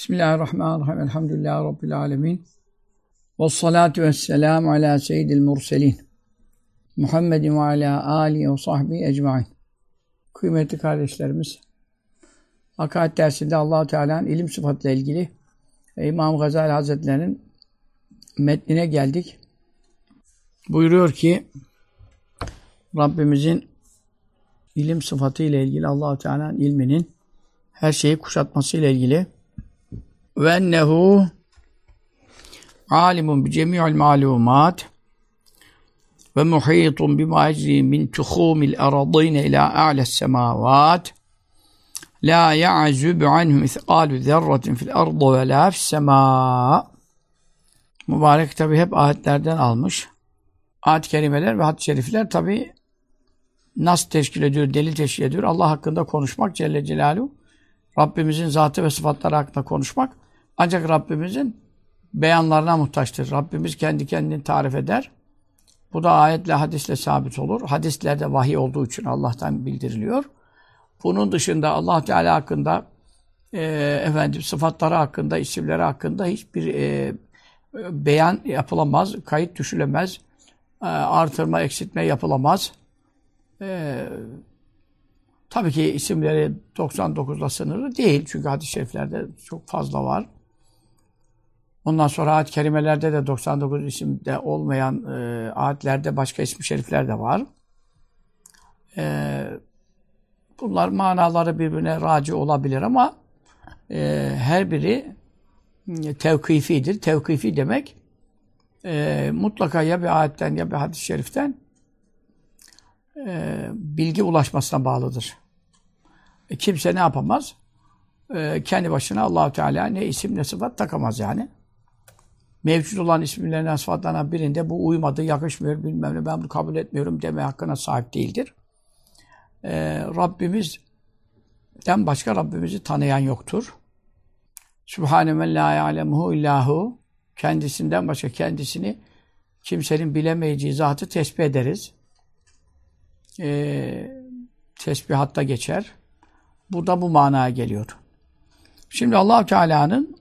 Bismillahirrahmanirrahim. Elhamdülillahi Rabbil alemin. Ve salatu ve selamu ala seyyidil murselin. Muhammedin ve ala alihi ve sahbihi ecmain. Kıymetli kardeşlerimiz, Hakaret dersinde allah Teala'nın ilim sıfatıyla ilgili İmam Gazali Hazretleri'nin metnine geldik. Buyuruyor ki Rabbimizin ilim sıfatı ile ilgili allah Teala'nın ilminin her şeyi kuşatması ile ilgili ve ennehu alimun bi cemi'il malumat ve muhitun bima ecri min tuhumil aradine ila a'les semavat la ya'zubu anhu mithqalu zerratin fil ardı ve la fis sema Mübarek tabi hep ayetlerden almış. Ayet-i kerimeler ve hadis-i şerifler tabi nasıl teşkil ediyor, delil teşkil ediyor. Allah hakkında konuşmak Celle Celaluhu. Rabbimizin zatı ve sıfatları hakkında konuşmak ancak Rabbimizin beyanlarına muhtaçtır. Rabbimiz kendi kendini tarif eder. Bu da ayetle, hadisle sabit olur. Hadislerde vahiy olduğu için Allah'tan bildiriliyor. Bunun dışında Allah Teala hakkında e, efendim sıfatları hakkında, isimleri hakkında hiçbir e, beyan yapılamaz, kayıt düşülemez, e, artırma, eksiltme yapılamaz. E, tabii ki isimleri 99'la sınırlı değil. Çünkü hadis-i şeriflerde çok fazla var. Ondan sonra ayet-i kerimelerde de 99 isimde olmayan e, ayetlerde başka isim şerifler de var. E, bunlar manaları birbirine raci olabilir ama e, her biri e, tevkifidir. Tevkifi demek e, mutlaka ya bir ayetten ya bir hadis-i şeriften e, bilgi ulaşmasına bağlıdır. E, kimse ne yapamaz? E, kendi başına allah Teala ne isim ne sıfat takamaz yani mevcut olan isimlerine sıfatlarına birinde bu uymadı, yakışmıyor, bilmem ne, ben bunu kabul etmiyorum deme hakkına sahip değildir. Ee, Rabbimizden başka Rabbimizi tanıyan yoktur. Sübhane men la ya'lemuhu illahu kendisinden başka kendisini kimsenin bilemeyeceği zatı tesbih ederiz. Ee, tesbihatta geçer. Bu da bu manaya geliyor. Şimdi allah Teala'nın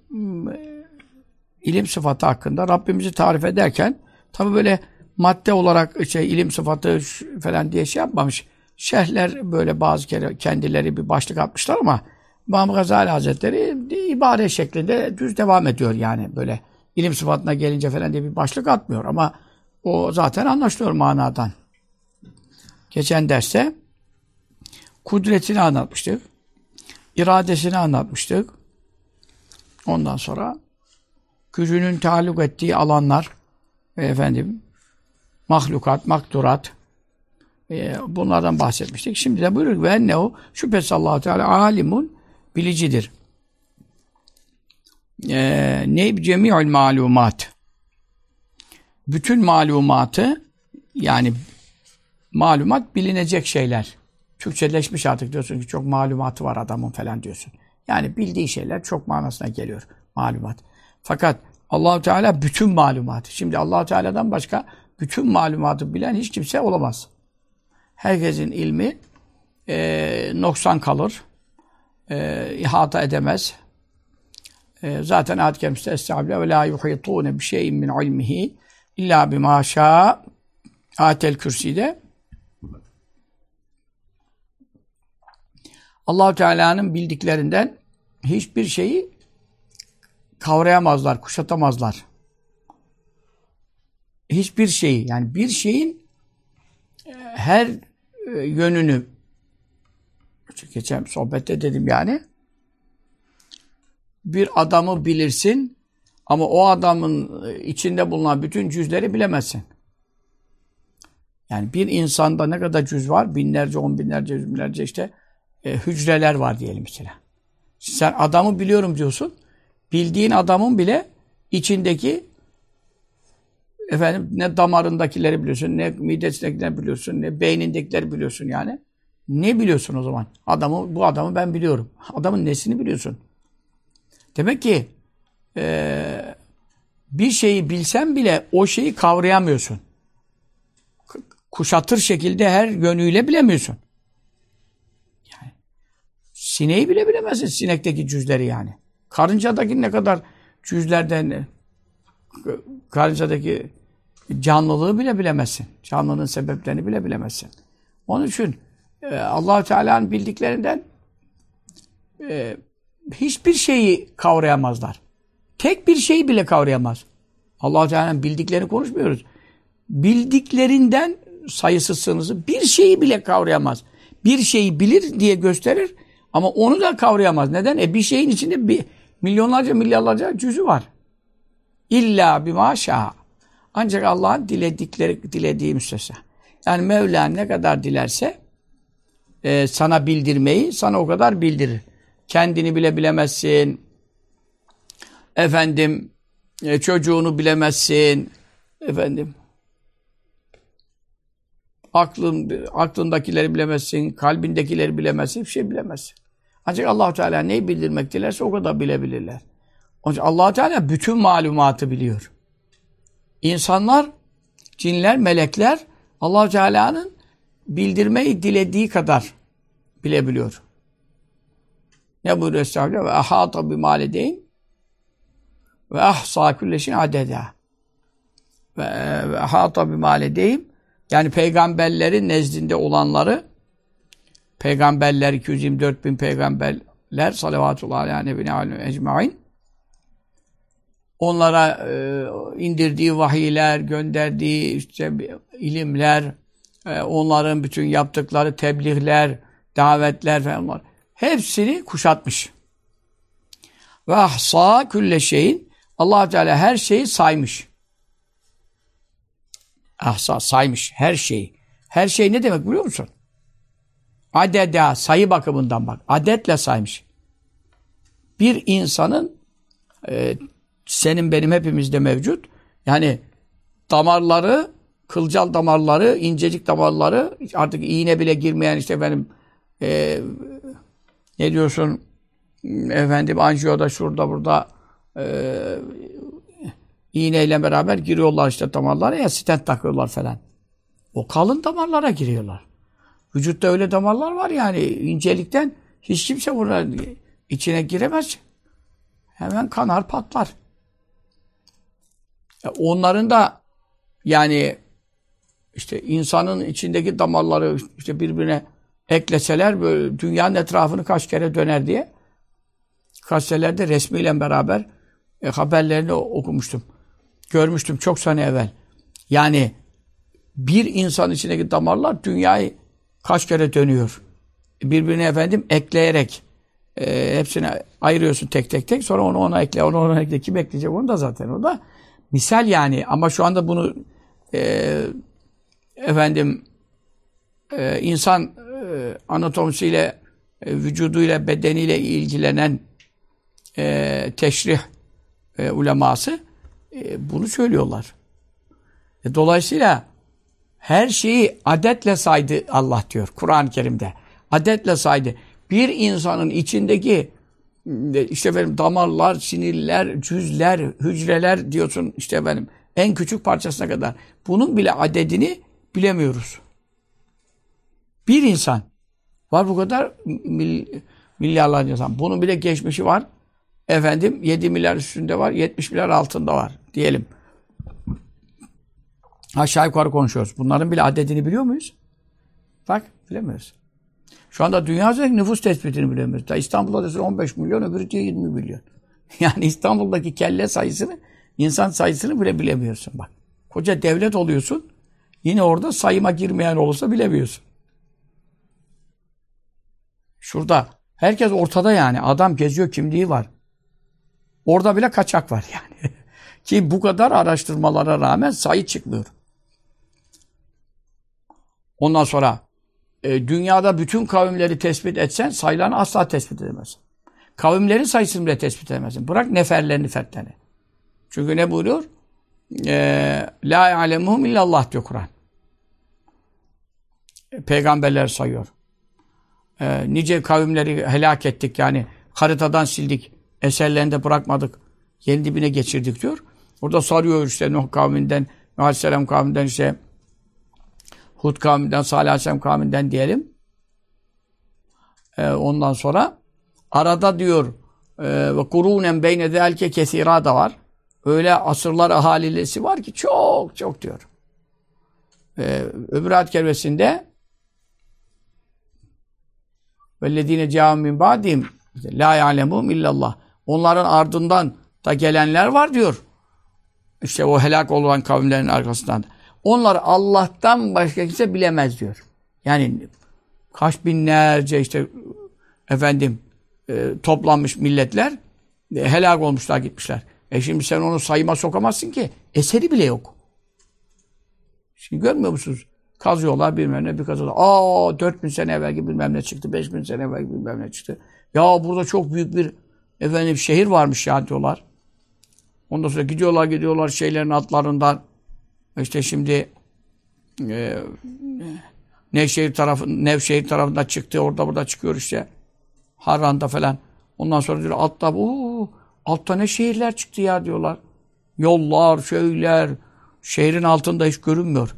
ilim sıfatı hakkında Rabbimizi tarif ederken tabi böyle madde olarak şey ilim sıfatı falan diye şey yapmamış. Şerhler böyle bazı kere kendileri bir başlık atmışlar ama İmam Gazali Hazretleri ibare şeklinde düz devam ediyor yani böyle ilim sıfatına gelince falan diye bir başlık atmıyor ama o zaten anlaşılıyor manadan. Geçen derste kudretini anlatmıştık. iradesini anlatmıştık. Ondan sonra gücünün taalluk ettiği alanlar ve efendim mahlukat, makdurat e, bunlardan bahsetmiştik. Şimdi de buyuruyor ve ne o? Şüphesiz allah Teala alimun bilicidir. E, ne cemi'ül malumat bütün malumatı yani malumat bilinecek şeyler. Türkçeleşmiş artık diyorsun ki çok malumatı var adamın falan diyorsun. Yani bildiği şeyler çok manasına geliyor malumat. Fakat Allahu Teala bütün malumatı. Şimdi Allahu Teala'dan başka bütün malumatı bilen hiç kimse olamaz. Herkesin ilmi e, noksan kalır. E, ihata edemez. E, zaten ayet-i kerimde Estağfirullah ve la yuhitûne bi şeyin min ilmihi illa bima şâ Ayetel Kürsi'de Allahu Teala'nın bildiklerinden hiçbir şeyi kavrayamazlar, kuşatamazlar. Hiçbir şeyi yani bir şeyin e, her e, yönünü geçen sohbette dedim yani bir adamı bilirsin ama o adamın e, içinde bulunan bütün cüzleri bilemezsin. Yani bir insanda ne kadar cüz var? Binlerce, on binlerce, yüz binlerce işte e, hücreler var diyelim mesela. Sen adamı biliyorum diyorsun bildiğin adamın bile içindeki efendim ne damarındakileri biliyorsun, ne midesindekileri biliyorsun, ne beynindekileri biliyorsun yani. Ne biliyorsun o zaman? Adamı, bu adamı ben biliyorum. Adamın nesini biliyorsun? Demek ki e, bir şeyi bilsen bile o şeyi kavrayamıyorsun. Kuşatır şekilde her yönüyle bilemiyorsun. Yani sineği bile bilemezsin. Sinekteki cüzleri yani. Karıncadaki ne kadar cüzlerden karıncadaki canlılığı bile bilemezsin. Canlının sebeplerini bile bilemezsin. Onun için e, allah Teala'nın bildiklerinden e, hiçbir şeyi kavrayamazlar. Tek bir şeyi bile kavrayamaz. allah Teala'nın bildiklerini konuşmuyoruz. Bildiklerinden sayısız bir şeyi bile kavrayamaz. Bir şeyi bilir diye gösterir ama onu da kavrayamaz. Neden? E bir şeyin içinde bir milyonlarca milyarlarca cüzü var. İlla bir maşa. Ancak Allah'ın diledikleri, dilediği müstesna. Yani Mevla ne kadar dilerse e, sana bildirmeyi sana o kadar bildirir. Kendini bile bilemezsin. Efendim e, çocuğunu bilemezsin. Efendim aklın aklındakileri bilemezsin, kalbindekileri bilemezsin, hiçbir şey bilemezsin. Ancak Allahu Teala neyi bildirmek dilerse o kadar bilebilirler. Onun allah Teala bütün malumatı biliyor. İnsanlar, cinler, melekler allah Teala'nın bildirmeyi dilediği kadar bilebiliyor. Ne buyuruyor Estağfirullah? Ve ahata bi maledeyn ve ahsa külleşin adeda. Ve ahata bi maledeyn yani peygamberlerin nezdinde olanları peygamberler 224 bin peygamberler salavatullah aleyhi nebine aleyhi ecmain onlara e, indirdiği vahiyler, gönderdiği işte ilimler, e, onların bütün yaptıkları tebliğler, davetler falan hepsini kuşatmış. Ve ahsa külle şeyin allah Teala her şeyi saymış. Ahsa saymış her şeyi. Her şey ne demek biliyor musun? Adeda sayı bakımından bak. Adetle saymış. Bir insanın e, senin benim hepimizde mevcut. Yani damarları, kılcal damarları, incecik damarları artık iğne bile girmeyen işte benim e, ne diyorsun efendim anjiyoda şurada burada e, iğneyle beraber giriyorlar işte damarlara ya stent takıyorlar falan. O kalın damarlara giriyorlar. Vücutta öyle damarlar var yani incelikten hiç kimse burada içine giremez. Hemen kanar patlar. Onların da yani işte insanın içindeki damarları işte birbirine ekleseler böyle dünyanın etrafını kaç kere döner diye gazetelerde resmiyle beraber e, haberlerini okumuştum. Görmüştüm çok sene evvel. Yani bir insan içindeki damarlar dünyayı kaç kere dönüyor. Birbirine efendim ekleyerek e, hepsini ayırıyorsun tek tek tek. Sonra onu ona ekle, onu ona ekle. Kim ekleyecek onu da zaten o da. Misal yani ama şu anda bunu e, efendim e, insan e, anatomisiyle, e, vücuduyla, bedeniyle ilgilenen e, teşrih e, uleması e, bunu söylüyorlar. E, dolayısıyla her şeyi adetle saydı Allah diyor Kur'an-ı Kerim'de. Adetle saydı. Bir insanın içindeki işte benim damarlar, sinirler, cüzler, hücreler diyorsun işte benim en küçük parçasına kadar. Bunun bile adedini bilemiyoruz. Bir insan var bu kadar mil, milyarlarca insan. Bunun bile geçmişi var. Efendim 7 milyar üstünde var, 70 milyar altında var diyelim. Aşağı yukarı konuşuyoruz. Bunların bile adedini biliyor muyuz? Bak bilemiyoruz. Şu anda dünya üzerindeki nüfus tespitini bilemiyoruz. Da İstanbul'da desin 15 milyon, öbürü diyor 20 milyon. Yani İstanbul'daki kelle sayısını, insan sayısını bile bilemiyorsun bak. Koca devlet oluyorsun, yine orada sayıma girmeyen olursa bilemiyorsun. Şurada herkes ortada yani. Adam geziyor, kimliği var. Orada bile kaçak var yani. Ki bu kadar araştırmalara rağmen sayı çıkmıyor. Ondan sonra e, dünyada bütün kavimleri tespit etsen sayılarını asla tespit edemezsin. Kavimlerin sayısını bile tespit edemezsin. Bırak neferlerini, fertlerini. Çünkü ne buyuruyor? E, La ya'lemuhum illallah diyor Kur'an. E, peygamberler sayıyor. E, nice kavimleri helak ettik yani haritadan sildik. Eserlerini de bırakmadık. Yeni dibine geçirdik diyor. Orada sarıyor işte Nuh kavminden, Nuh Aleyhisselam kavminden işte Hud kavminden, Salih Aleyhisselam kavminden diyelim. Ee, ondan sonra arada diyor Ee, ve kurunen beyne zelke kesira da var. Öyle asırlar ahalilesi var ki çok çok diyor. Ee, öbür ayet kerimesinde vellezine ca'un min ba'dihim la ya'lemum illallah. Onların ardından da gelenler var diyor. İşte o helak olan kavimlerin arkasından. Onlar Allah'tan başka kimse bilemez diyor. Yani kaç binlerce işte efendim e, toplanmış milletler e, helak olmuşlar gitmişler. E şimdi sen onu sayıma sokamazsın ki. Eseri bile yok. Şimdi görmüyor musunuz? Kazıyorlar bilmem ne bir kazıyorlar. Aa 4000 sene evvelki bilmem ne çıktı. 5000 sene evvelki bilmem ne çıktı. Ya burada çok büyük bir efendim şehir varmış ya diyorlar. Ondan sonra gidiyorlar gidiyorlar şeylerin altlarından. İşte şimdi e, Nevşehir tarafı, Nevşehir tarafında çıktı. Orada burada çıkıyor işte. Harran'da falan. Ondan sonra diyor altta bu altta ne şehirler çıktı ya diyorlar. Yollar, şeyler, şehrin altında hiç görünmüyor.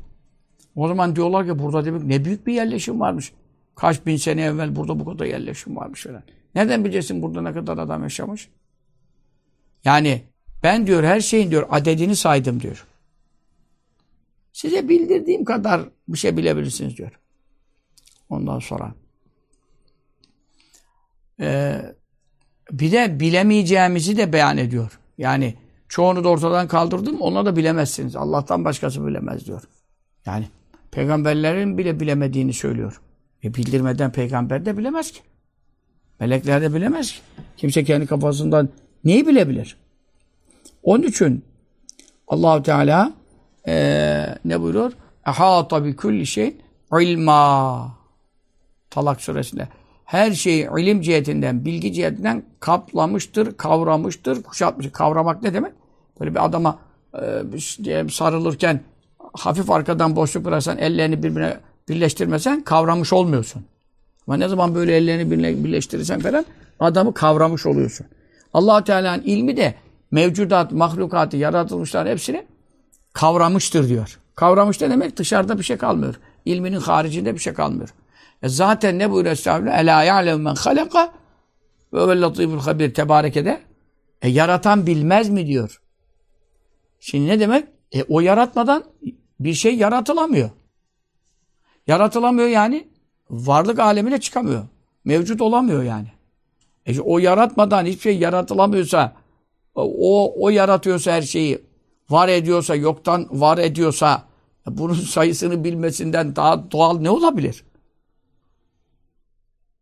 O zaman diyorlar ki burada demek ne büyük bir yerleşim varmış. Kaç bin sene evvel burada bu kadar yerleşim varmış falan. Nereden bileceksin burada ne kadar adam yaşamış? Yani ben diyor her şeyin diyor adedini saydım diyor. Size bildirdiğim kadar bir şey bilebilirsiniz diyor. Ondan sonra. Ee, bir de bilemeyeceğimizi de beyan ediyor. Yani çoğunu da ortadan kaldırdım, ona da bilemezsiniz. Allah'tan başkası bilemez diyor. Yani peygamberlerin bile bilemediğini söylüyor. E bildirmeden peygamber de bilemez ki. Melekler de bilemez ki. Kimse kendi kafasından neyi bilebilir? Onun için Allahu Teala e, ne buyuruyor? Ehata bi kulli şey ilma. Talak suresinde. Her şeyi ilim cihetinden, bilgi cihetinden kaplamıştır, kavramıştır, kuşatmıştır. Kavramak ne demek? Böyle bir adama e, sarılırken hafif arkadan boşluk bıraksan, ellerini birbirine birleştirmesen kavramış olmuyorsun. Ama ne zaman böyle ellerini birbirine birleştirirsen falan adamı kavramış oluyorsun. allah Teala'nın ilmi de mevcudat, mahlukatı, yaratılmışlar hepsini kavramıştır diyor. Kavramış ne demek? Dışarıda bir şey kalmıyor. İlminin haricinde bir şey kalmıyor. E zaten ne buyuruyor Estağfirullah? Ela ya'lem men halaka ve vel latiful habir tebarekede. E yaratan bilmez mi diyor. Şimdi ne demek? E o yaratmadan bir şey yaratılamıyor. Yaratılamıyor yani varlık alemine çıkamıyor. Mevcut olamıyor yani. E o yaratmadan hiçbir şey yaratılamıyorsa o, o yaratıyorsa her şeyi var ediyorsa, yoktan var ediyorsa bunun sayısını bilmesinden daha doğal ne olabilir?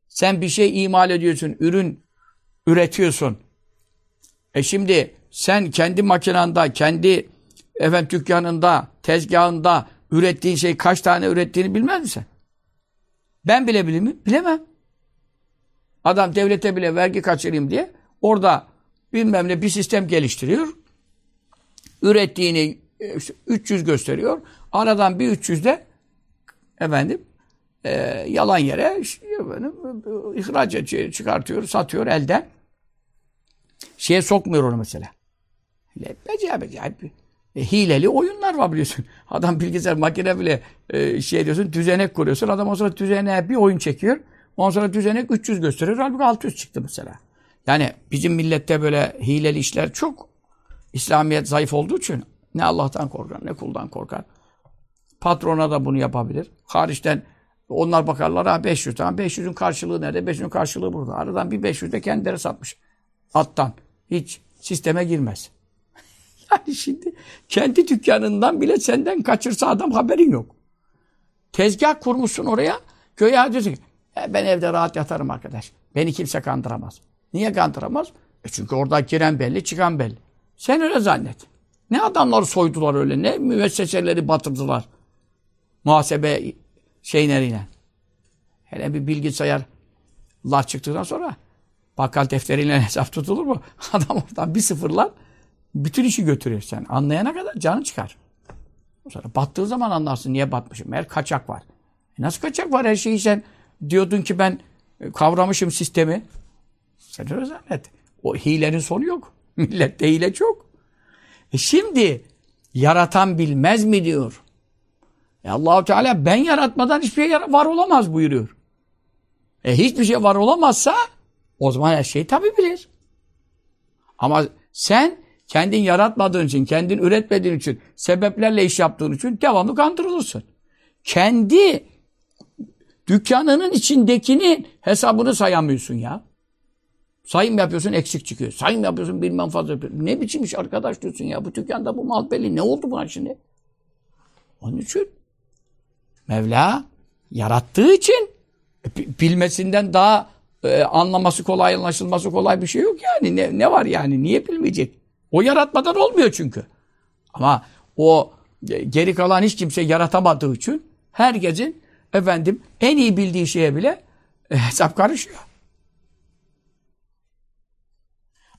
Sen bir şey imal ediyorsun, ürün üretiyorsun. E şimdi sen kendi makinanda, kendi efendim dükkanında, tezgahında ürettiğin şey kaç tane ürettiğini bilmez misin? Ben bile bilir? Bilemem. Adam devlete bile vergi kaçırayım diye orada bilmem ne bir sistem geliştiriyor. Ürettiğini işte 300 gösteriyor. Aradan bir 300 de efendim e, yalan yere efendim, ihraç çıkartıyor, satıyor elden. Şeye sokmuyor onu mesela. Becayip becayip e, hileli oyunlar var biliyorsun. Adam bilgisayar makine bile e, şey diyorsun düzenek kuruyorsun. Adam o sonra düzeneğe bir oyun çekiyor. Ondan sonra düzenek 300 gösteriyor. Halbuki 600 çıktı mesela. Yani bizim millette böyle hileli işler çok. İslamiyet zayıf olduğu için ne Allah'tan korkar ne kuldan korkar. Patrona da bunu yapabilir. Hariçten onlar bakarlar ha 500 tamam 500'ün karşılığı nerede? 500'ün karşılığı burada. Aradan bir 500 de kendileri satmış. Attan. Hiç sisteme girmez. yani şimdi kendi dükkanından bile senden kaçırsa adam haberin yok. Tezgah kurmuşsun oraya. Köye diyorsun ki e, ben evde rahat yatarım arkadaş. Beni kimse kandıramaz. Niye kandıramaz? E çünkü orada giren belli, çıkan belli. Sen öyle zannet. Ne adamları soydular öyle, ne müesseseleri batırdılar. Muhasebe şeyleriyle. Hele bir bilgisayarlar çıktıktan sonra bakkal defteriyle hesap tutulur mu? Adam oradan bir sıfırlar bütün işi götürüyor sen. Anlayana kadar canı çıkar. Sonra battığı zaman anlarsın niye batmışım. Her kaçak var. E nasıl kaçak var her şeyi sen diyordun ki ben e, kavramışım sistemi. Sen öyle zannet. O hilenin sonu yok. Millette hile çok. E şimdi yaratan bilmez mi diyor. E Allahu Teala ben yaratmadan hiçbir şey var olamaz buyuruyor. E hiçbir şey var olamazsa o zaman her şey tabi bilir. Ama sen kendin yaratmadığın için, kendin üretmediğin için, sebeplerle iş yaptığın için devamlı kandırılırsın. Kendi dükkanının içindekinin hesabını sayamıyorsun ya. Sayım yapıyorsun eksik çıkıyor. Sayım yapıyorsun bilmem fazla yapıyorsun. Ne biçim iş arkadaş diyorsun ya. Bu dükkanda bu mal belli. Ne oldu buna şimdi? Onun için Mevla yarattığı için e, bilmesinden daha e, anlaması kolay, anlaşılması kolay bir şey yok yani. Ne, ne var yani? Niye bilmeyecek? O yaratmadan olmuyor çünkü. Ama o e, geri kalan hiç kimse yaratamadığı için herkesin efendim en iyi bildiği şeye bile e, hesap karışıyor.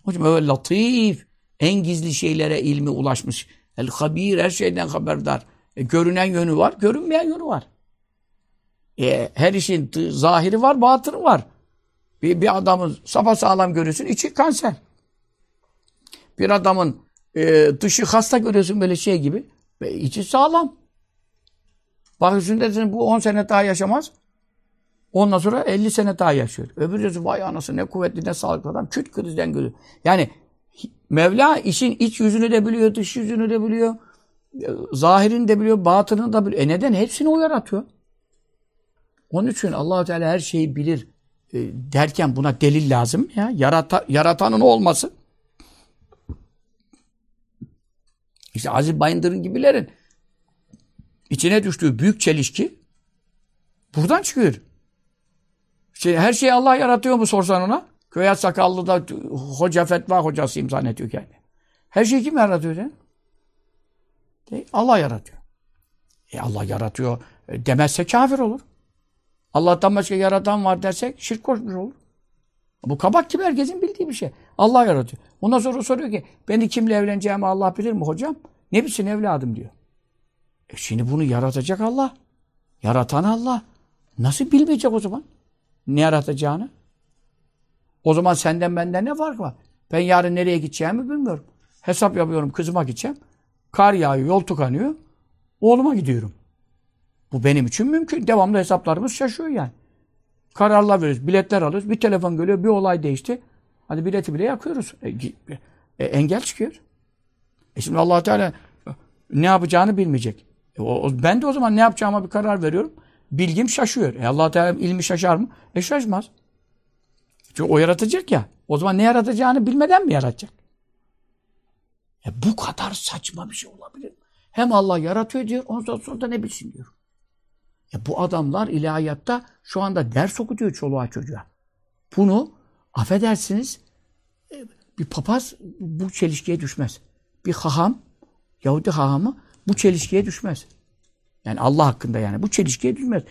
Hocam öyle latif, en gizli şeylere ilmi ulaşmış. El habir, her şeyden haberdar. E, görünen yönü var, görünmeyen yönü var. E, her işin zahiri var, batını var. Bir, bir adamın sağlam görüyorsun, içi kanser. Bir adamın e, dışı hasta görüyorsun böyle şey gibi. Ve içi sağlam. Bakıyorsun desin bu 10 sene daha yaşamaz. Ondan sonra 50 sene daha yaşıyor. Öbür diyorsun vay anası ne kuvvetli ne sağlıklı adam. Küt krizden görüyor. Yani Mevla işin iç yüzünü de biliyor, dış yüzünü de biliyor. Zahirini de biliyor, batını da biliyor. E neden? Hepsini o yaratıyor. Onun için allah Teala her şeyi bilir e, derken buna delil lazım. ya Yarata, Yaratanın olması. İşte Aziz Bayındır'ın gibilerin içine düştüğü büyük çelişki buradan çıkıyor. Şey, her şeyi Allah yaratıyor mu sorsan ona? Köy sakallı da hoca fetva hocasıyım zannediyor kendi. Her şeyi kim yaratıyor? De Allah yaratıyor. E Allah yaratıyor e, demezse kafir olur. Allah'tan başka yaratan var dersek şirk koşmuş olur. Bu kabak gibi herkesin bildiği bir şey. Allah yaratıyor. Ondan sonra soruyor ki beni kimle evleneceğimi Allah bilir mi hocam? Ne bilsin evladım diyor. E şimdi bunu yaratacak Allah. Yaratan Allah. Nasıl bilmeyecek o zaman? Ne yaratacağını? O zaman senden benden ne fark var? Ben yarın nereye gideceğimi bilmiyorum. Hesap yapıyorum kızıma gideceğim. Kar yağıyor, yol tıkanıyor. Oğluma gidiyorum. Bu benim için mümkün. Devamlı hesaplarımız şaşıyor yani. Kararlar veriyoruz, biletler alıyoruz. Bir telefon geliyor, bir olay değişti. Hadi bileti bile yakıyoruz. E, e, engel çıkıyor. E şimdi allah Teala ne yapacağını bilmeyecek. E, o, ben de o zaman ne yapacağıma bir karar veriyorum. Bilgim şaşıyor. E allah Teala ilmi şaşar mı? E şaşmaz. Çünkü o yaratacak ya. O zaman ne yaratacağını bilmeden mi yaratacak? E bu kadar saçma bir şey olabilir mi? Hem Allah yaratıyor diyor, ondan sonra da ne bilsin diyor. Ya bu adamlar ilahiyatta şu anda ders okutuyor çoluğa çocuğa. Bunu affedersiniz e, bir papaz bu çelişkiye düşmez. Bir haham, Yahudi hahamı bu çelişkiye düşmez. Yani Allah hakkında yani bu çelişkiye düşmez.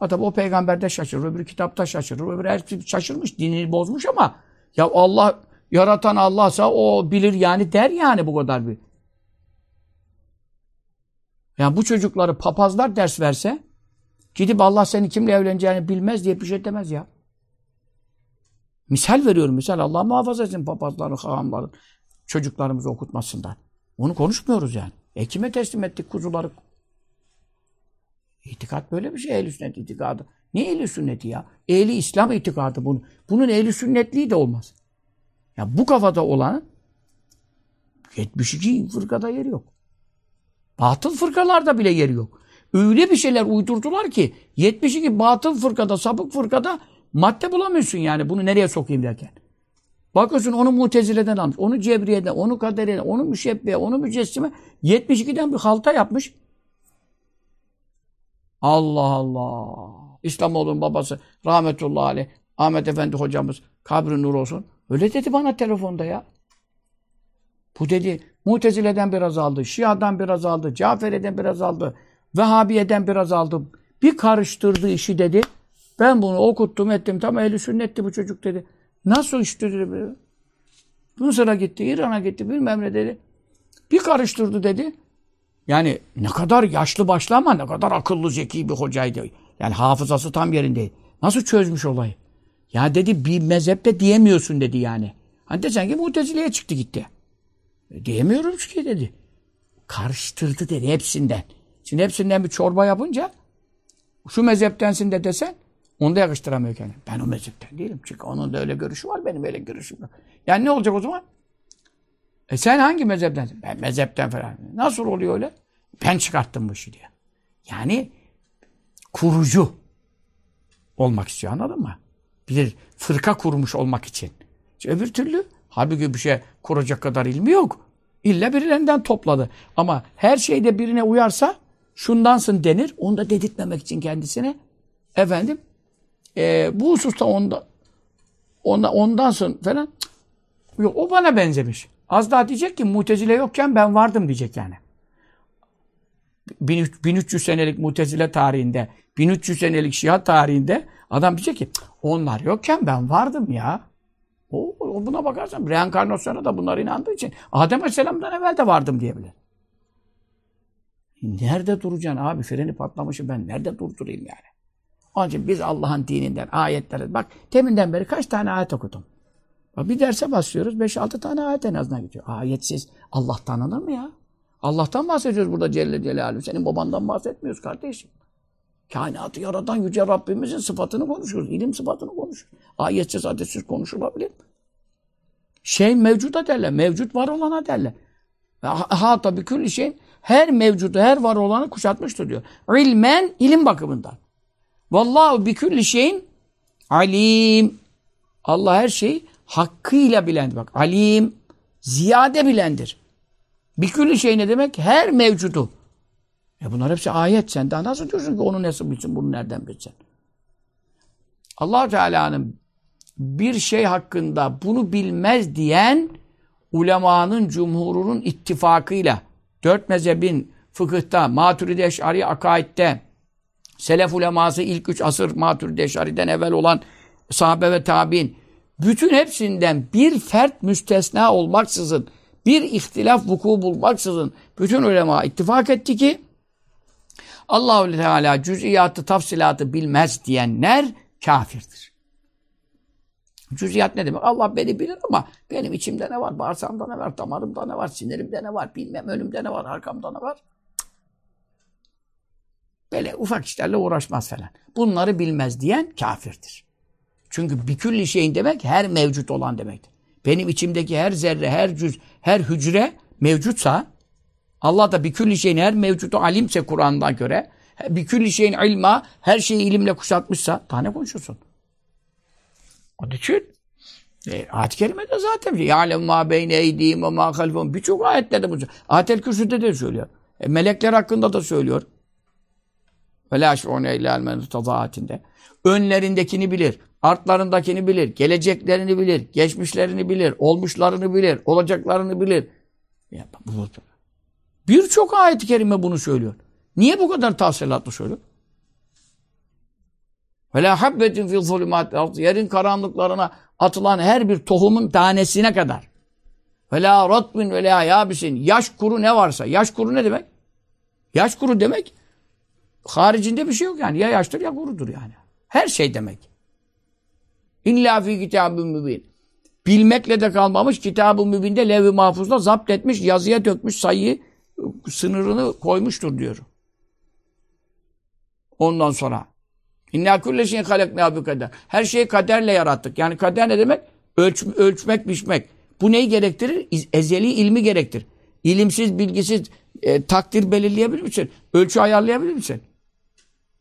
Adam o peygamberde şaşırır, öbür kitapta şaşırır, öbür her şey şaşırmış, dinini bozmuş ama ya Allah yaratan Allah'sa o bilir yani der yani bu kadar bir. Yani bu çocukları papazlar ders verse gidip Allah seni kimle evleneceğini bilmez diye bir şey demez ya. Misal veriyorum misal. Allah muhafaza etsin papazların, hahamların çocuklarımızı okutmasından. Onu konuşmuyoruz yani. E kime teslim ettik kuzuları? İtikat böyle bir şey ehl sünnet itikadı. Ne ehl sünneti ya? Ehli İslam itikadı bunun. Bunun ehl sünnetliği de olmaz. Ya bu kafada olan 72 fırkada yeri yok. Batıl fırkalarda bile yeri yok. Öyle bir şeyler uydurdular ki 72 batıl fırkada, sapık fırkada madde bulamıyorsun yani. Bunu nereye sokayım derken. Bakıyorsun onu mutezileden almış, onu cebriyeden, onu kaderiyeden, onu müşebbiye, onu mücessime 72'den bir halta yapmış. Allah Allah. İslamoğlu'nun babası rahmetullahi aleyh Ahmet Efendi hocamız kabri nur olsun. Öyle dedi bana telefonda ya. Bu dedi Mutezile'den biraz aldı, Şia'dan biraz aldı, Caferi'den biraz aldı, Vehhabiye'den biraz aldı. Bir karıştırdı işi dedi. Ben bunu okuttum ettim. Tam ehli sünnetti bu çocuk dedi. Nasıl işte dedi. Mısır'a gitti, İran'a gitti bilmem ne dedi. Bir karıştırdı dedi. Yani ne kadar yaşlı başlı ama ne kadar akıllı, zeki bir hocaydı. Yani hafızası tam yerindeydi. Nasıl çözmüş olayı? Ya dedi bir mezhepte diyemiyorsun dedi yani. Hani desen ki Mutezile'ye çıktı gitti. E, diyemiyorum ki dedi. Karıştırdı dedi hepsinden. Şimdi hepsinden bir çorba yapınca şu mezheptensin de desen onu da yakıştıramıyor kendine. Ben o mezhepten değilim. Çünkü onun da öyle görüşü var, benim öyle görüşüm yok. Yani ne olacak o zaman? E sen hangi mezheptensin? Ben mezhepten falan. Nasıl oluyor öyle? Ben çıkarttım bu işi diye. Yani kurucu olmak istiyor anladın mı? Bir fırka kurmuş olmak için. İşte öbür türlü halbuki bir şey kuracak kadar ilmi yok. İlla birilerinden topladı. Ama her şeyde birine uyarsa şundansın denir. Onu da dedirtmemek için kendisine. Efendim e, bu hususta onda, onda ondansın falan. Yok o bana benzemiş. Az daha diyecek ki mutezile yokken ben vardım diyecek yani. 1300 senelik mutezile tarihinde, 1300 senelik şia tarihinde adam diyecek ki onlar yokken ben vardım ya. O, o buna bakarsan reenkarnasyona da bunlar inandığı için Adem Aleyhisselam'dan evvel de vardım diyebilir. Nerede duracaksın abi? Freni patlamışı ben nerede durdurayım yani? Onun için biz Allah'ın dininden ayetlere bak teminden beri kaç tane ayet okudum. Bir derse basıyoruz 5-6 tane ayet en azından gidiyor. Ayetsiz Allah tanınır mı ya? Allah'tan bahsediyoruz burada Celle Celaluhu. Senin babandan bahsetmiyoruz kardeşim. Kainatı yaratan Yüce Rabbimizin sıfatını konuşuyoruz. İlim sıfatını konuşuyoruz. Ayetsiz, adetsiz konuşulabilir mi? Şey mevcuda derler. Mevcut var olana derler. Ha tabii külli şey her mevcudu, her var olanı kuşatmıştır diyor. İlmen, ilim bakımından. Vallahu bi külli şeyin alim. Allah her şeyi hakkıyla bilendir. Bak alim, ziyade bilendir. Bir külli şey ne demek? Her mevcudu. E bunlar hepsi ayet. Sen daha nasıl diyorsun ki onu nasıl bilsin, bunu nereden bilsin? allah Teala'nın bir şey hakkında bunu bilmez diyen ulemanın, cumhurunun ittifakıyla dört mezhebin fıkıhta, maturide eşari akaidde, selef uleması ilk üç asır maturide eşariden evvel olan sahabe ve tabi'in bütün hepsinden bir fert müstesna olmaksızın, bir ihtilaf vuku bulmaksızın bütün ulema ittifak etti ki Allahu Teala cüz'iyatı, tafsilatı bilmez diyenler kafirdir. Cüz'iyat ne demek? Allah beni bilir ama benim içimde ne var? Bağırsağımda ne var? Damarımda ne var? Sinirimde ne var? Bilmem önümde ne var? Arkamda ne var? Böyle ufak işlerle uğraşmaz falan. Bunları bilmez diyen kafirdir. Çünkü bir külli şeyin demek her mevcut olan demektir. Benim içimdeki her zerre, her cüz, her hücre mevcutsa Allah da bir külli şeyin her mevcutu alimse Kur'an'dan göre bir külli şeyin ilma her şeyi ilimle kuşatmışsa daha ne konuşuyorsun? Onun için e, ayet-i kerimede zaten ya'lem ma beyne eydihim ve ma halfum birçok ayetlerde bu. Ayet-el Kürsü'de de söylüyor. E, melekler hakkında da söylüyor. Ve la şu'une illa Önlerindekini bilir, artlarındakini bilir, geleceklerini bilir, geçmişlerini bilir, olmuşlarını bilir, olacaklarını bilir. Birçok ayet-i kerime bunu söylüyor. Niye bu kadar tafsilatlı söylüyor? La habbetin fi zulümat yerin karanlıklarına atılan her bir tohumun tanesine kadar. Ratbin ve la yabisin yaş kuru ne varsa. Yaş kuru ne demek? Yaş kuru demek haricinde bir şey yok yani. Ya yaştır ya kurudur yani. Her şey demek. İlla fi kitabın mübin. Bilmekle de kalmamış kitab-ı mübinde levh-i mahfuzda zapt etmiş, yazıya dökmüş sayıyı sınırını koymuştur diyor. Ondan sonra İnna kulle şeyin halekna bi kader. Her şeyi kaderle yarattık. Yani kader ne demek? Ölç, ölçmek, biçmek. Bu neyi gerektirir? Ezeli ilmi gerektirir. İlimsiz, bilgisiz e, takdir belirleyebilir misin? Ölçü ayarlayabilir misin?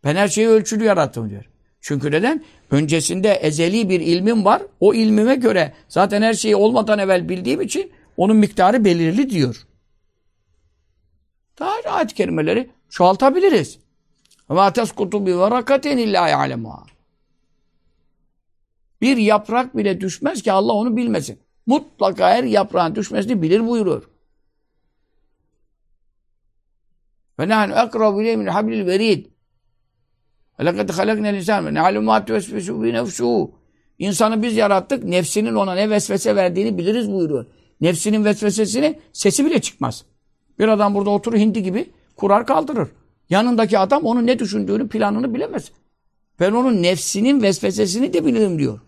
Ben her şeyi ölçülü yarattım diyor. Çünkü neden? Öncesinde ezeli bir ilmim var. O ilmime göre zaten her şeyi olmadan evvel bildiğim için onun miktarı belirli diyor. Daha ayet kelimeleri çoğaltabiliriz. Ve teskutu bi varakatin illa ya'lemuha. Bir yaprak bile düşmez ki Allah onu bilmesin. Mutlaka her yaprağın düşmesini bilir buyurur. Ve nahnu akrabu ileyhi min. Ve ne'alem ma tevesvesu bi nefsuhu. İnsanı biz yarattık. Nefsinin ona ne vesvese verdiğini biliriz buyuruyor. Nefsinin vesvesesini sesi bile çıkmaz. Bir adam burada oturur hindi gibi kurar kaldırır. Yanındaki adam onun ne düşündüğünü, planını bilemez. Ben onun nefsinin vesvesesini de bilirim diyor.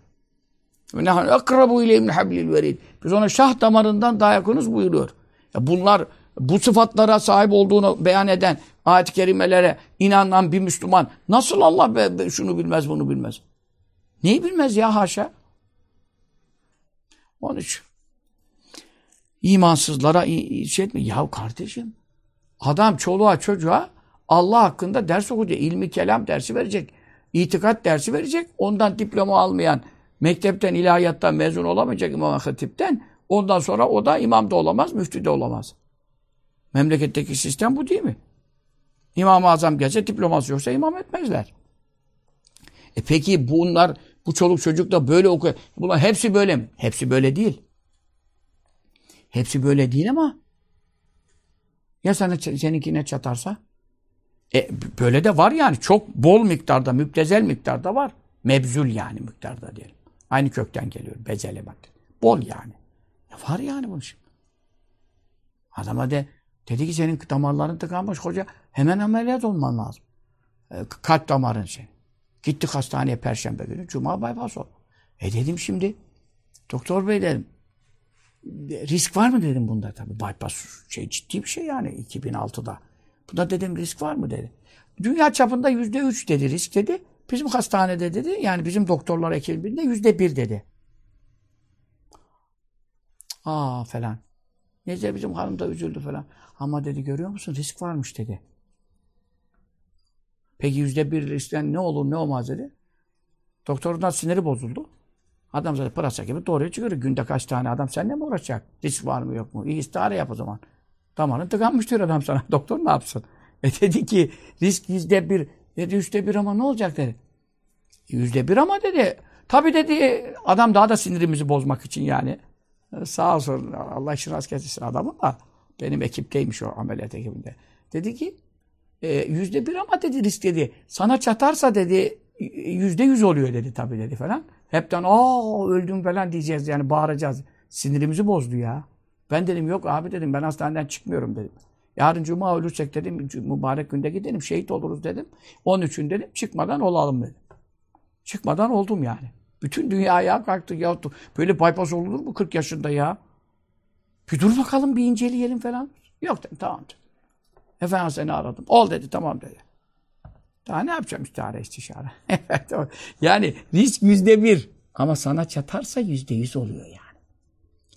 Biz ona şah damarından daha yakınız buyuruyor. Ya bunlar bu sıfatlara sahip olduğunu beyan eden ayet-i kerimelere inanan bir Müslüman nasıl Allah be, be, şunu bilmez bunu bilmez? Neyi bilmez ya haşa? Onun için. imansızlara şey etme. Ya kardeşim adam çoluğa çocuğa Allah hakkında ders okuyacak. ilmi kelam dersi verecek. itikat dersi verecek. Ondan diploma almayan, mektepten, ilahiyattan mezun olamayacak İmam Hatip'ten ondan sonra o da imam da olamaz, müftü de olamaz. Memleketteki sistem bu değil mi? İmam-ı Azam gelse diploması yoksa imam etmezler. E peki bunlar, bu çoluk çocuk da böyle okuyor. Bunlar hepsi böyle mi? Hepsi böyle değil. Hepsi böyle değil ama ya sana seninkine çatarsa? E, böyle de var yani. Çok bol miktarda, müptezel miktarda var. Mebzul yani miktarda diyelim. Aynı kökten geliyor. Bezele bak. Bol yani. E var yani bunun şimdi. Adama de dedi ki senin damarların tıkanmış hoca. Hemen ameliyat olman lazım. E, kalp damarın senin. Gittik hastaneye perşembe günü. Cuma bypass oldu. E dedim şimdi. Doktor bey dedim. Risk var mı dedim bunda tabii. Bypass şey ciddi bir şey yani 2006'da. Bunda dedim risk var mı dedi. Dünya çapında yüzde üç dedi risk dedi. Bizim hastanede dedi yani bizim doktorlar ekibinde yüzde bir dedi. Aa falan. Neyse bizim hanım da üzüldü falan. Ama dedi görüyor musun risk varmış dedi. Peki yüzde bir riskten ne olur ne olmaz dedi. Doktorundan siniri bozuldu. Adam zaten pırasa gibi doğruya çıkıyor. Günde kaç tane adam seninle mi uğraşacak? Risk var mı yok mu? İyi istihare yap o zaman. Damarın tıkanmış diyor adam sana. Doktor ne yapsın? E dedi ki risk yüzde bir. Dedi yüzde bir ama ne olacak dedi. Yüzde bir ama dedi. Tabii dedi adam daha da sinirimizi bozmak için yani. Sağ olsun Allah işin rast getirsin adamın da. Benim ekipteymiş o ameliyat ekibinde. Dedi ki e, yüzde bir ama dedi risk dedi. Sana çatarsa dedi yüzde yüz oluyor dedi tabii dedi falan. Hepten aa öldüm falan diyeceğiz yani bağıracağız. Sinirimizi bozdu ya. Ben dedim yok abi dedim ben hastaneden çıkmıyor dedim. Yarın cuma ölürsek dedim mübarek günde gidelim şehit oluruz dedim. 13'ün dedim çıkmadan olalım dedim. Çıkmadan oldum yani. Bütün dünya ayağa kalktı ya. Böyle bypass olur mu 40 yaşında ya? Bir dur bakalım bir inceleyelim falan. Yok dedim tamam dedim. Efendim seni aradım. Ol dedi tamam dedi. Daha ne yapacağım istihare istişare. yani risk yüzde bir. Ama sana çatarsa yüzde yüz oluyor yani.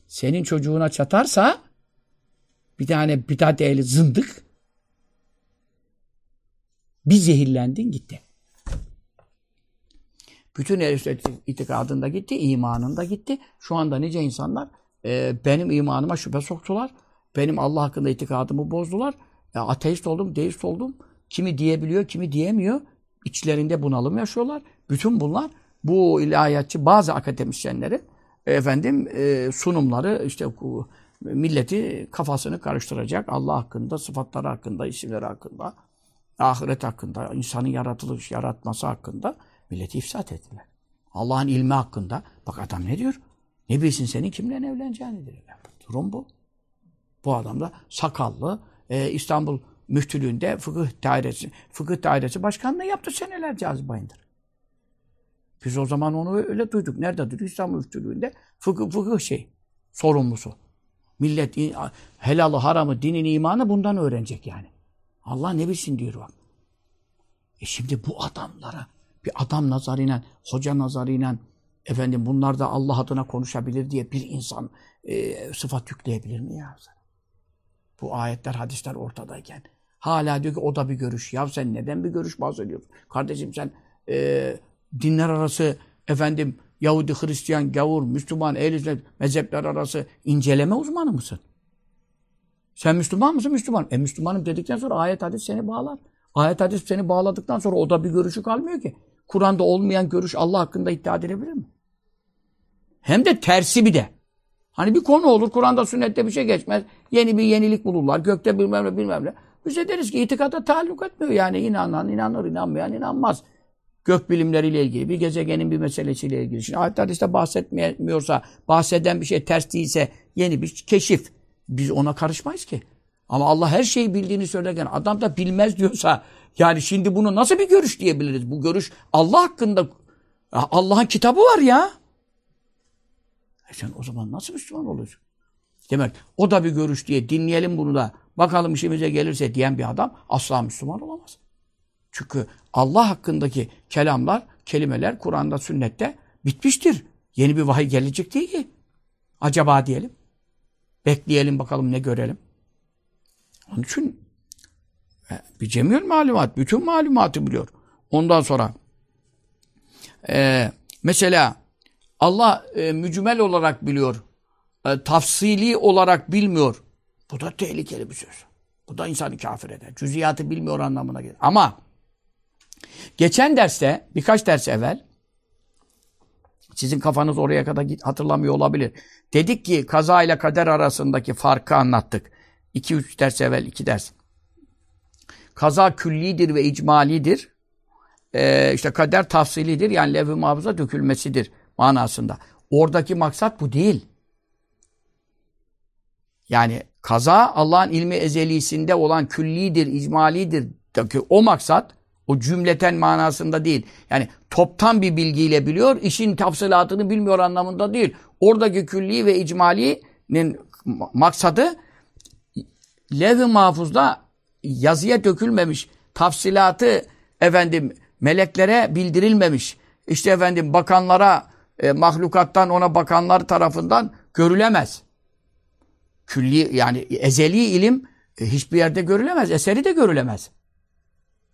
Senin çocuğuna çatarsa bir tane bidat ehli zındık bir zehirlendin gitti. Bütün el itikadında gitti, imanında gitti. Şu anda nice insanlar e, benim imanıma şüphe soktular. Benim Allah hakkında itikadımı bozdular. E, ateist oldum, deist oldum. Kimi diyebiliyor, kimi diyemiyor. İçlerinde bunalım yaşıyorlar. Bütün bunlar bu ilahiyatçı bazı akademisyenlerin efendim e, sunumları işte milleti kafasını karıştıracak. Allah hakkında, sıfatları hakkında, isimleri hakkında, ahiret hakkında, insanın yaratılış, yaratması hakkında milleti ifsat ettiler. Allah'ın ilmi hakkında. Bak adam ne diyor? Ne bilsin senin kimle evleneceğini diyor. Durum bu. Bu adam da sakallı, e, İstanbul müftülüğünde fıkıh dairesi, fıkıh dairesi başkanlığı yaptı senelerce Aziz Bayındır. Biz o zaman onu öyle duyduk. Nerede duyduk? İstanbul müftülüğünde fıkıh, fıkıh şey, sorumlusu. Millet helalı, haramı, dinin, imanı bundan öğrenecek yani. Allah ne bilsin diyor bak. E şimdi bu adamlara bir adam nazarıyla, hoca nazarıyla efendim bunlar da Allah adına konuşabilir diye bir insan e, sıfat yükleyebilir mi ya? Bu ayetler, hadisler ortadayken. Hala diyor ki o da bir görüş. Ya sen neden bir görüş bahsediyorsun? Kardeşim sen e, dinler arası efendim Yahudi, Hristiyan, gavur, Müslüman, ehl mezhepler arası inceleme uzmanı mısın? Sen Müslüman mısın? Müslüman. E Müslümanım dedikten sonra ayet hadis seni bağlar. Ayet hadis seni bağladıktan sonra o da bir görüşü kalmıyor ki. Kur'an'da olmayan görüş Allah hakkında iddia edilebilir mi? Hem de tersi bir de. Hani bir konu olur, Kur'an'da sünnette bir şey geçmez. Yeni bir yenilik bulurlar. Gökte bilmem ne bilmem ne. Biz de deriz ki itikada taalluk etmiyor. Yani inanan inanır, inanmayan inanmaz. Gök bilimleriyle ilgili, bir gezegenin bir meselesiyle ilgili. Şimdi ayet hadiste bahsetmiyorsa, bahseden bir şey ters değilse yeni bir keşif. Biz ona karışmayız ki. Ama Allah her şeyi bildiğini söylerken adam da bilmez diyorsa yani şimdi bunu nasıl bir görüş diyebiliriz? Bu görüş Allah hakkında Allah'ın kitabı var ya. E sen o zaman nasıl Müslüman oluyorsun? Demek o da bir görüş diye dinleyelim bunu da bakalım işimize gelirse diyen bir adam asla Müslüman olamaz. Çünkü Allah hakkındaki kelamlar, kelimeler Kur'an'da, sünnette bitmiştir. Yeni bir vahiy gelecek değil ki. Acaba diyelim. Bekleyelim bakalım ne görelim. Onun için e, bir cemil malumat, bütün malumatı biliyor. Ondan sonra e, mesela Allah e, mücmel olarak biliyor. E, tafsili olarak bilmiyor. Bu da tehlikeli bir söz. Bu da insanı kafir eder. Cüziyatı bilmiyor anlamına gelir. Ama geçen derste, birkaç ders evvel sizin kafanız oraya kadar hatırlamıyor olabilir. Dedik ki kaza ile kader arasındaki farkı anlattık. 2-3 ders evvel, 2 ders. Kaza küllidir ve icmalidir. Ee, işte kader tafsilidir. Yani levh-i mahfuza dökülmesidir manasında. Oradaki maksat bu değil. Yani kaza Allah'ın ilmi ezelisinde olan küllidir, icmalidir. O maksat o cümleten manasında değil. Yani toptan bir bilgiyle biliyor, işin tafsilatını bilmiyor anlamında değil. Oradaki külli ve icmalinin maksadı levh-i mahfuzda yazıya dökülmemiş, tafsilatı efendim meleklere bildirilmemiş. İşte efendim bakanlara, e, mahlukattan ona bakanlar tarafından görülemez. Külli yani ezeli ilim e, hiçbir yerde görülemez, eseri de görülemez.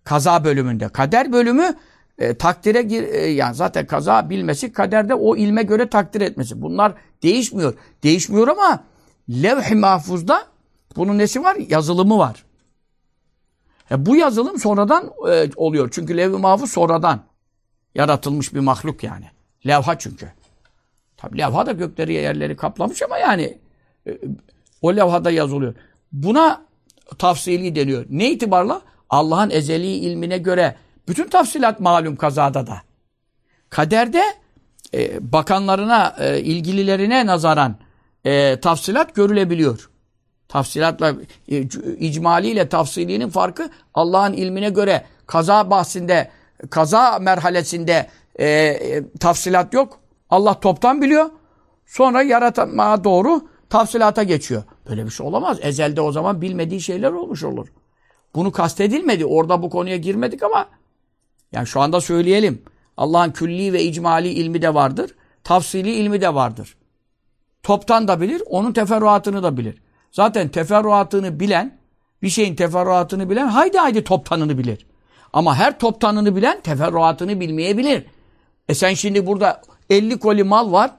Kaza bölümünde. Kader bölümü e, takdire gir, e, yani zaten kaza bilmesi kaderde o ilme göre takdir etmesi. Bunlar değişmiyor. Değişmiyor ama levh-i mahfuzda bunun nesi var? Yazılımı var. E, bu yazılım sonradan e, oluyor. Çünkü levh-i mahfuz sonradan yaratılmış bir mahluk yani. Levha çünkü. Tabi levha da gökleri yerleri kaplamış ama yani e, o levhada yazılıyor. Buna tafsili deniyor. Ne itibarla? Allah'ın ezeli ilmine göre bütün tafsilat malum kazada da. Kaderde e, bakanlarına, e, ilgililerine nazaran e, tafsilat görülebiliyor. Tafsilatla, e, icmaliyle tafsilinin farkı Allah'ın ilmine göre kaza bahsinde, kaza merhalesinde e, e, tafsilat yok. Allah toptan biliyor. Sonra yaratmaya doğru tafsilata geçiyor. Böyle bir şey olamaz. Ezelde o zaman bilmediği şeyler olmuş olur. Bunu kastedilmedi. Orada bu konuya girmedik ama yani şu anda söyleyelim. Allah'ın külli ve icmali ilmi de vardır. Tafsili ilmi de vardır. Toptan da bilir, onun teferruatını da bilir. Zaten teferruatını bilen, bir şeyin teferruatını bilen haydi haydi toptanını bilir. Ama her toptanını bilen teferruatını bilmeyebilir. E sen şimdi burada 50 koli mal var.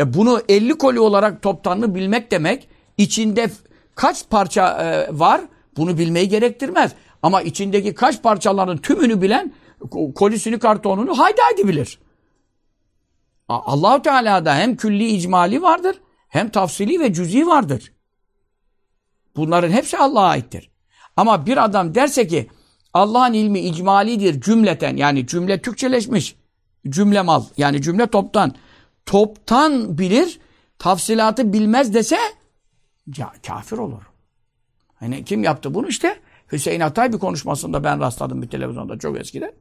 E bunu 50 koli olarak toptanını bilmek demek içinde kaç parça e, var bunu bilmeyi gerektirmez. Ama içindeki kaç parçaların tümünü bilen kolisini kartonunu haydi haydi bilir. Allahu Teala'da hem külli icmali vardır hem tafsili ve cüzi vardır. Bunların hepsi Allah'a aittir. Ama bir adam derse ki Allah'ın ilmi icmalidir cümleten yani cümle Türkçeleşmiş. Cümle mal yani cümle toptan. Toptan bilir tafsilatı bilmez dese ya, kafir olur. Hani kim yaptı bunu işte? Hüseyin Atay bir konuşmasında ben rastladım bir televizyonda çok eskiden.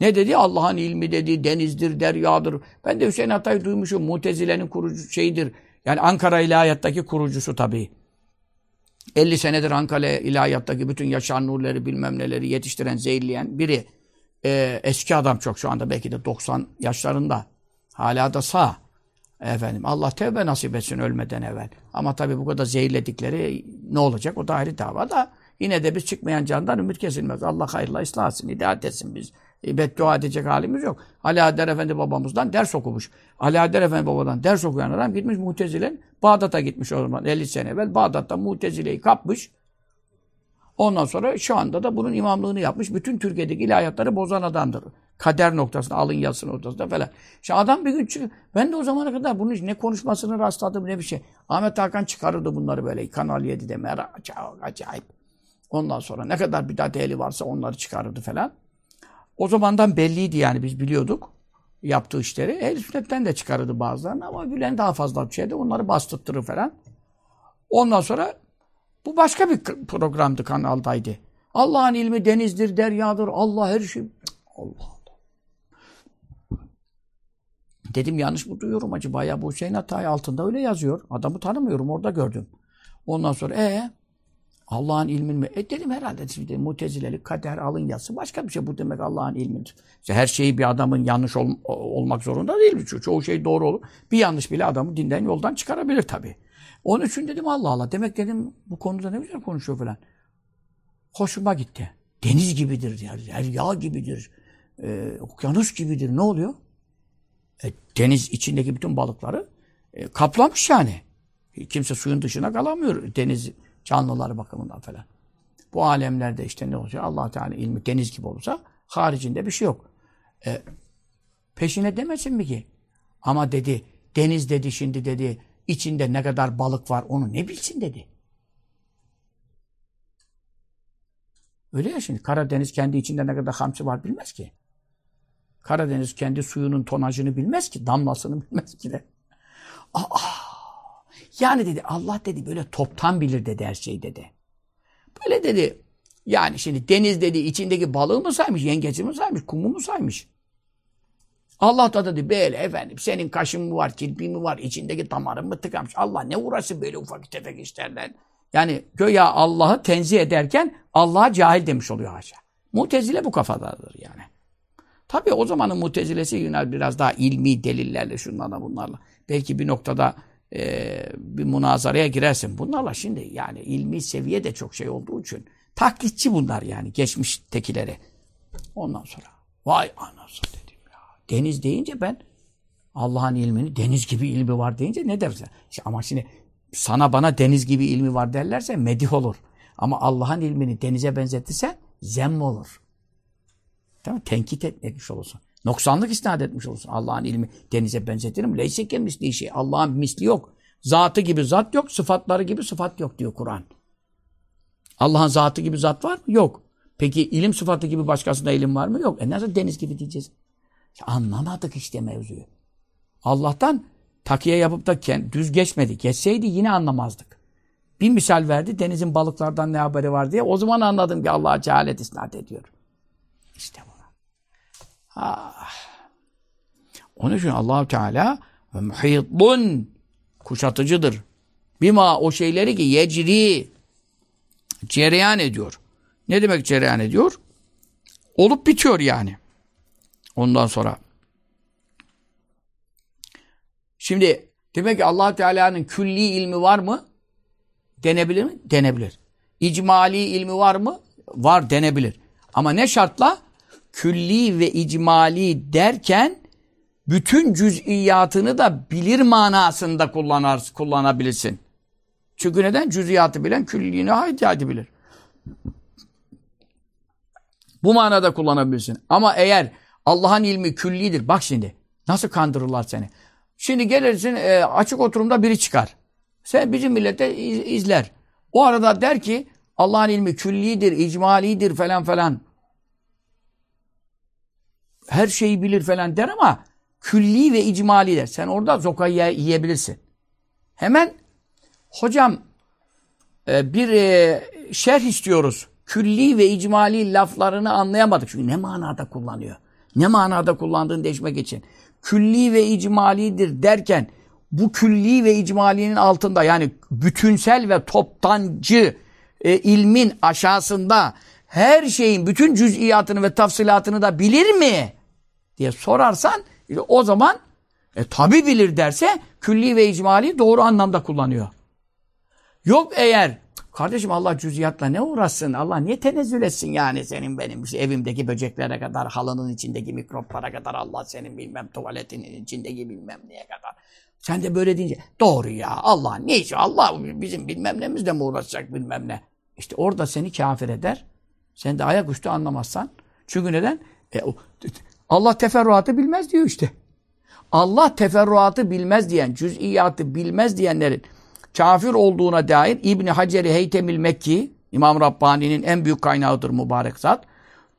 Ne dedi? Allah'ın ilmi dedi, denizdir, deryadır. Ben de Hüseyin Atay duymuşum. Mutezile'nin kurucu şeyidir. Yani Ankara İlahiyat'taki kurucusu tabii. 50 senedir Ankara İlahiyat'taki bütün yaşar nurları bilmem neleri yetiştiren, zehirleyen biri. Ee, eski adam çok şu anda belki de 90 yaşlarında. Hala da sağ. Efendim Allah tevbe nasip etsin ölmeden evvel. Ama tabii bu kadar zehirledikleri ne olacak? O da ayrı dava da. Yine de biz çıkmayan candan ümit kesilmez. Allah hayırla ıslah etsin, hidayet etsin biz. E, beddua edecek halimiz yok. Ali Adder Efendi babamızdan ders okumuş. Ali Adder Efendi babadan ders okuyan adam gitmiş Mutezile'nin Bağdat'a gitmiş o zaman 50 sene evvel. Bağdat'ta Mutezile'yi kapmış. Ondan sonra şu anda da bunun imamlığını yapmış. Bütün Türkiye'deki ilahiyatları bozan adamdır. Kader noktasında, alın yazısı noktasında falan. Şimdi adam bir gün çıkıyor. Ben de o zamana kadar bunun ne konuşmasını rastladım ne bir şey. Ahmet Hakan çıkarırdı bunları böyle Kanal 7'de merak acayip. Ondan sonra ne kadar bidat ehli varsa onları çıkarırdı falan. O zamandan belliydi yani biz biliyorduk yaptığı işleri. Ehl-i sünnetten de çıkarırdı bazılarını ama bilen daha fazla bir şeydi. Onları bastırtırır falan. Ondan sonra bu başka bir programdı kanaldaydı. Allah'ın ilmi denizdir, deryadır. Allah her şey. Allah Allah. Dedim yanlış mı duyuyorum acaba ya bu Hüseyin Atay altında öyle yazıyor. Adamı tanımıyorum orada gördüm. Ondan sonra ee Allah'ın ilmin mi? E dedim herhalde şimdi mutezilelik, kader, alın yazısı başka bir şey. Bu demek Allah'ın ilmidir. İşte her şeyi bir adamın yanlış ol, olmak zorunda değil. Ço çoğu şey doğru olur. Bir yanlış bile adamı dinden yoldan çıkarabilir tabii. Onun için dedim Allah Allah. Demek dedim bu konuda ne güzel konuşuyor falan. Hoşuma gitti. Deniz gibidir yani. Derya gibidir. E, okyanus gibidir. Ne oluyor? E, deniz içindeki bütün balıkları e, kaplamış yani. Kimse suyun dışına kalamıyor deniz canlıları bakımından falan. Bu alemlerde işte ne olacak? allah Teala ilmi deniz gibi olursa haricinde bir şey yok. E, peşine demesin mi ki? Ama dedi deniz dedi şimdi dedi içinde ne kadar balık var onu ne bilsin dedi. Öyle ya şimdi Karadeniz kendi içinde ne kadar hamsi var bilmez ki. Karadeniz kendi suyunun tonajını bilmez ki, damlasını bilmez ki de. Aa, yani dedi Allah dedi böyle toptan bilir dedi her şey dedi. Böyle dedi yani şimdi deniz dedi içindeki balığı mı saymış, yengeci mi saymış, kumu mu saymış? Allah da dedi böyle efendim senin kaşın mı var, kirpi mi var, içindeki damarın mı tıkamış? Allah ne uğraşsın böyle ufak tefek işlerden. Yani göya Allah'ı tenzih ederken Allah'a cahil demiş oluyor haşa. Mutezile bu kafadadır yani. Tabii o zamanın mutezilesi yine biraz daha ilmi delillerle şunlarla bunlarla. Belki bir noktada e, bir münazaraya girersin. Bunlarla şimdi yani ilmi seviye de çok şey olduğu için taklitçi bunlar yani geçmiş tekileri. Ondan sonra vay anasını. Deniz deyince ben Allah'ın ilmini deniz gibi ilmi var deyince ne dersin? İşte ama şimdi sana bana deniz gibi ilmi var derlerse medih olur. Ama Allah'ın ilmini denize benzetirsen zemm olur. Mi? Tenkit etmiş olursun. Noksanlık isnat etmiş olursun. Allah'ın ilmi denize benzetirim. Leyseke misli şey. Allah'ın misli yok. Zatı gibi zat yok. Sıfatları gibi sıfat yok diyor Kur'an. Allah'ın zatı gibi zat var mı? Yok. Peki ilim sıfatı gibi başkasında ilim var mı? Yok. E nasıl deniz gibi diyeceğiz? Anlamadık işte mevzuyu. Allah'tan takiye yapıp da düz geçmedi. Geçseydi yine anlamazdık. Bir misal verdi. Denizin balıklardan ne haberi var diye. O zaman anladım ki Allah'a cehalet isnat ediyor. İşte bu. Ah. Onun için Allahu Teala ve muhitun kuşatıcıdır. Bima o şeyleri ki yecri cereyan ediyor. Ne demek cereyan ediyor? Olup bitiyor yani. Ondan sonra. Şimdi demek ki allah Teala'nın külli ilmi var mı? Denebilir mi? Denebilir. İcmali ilmi var mı? Var denebilir. Ama ne şartla? külli ve icmali derken bütün cüz'iyatını da bilir manasında kullanır, kullanabilirsin. Çünkü neden? Cüz'iyatı bilen külliğine haydi bilir. Bu manada kullanabilirsin. Ama eğer Allah'ın ilmi küllidir. Bak şimdi nasıl kandırırlar seni. Şimdi gelirsin e, açık oturumda biri çıkar. Sen bizim millete iz, izler. O arada der ki Allah'ın ilmi küllidir, icmalidir falan falan her şeyi bilir falan der ama külli ve icmali der. Sen orada zokayı yiyebilirsin. Hemen hocam e, bir e, şerh istiyoruz. Külli ve icmali laflarını anlayamadık. Çünkü ne manada kullanıyor? Ne manada kullandığını değişmek için. Külli ve icmalidir derken bu külli ve icmalinin altında yani bütünsel ve toptancı e, ilmin aşağısında her şeyin bütün cüz'iyatını ve tafsilatını da bilir mi? diye sorarsan işte o zaman e, tabi bilir derse külli ve icmali doğru anlamda kullanıyor. Yok eğer kardeşim Allah cüziyatla ne uğraşsın? Allah niye tenezzül etsin yani senin benim işte evimdeki böceklere kadar, halının içindeki mikroplara kadar Allah senin bilmem tuvaletinin içindeki bilmem neye kadar. Sen de böyle deyince doğru ya Allah ne işi Allah bizim bilmem nemizle mi uğraşacak bilmem ne. İşte orada seni kafir eder. Sen de ayaküstü anlamazsan. Çünkü neden? E, Allah teferruatı bilmez diyor işte. Allah teferruatı bilmez diyen, cüz'iyatı bilmez diyenlerin kafir olduğuna dair İbni Hacer-i Heytemil Mekki, İmam Rabbani'nin en büyük kaynağıdır mübarek zat.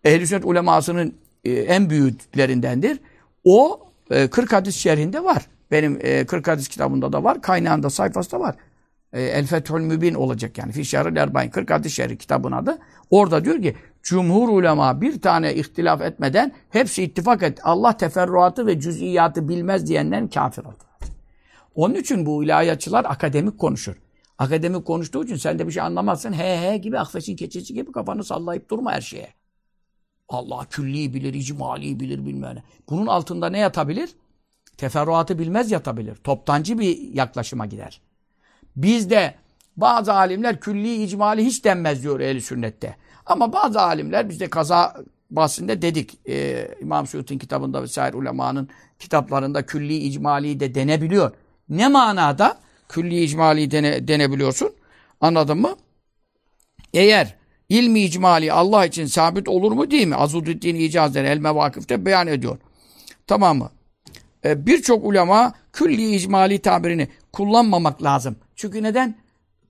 Ehl-i sünnet ulemasının e, en büyüklerindendir. O e, 40 hadis şerhinde var. Benim e, 40 hadis kitabında da var. Kaynağında sayfasında var. E, El Fethül Mübin olacak yani. Fi Şerril Erbain 40 hadis şerhi kitabın adı. Orada diyor ki cumhur ulema bir tane ihtilaf etmeden hepsi ittifak et. Allah teferruatı ve cüz'iyatı bilmez diyenlerin kafir oldu. Onun için bu ilahiyatçılar akademik konuşur. Akademik konuştuğu için sen de bir şey anlamazsın. He he gibi akfesin keçesi gibi kafanı sallayıp durma her şeye. Allah külli bilir, icmali bilir bilmem. Bunun altında ne yatabilir? Teferruatı bilmez yatabilir. Toptancı bir yaklaşıma gider. Bizde bazı alimler külli icmali hiç denmez diyor ehli sünnette. Ama bazı alimler bizde kaza bahsinde dedik. Ee, İmam Suyut'un kitabında vesaire ulemanın kitaplarında külli icmali de denebiliyor. Ne manada külli icmali dene, denebiliyorsun? Anladın mı? Eğer ilmi icmali Allah için sabit olur mu değil mi? Azuddin İcaz'den El Mevakıf'te beyan ediyor. Tamam mı? Ee, Birçok ulema külli icmali tabirini kullanmamak lazım. Çünkü neden?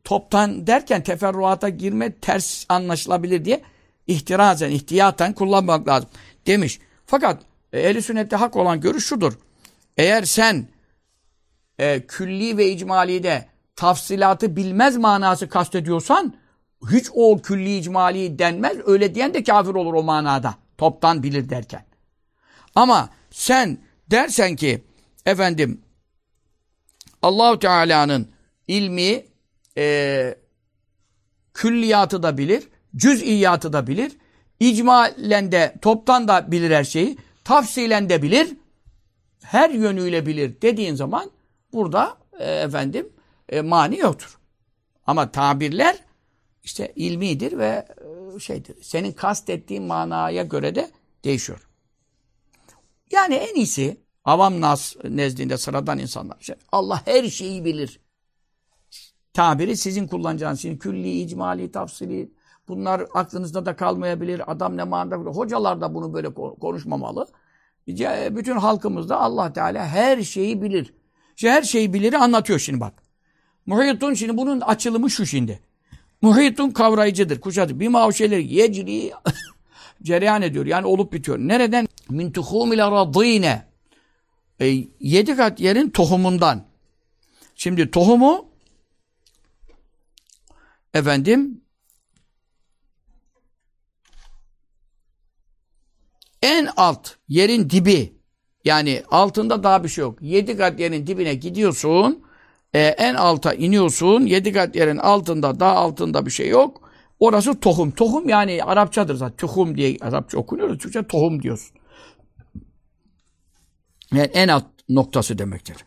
Toptan derken teferruata girme ters anlaşılabilir diye ihtirazen, ihtiyaten kullanmak lazım demiş. Fakat e, ehl sünnette hak olan görüş şudur. Eğer sen e, külli ve icmali de tafsilatı bilmez manası kastediyorsan hiç o külli icmali denmez. Öyle diyen de kafir olur o manada. Toptan bilir derken. Ama sen dersen ki efendim Allahu Teala'nın ilmi e, külliyatı da bilir, cüz'iyatı da bilir, icmalen de toptan da bilir her şeyi, tafsilen de bilir, her yönüyle bilir dediğin zaman burada e, efendim e, mani yoktur. Ama tabirler işte ilmidir ve e, şeydir. Senin kastettiğin manaya göre de değişiyor. Yani en iyisi avam nas nezdinde sıradan insanlar. Şey, Allah her şeyi bilir. Tabiri sizin kullanacağınız için külli, icmali, tafsili bunlar aklınızda da kalmayabilir. Adam ne manada hocalar da bunu böyle konuşmamalı. Bütün halkımızda Allah Teala her şeyi bilir. Her şeyi biliri anlatıyor şimdi bak. Muhitun şimdi bunun açılımı şu şimdi. Muhitun kavrayıcıdır, kuşatıdır. Bir mavşeleri yecri cereyan ediyor. Yani olup bitiyor. Nereden? Min tuhumil aradîne. E, yedi kat yerin tohumundan. Şimdi tohumu efendim en alt yerin dibi yani altında daha bir şey yok. Yedi kat yerin dibine gidiyorsun e, en alta iniyorsun. Yedi kat yerin altında daha altında bir şey yok. Orası tohum. Tohum yani Arapçadır zaten. Tohum diye Arapça okunuyor. Türkçe tohum diyorsun. Yani en alt noktası demektir.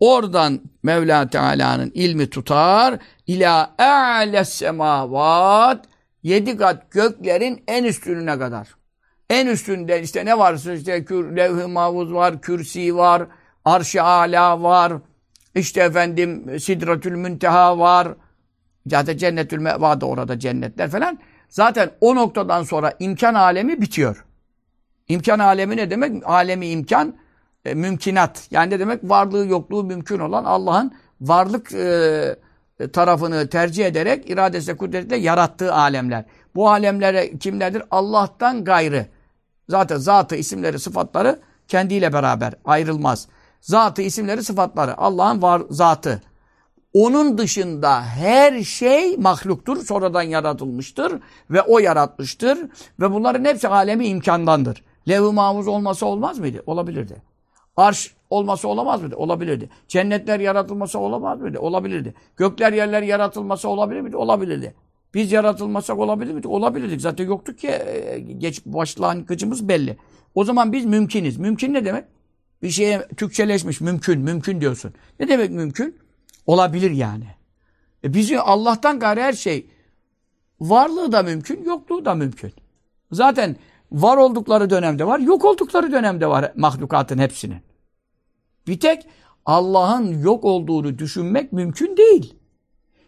Oradan Mevla Teala'nın ilmi tutar. İlâ e'les semavat yedi kat göklerin en üstününe kadar. En üstünde işte ne varsa işte levh-i mahfuz var, kürsi var, arş-ı ala var, işte efendim Sidratül Münteha var. Zaten Cennetül Meva da orada cennetler falan. Zaten o noktadan sonra imkan alemi bitiyor. İmkan alemi ne demek? Alemi imkan, e, mümkinat. Yani ne demek? Varlığı yokluğu mümkün olan Allah'ın varlık e, tarafını tercih ederek iradesiyle kudretiyle yarattığı alemler. Bu alemlere kimlerdir? Allah'tan gayrı. Zaten zatı, isimleri, sıfatları kendiyle beraber ayrılmaz. Zatı, isimleri, sıfatları. Allah'ın var zatı. Onun dışında her şey mahluktur, sonradan yaratılmıştır ve o yaratmıştır ve bunların hepsi alemi imkandandır. Lev-i mahfuz olması olmaz mıydı? Olabilirdi. Arş olması olamaz mıydı? Olabilirdi. Cennetler yaratılması olamaz mıydı? Olabilirdi. Gökler yerler yaratılması olabilir miydi? Olabilirdi. Biz yaratılmasak olabilir miydik? Olabilirdik. Zaten yoktuk ki e, geç başlangıcımız belli. O zaman biz mümkiniz. Mümkün ne demek? Bir şeye Türkçeleşmiş. Mümkün. Mümkün diyorsun. Ne demek mümkün? Olabilir yani. E bizi Allah'tan gayrı her şey varlığı da mümkün, yokluğu da mümkün. Zaten var oldukları dönemde var, yok oldukları dönemde var mahlukatın hepsinin. Bir tek Allah'ın yok olduğunu düşünmek mümkün değil.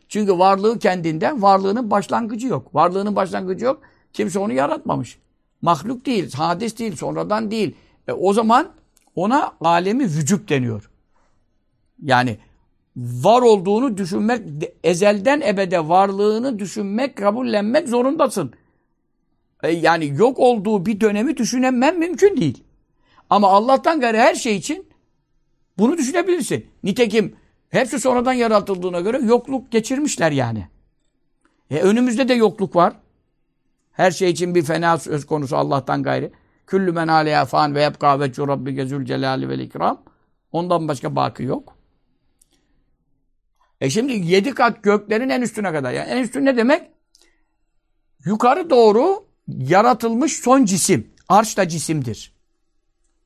Çünkü varlığı kendinden, varlığının başlangıcı yok. Varlığının başlangıcı yok. Kimse onu yaratmamış. Mahluk değil, hadis değil, sonradan değil. E, o zaman ona alemi vücub deniyor. Yani var olduğunu düşünmek, ezelden ebede varlığını düşünmek, kabullenmek zorundasın. E, yani yok olduğu bir dönemi düşünemem mümkün değil. Ama Allah'tan gayrı her şey için bunu düşünebilirsin. Nitekim hepsi sonradan yaratıldığına göre yokluk geçirmişler yani. E, önümüzde de yokluk var. Her şey için bir fena söz konusu Allah'tan gayrı. Küllü men aleyha fan ve yebka ve rabbike zülcelali vel ikram. Ondan başka bakı yok. E şimdi yedi kat göklerin en üstüne kadar. Yani en üstü ne demek? Yukarı doğru yaratılmış son cisim. Arş da cisimdir.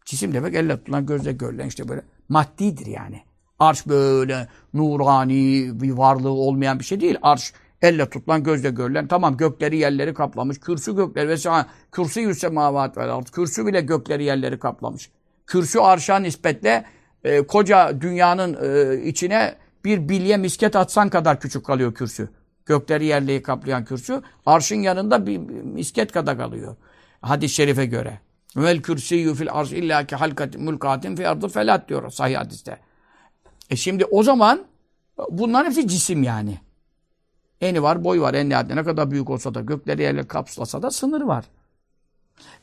Cisim demek elle tutulan, gözle görülen işte böyle maddidir yani. Arş böyle nurani bir varlığı olmayan bir şey değil. Arş elle tutulan, gözle görülen. Tamam gökleri yerleri kaplamış. Kürsü gökleri vesaire. Kürsü yüse mavat vel ard. Kürsü bile gökleri yerleri kaplamış. Kürsü arşa nispetle e, koca dünyanın e, içine bir bilye misket atsan kadar küçük kalıyor kürsü. Gökleri yerleri kaplayan kürsü. Arşın yanında bir misket kadar kalıyor. Hadis-i şerife göre. Vel kürsüyü fil arş illa ki halkatin mulkatin fi ardı felat diyor sahih hadiste. E şimdi o zaman bunların hepsi cisim yani. Eni var, boy var. En nihayetinde ne kadar büyük olsa da gökleri yerle kapslasa da sınır var.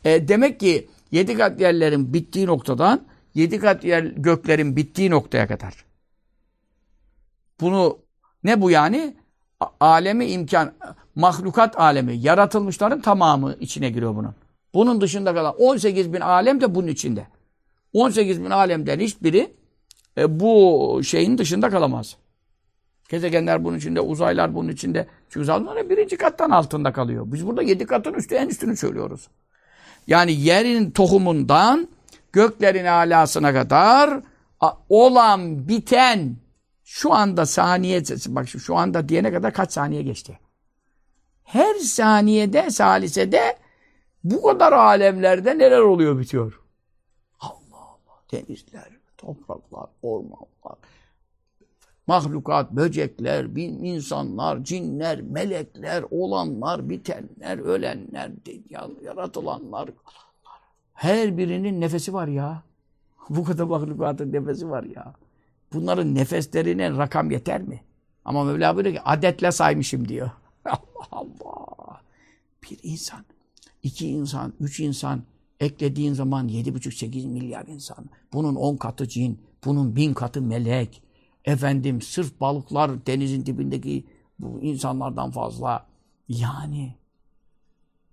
E, demek ki yedi kat yerlerin bittiği noktadan yedi kat yer göklerin bittiği noktaya kadar. Bunu ne bu yani? Alemi imkan, mahlukat alemi, yaratılmışların tamamı içine giriyor bunun. Bunun dışında kalan 18 bin alem de bunun içinde. 18 bin alemden hiçbiri e, bu şeyin dışında kalamaz. Gezegenler bunun içinde, uzaylar bunun içinde. Çünkü zaten birinci kattan altında kalıyor. Biz burada yedi katın üstü en üstünü söylüyoruz. Yani yerin tohumundan göklerin alasına kadar olan, biten şu anda saniye, bak şu anda diyene kadar kaç saniye geçti? Her saniyede, salisede bu kadar alemlerde neler oluyor bitiyor? Allah Allah. Denizler, topraklar, ormanlar, mahlukat, böcekler, insanlar, cinler, melekler, olanlar, bitenler, ölenler, yaratılanlar. Her birinin nefesi var ya. Bu kadar mahlukatın nefesi var ya. Bunların nefeslerine rakam yeter mi? Ama Mevla buyuruyor ki adetle saymışım diyor. Allah Allah. Bir insan, iki insan, üç insan eklediğin zaman yedi buçuk sekiz milyar insan. Bunun on katı cin, bunun bin katı melek, Efendim sırf balıklar denizin dibindeki bu insanlardan fazla. Yani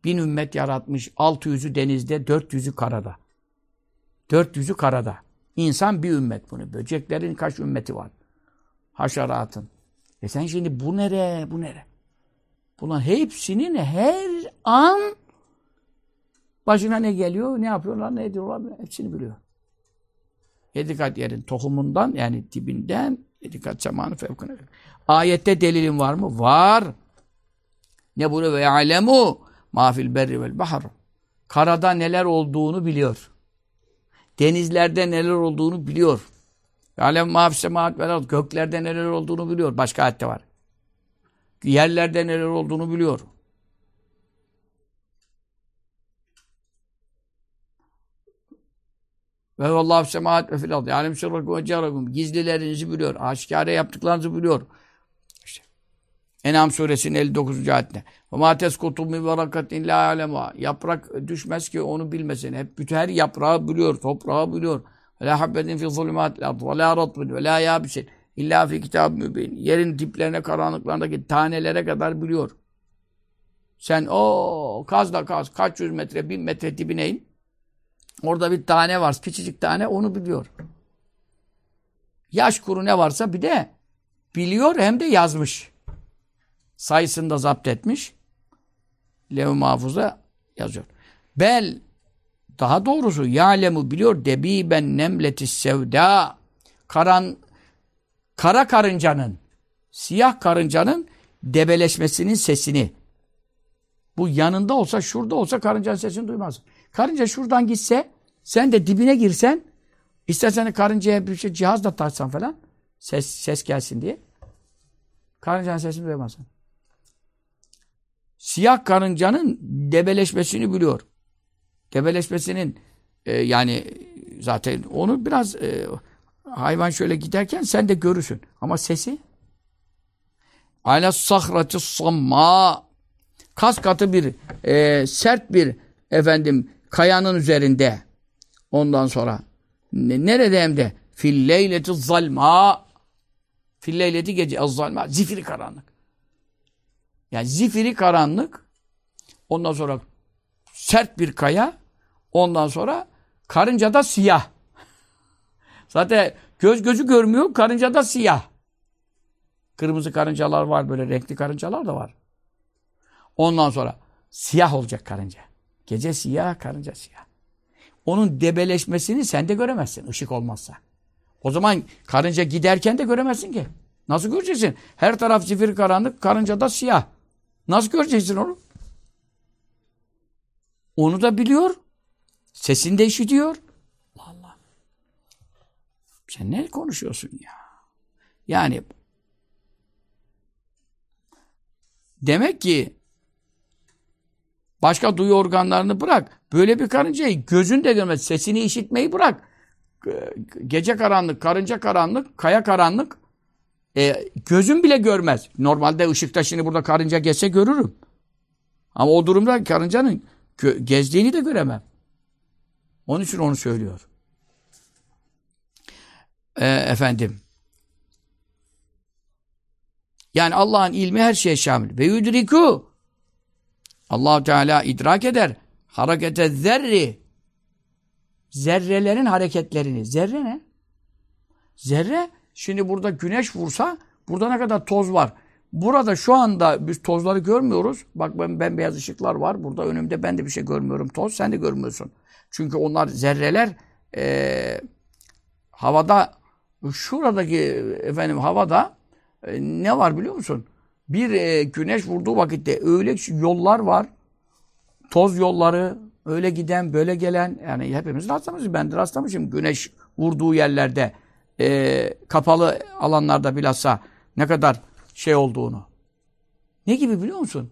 bin ümmet yaratmış. Altı yüzü denizde, dört yüzü karada. Dört yüzü karada. İnsan bir ümmet bunu. Böceklerin kaç ümmeti var? Haşeratın. E sen şimdi bu nere, bu nere? Bunların hepsinin her an başına ne geliyor, ne yapıyorlar, ne ediyorlar hepsini biliyor. Yedi kat yerin tohumundan yani dibinden yedi kat zamanı fevkine. Ayette delilin var mı? Var. Ne bunu ve alemu mafil berri vel bahr. Karada neler olduğunu biliyor. Denizlerde neler olduğunu biliyor. Alem mafil semaat vel Göklerde neler olduğunu biliyor. Başka ayette var. Yerlerde neler olduğunu biliyor. Ve vallahu semaat ve fil ardı. Alem sırrakum ve cehrakum. Gizlilerinizi biliyor. Aşikare yaptıklarınızı biliyor. İşte. Enam suresinin 59. ayetinde. Ve ma teskutum min berakatin la alema. Yaprak düşmez ki onu bilmesin. Hep bütün her yaprağı biliyor, toprağı biliyor. Ve la habbetin fi zulümatil ard ve la ratbin ve la yabisin. İlla fi kitab mübin. Yerin diplerine, karanlıklarındaki tanelere kadar biliyor. Sen o kaz da kaz, kaç yüz metre, bin metre dibine in. Orada bir tane var, küçücük tane onu biliyor. Yaş kuru ne varsa bir de biliyor hem de yazmış. Sayısını da zapt etmiş. Lev mahfuza yazıyor. Bel daha doğrusu yalemu biliyor debiben nemletis sevda karan kara karıncanın siyah karıncanın debeleşmesinin sesini bu yanında olsa şurada olsa karıncanın sesini duymaz. Karınca şuradan gitse, sen de dibine girsen, istersen karıncaya bir şey cihaz da taksan falan, ses, ses gelsin diye. Karıncanın sesini duyamazsın. Siyah karıncanın debeleşmesini biliyor. Debeleşmesinin e, yani zaten onu biraz e, hayvan şöyle giderken sen de görürsün. Ama sesi ala sahrati samma kas katı bir e, sert bir efendim kayanın üzerinde. Ondan sonra nerede hem de fil leyleti zalma fil leyleti gece zalma zifiri karanlık. Yani zifiri karanlık ondan sonra sert bir kaya ondan sonra karınca da siyah. Zaten göz gözü görmüyor karınca da siyah. Kırmızı karıncalar var böyle renkli karıncalar da var. Ondan sonra siyah olacak karınca. Gece siyah, karınca siyah. Onun debeleşmesini sen de göremezsin ışık olmazsa. O zaman karınca giderken de göremezsin ki. Nasıl göreceksin? Her taraf zifir karanlık, karınca da siyah. Nasıl göreceksin onu? Onu da biliyor. Sesini de işitiyor. Allah. Sen ne konuşuyorsun ya? Yani demek ki başka duyu organlarını bırak. Böyle bir karıncayı gözün de görmez. Sesini işitmeyi bırak. Gece karanlık, karınca karanlık, kaya karanlık. E, gözüm bile görmez. Normalde ışıkta şimdi burada karınca geçse görürüm. Ama o durumda karıncanın gezdiğini de göremem. Onun için onu söylüyor. E, efendim. Yani Allah'ın ilmi her şeye şamil. Ve yudriku. Allah Teala idrak eder. Harekete zerri. Zerrelerin hareketlerini. Zerre ne? Zerre Şimdi burada güneş vursa burada ne kadar toz var. Burada şu anda biz tozları görmüyoruz. Bak ben bembeyaz ışıklar var. Burada önümde ben de bir şey görmüyorum toz. Sen de görmüyorsun. Çünkü onlar zerreler e, havada şuradaki efendim havada e, ne var biliyor musun? Bir e, güneş vurduğu vakitte öyle yollar var. Toz yolları, öyle giden, böyle gelen. Yani hepimiz rastlamışız. Ben de rastlamışım güneş vurduğu yerlerde e, kapalı alanlarda bilhassa ne kadar şey olduğunu. Ne gibi biliyor musun?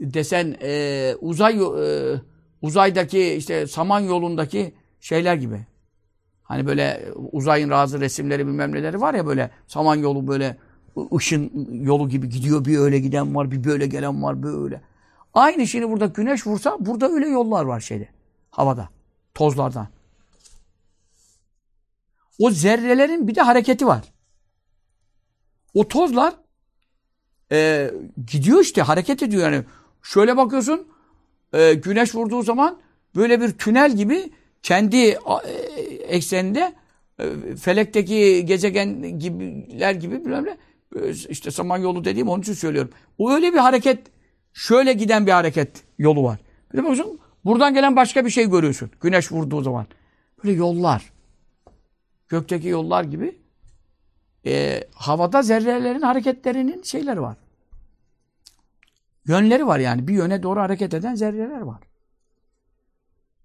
Desen e, uzay e, uzaydaki işte saman yolundaki şeyler gibi. Hani böyle uzayın razı resimleri bilmem neleri var ya böyle saman yolu böyle ışın yolu gibi gidiyor. Bir öyle giden var, bir böyle gelen var, böyle. Aynı şimdi burada güneş vursa burada öyle yollar var şeyde. Havada. Tozlardan. O zerrelerin bir de hareketi var. O tozlar e, gidiyor işte hareket ediyor yani. Şöyle bakıyorsun e, güneş vurduğu zaman böyle bir tünel gibi kendi e, ekseninde e, felekteki gezegen gibiler gibi bilmem ne işte Samanyolu dediğim onun için söylüyorum. O öyle bir hareket şöyle giden bir hareket yolu var. Bir de bakıyorsun buradan gelen başka bir şey görüyorsun. Güneş vurduğu zaman. Böyle yollar gökteki yollar gibi e, havada zerrelerin hareketlerinin şeyleri var. Yönleri var yani. Bir yöne doğru hareket eden zerreler var.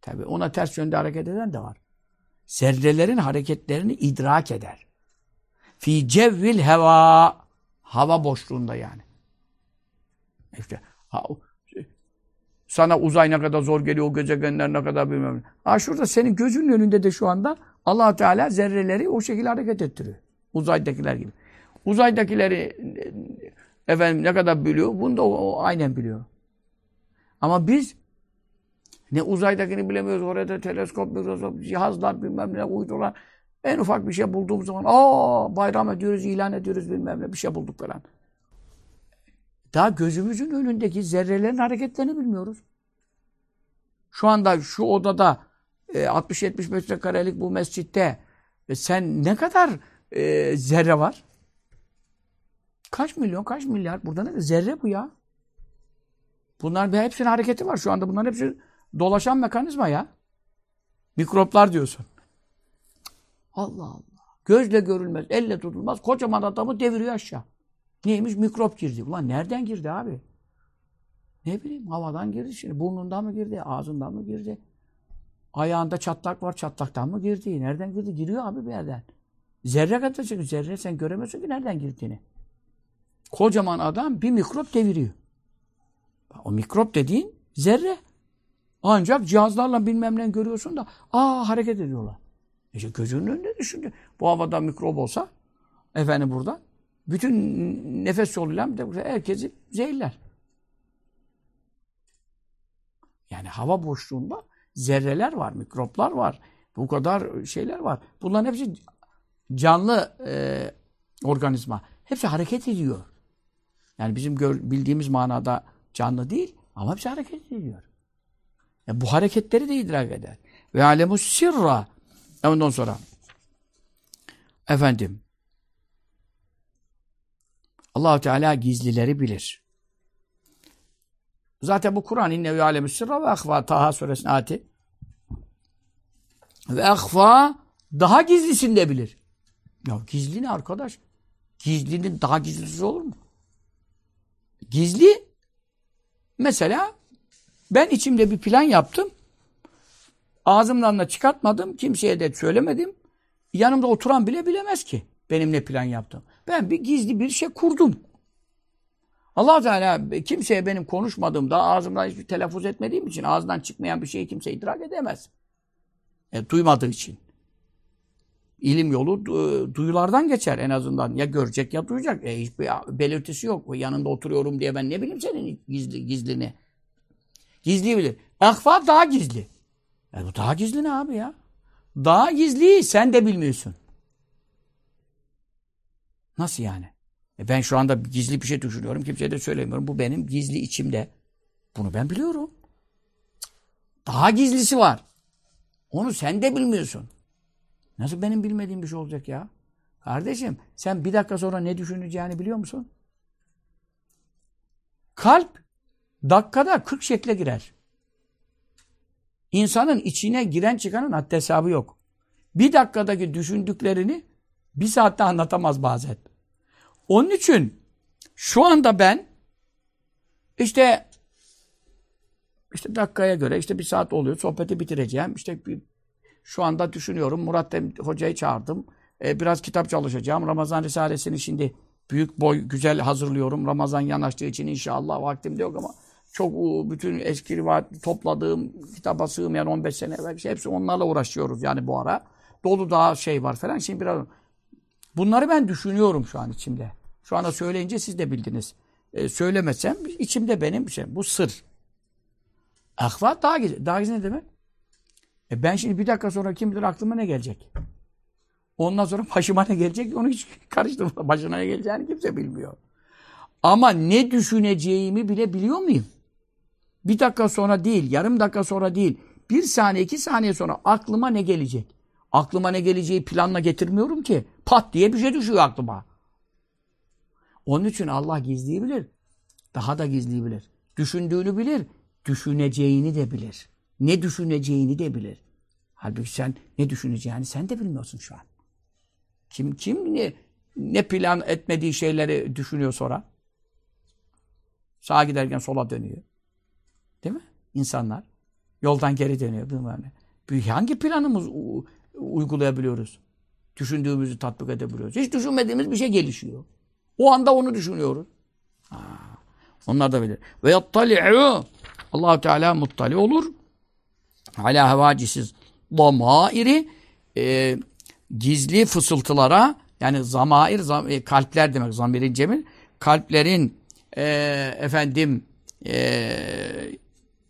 Tabi ona ters yönde hareket eden de var. Zerrelerin hareketlerini idrak eder. Fi cevvil heva hava boşluğunda yani. İşte sana uzay ne kadar zor geliyor, o gezegenler ne kadar bilmem ne. Ha şurada senin gözünün önünde de şu anda allah Teala zerreleri o şekilde hareket ettiriyor. Uzaydakiler gibi. Uzaydakileri efendim ne kadar biliyor? Bunu da o, o aynen biliyor. Ama biz ne uzaydakini bilemiyoruz. Orada teleskop, mikroskop, cihazlar bilmem ne uydular. En ufak bir şey bulduğumuz zaman aa bayram ediyoruz, ilan ediyoruz bilmem ne bir şey bulduk falan. Daha gözümüzün önündeki zerrelerin hareketlerini bilmiyoruz. Şu anda şu odada e, 60-70 metrekarelik bu mescitte e, sen ne kadar e, zerre var? Kaç milyon, kaç milyar? Burada ne? Zerre bu ya. Bunlar bir hepsinin hareketi var. Şu anda bunların hepsi dolaşan mekanizma ya. Mikroplar diyorsun. Allah Allah. Gözle görülmez, elle tutulmaz. Kocaman adamı deviriyor aşağı. Neymiş? Mikrop girdi. Ulan nereden girdi abi? Ne bileyim havadan girdi şimdi. Burnundan mı girdi? Ağzından mı girdi? Ayağında çatlak var. Çatlaktan mı girdi? Nereden girdi? Giriyor abi bir yerden. Zerre kadar çünkü zerre sen göremiyorsun ki nereden girdiğini. Kocaman adam bir mikrop deviriyor. O mikrop dediğin zerre. Ancak cihazlarla bilmem ne görüyorsun da aa hareket ediyorlar. İşte gözünün önünde düşünce. Bu havada mikrop olsa efendim burada bütün nefes yoluyla herkesi zehirler. Yani hava boşluğunda zerreler var, mikroplar var. Bu kadar şeyler var. Bunların hepsi canlı e, organizma. Hepsi hareket ediyor. Yani bizim gör, bildiğimiz manada canlı değil ama hepsi hareket ediyor. Yani bu hareketleri de idrak eder. Ve alemus sirra ondan sonra efendim allah Teala gizlileri bilir. Zaten bu Kur'an inne ve alemü sırra ve akva Taha suresinin ayeti. Ve akfa Daha gizlisini de bilir. Ya gizli ne arkadaş? Gizlinin daha gizlisi olur mu? Gizli mesela ben içimde bir plan yaptım. Ağzımdan da çıkartmadım. Kimseye de söylemedim. Yanımda oturan bile bilemez ki benim ne plan yaptım. Ben bir gizli bir şey kurdum. allah Teala kimseye benim konuşmadığım, daha ağzımdan hiçbir telaffuz etmediğim için ağzından çıkmayan bir şeyi kimse idrak edemez. E, duymadığı için. İlim yolu e, duyulardan geçer en azından. Ya görecek ya duyacak. E, hiçbir belirtisi yok. Yanında oturuyorum diye ben ne bileyim senin gizli, gizlini. Gizli bilir. Akfa daha gizli. E, bu daha gizli ne abi ya? Daha gizli sen de bilmiyorsun. Nasıl yani? E ben şu anda gizli bir şey düşünüyorum. Kimseye de söylemiyorum. Bu benim gizli içimde. Bunu ben biliyorum. Daha gizlisi var. Onu sen de bilmiyorsun. Nasıl benim bilmediğim bir şey olacak ya? Kardeşim sen bir dakika sonra ne düşüneceğini biliyor musun? Kalp dakikada 40 şekle girer. İnsanın içine giren çıkanın haddi hesabı yok. Bir dakikadaki düşündüklerini bir saatte anlatamaz bazen. Onun için şu anda ben işte işte dakikaya göre işte bir saat oluyor sohbeti bitireceğim. İşte bir, şu anda düşünüyorum Murat Hoca'yı çağırdım. Ee, biraz kitap çalışacağım. Ramazan Risalesi'ni şimdi büyük boy güzel hazırlıyorum. Ramazan yanaştığı için inşallah vaktim de yok ama çok bütün eski rivayet topladığım, kitaba sığmayan 15 sene evvel şey, hepsi onlarla uğraşıyoruz yani bu ara. Dolu daha şey var falan. Şimdi biraz bunları ben düşünüyorum şu an içimde. Şu anda söyleyince siz de bildiniz. Ee, söylemesem içimde benim bir şey. Bu sır. Ahva daha güzel. Daha güzel ne demek? E ben şimdi bir dakika sonra kim bilir aklıma ne gelecek? Ondan sonra başıma ne gelecek onu hiç karıştırma. Başına ne geleceğini kimse bilmiyor. Ama ne düşüneceğimi bile biliyor muyum? Bir dakika sonra değil, yarım dakika sonra değil, bir saniye, iki saniye sonra aklıma ne gelecek? Aklıma ne geleceği planla getirmiyorum ki. Pat diye bir şey düşüyor aklıma. Onun için Allah gizliyi bilir. Daha da gizliyi bilir. Düşündüğünü bilir. Düşüneceğini de bilir. Ne düşüneceğini de bilir. Halbuki sen ne düşüneceğini sen de bilmiyorsun şu an. Kim kim ne, ne plan etmediği şeyleri düşünüyor sonra? Sağa giderken sola dönüyor. Değil mi? İnsanlar. Yoldan geri dönüyor. Bilmem Hangi planımız uygulayabiliyoruz? Düşündüğümüzü tatbik edebiliyoruz. Hiç düşünmediğimiz bir şey gelişiyor. O anda onu düşünüyoruz. Ha. Onlar da bilir. Ve yattali'u allah Teala muttali olur. Ala havacisiz damairi e, gizli fısıltılara yani zamair zam, e, kalpler demek zamirin cemil kalplerin e, efendim e,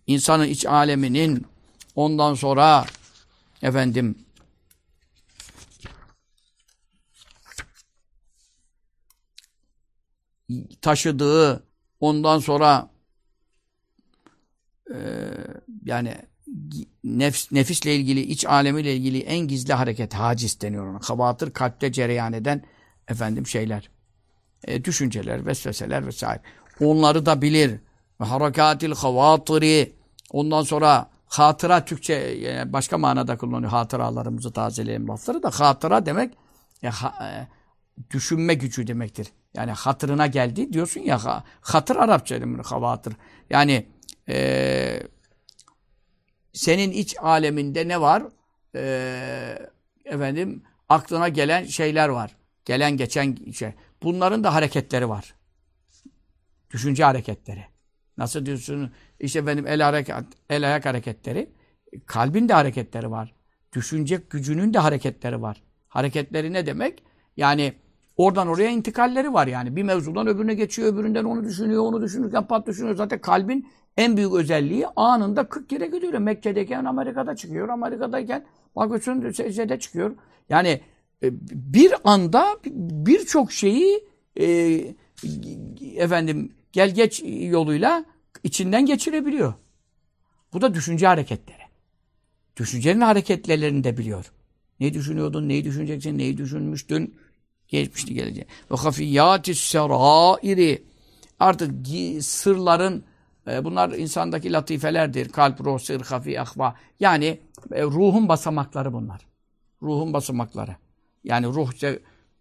insanın iç aleminin ondan sonra efendim taşıdığı ondan sonra e, yani nefs, nefisle ilgili, iç alemiyle ilgili en gizli hareket, hacis deniyor ona. Kabatır kalpte cereyan eden efendim şeyler. E, düşünceler, vesveseler vesaire. Onları da bilir. Ve harakatil havatiri. Ondan sonra hatıra Türkçe yani başka manada kullanıyor. Hatıralarımızı tazeleyelim lafları da hatıra demek e, ha, e, düşünme gücü demektir. Yani hatırına geldi diyorsun ya ha, hatır Arapça demek havatır. Yani e, senin iç aleminde ne var? E, efendim aklına gelen şeyler var. Gelen geçen şey. Bunların da hareketleri var. Düşünce hareketleri. Nasıl diyorsun? İşte benim el, hareket, el ayak hareketleri. Kalbin de hareketleri var. Düşünce gücünün de hareketleri var. Hareketleri ne demek? Yani oradan oraya intikalleri var yani. Bir mevzudan öbürüne geçiyor, öbüründen onu düşünüyor, onu düşünürken pat düşünüyor. Zaten kalbin en büyük özelliği anında 40 kere gidiyor. Mekke'deyken Amerika'da çıkıyor, Amerika'dayken bakıyorsun secdede çıkıyor. Yani e, bir anda birçok şeyi e, efendim gel geç yoluyla içinden geçirebiliyor. Bu da düşünce hareketleri. Düşüncenin hareketlerini de biliyor. Ne düşünüyordun, neyi düşüneceksin, neyi düşünmüştün, geçmişti gelecek. Ve hafiyatis serairi artık sırların e, bunlar insandaki latifelerdir. Kalp, ruh, sır, hafi, ahva. Yani e, ruhun basamakları bunlar. Ruhun basamakları. Yani ruh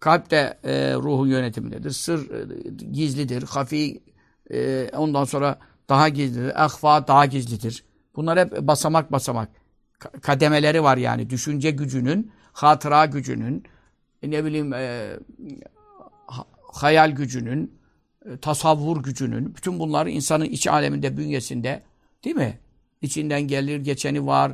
kalp de e, ruhun yönetimindedir. Sır gizlidir. Hafi e, ondan sonra daha gizlidir. Ahfa daha gizlidir. Bunlar hep basamak basamak. Kademeleri var yani. Düşünce gücünün, hatıra gücünün, ne bileyim e, hayal gücünün, e, tasavvur gücünün, bütün bunlar insanın iç aleminde, bünyesinde değil mi? İçinden gelir, geçeni var.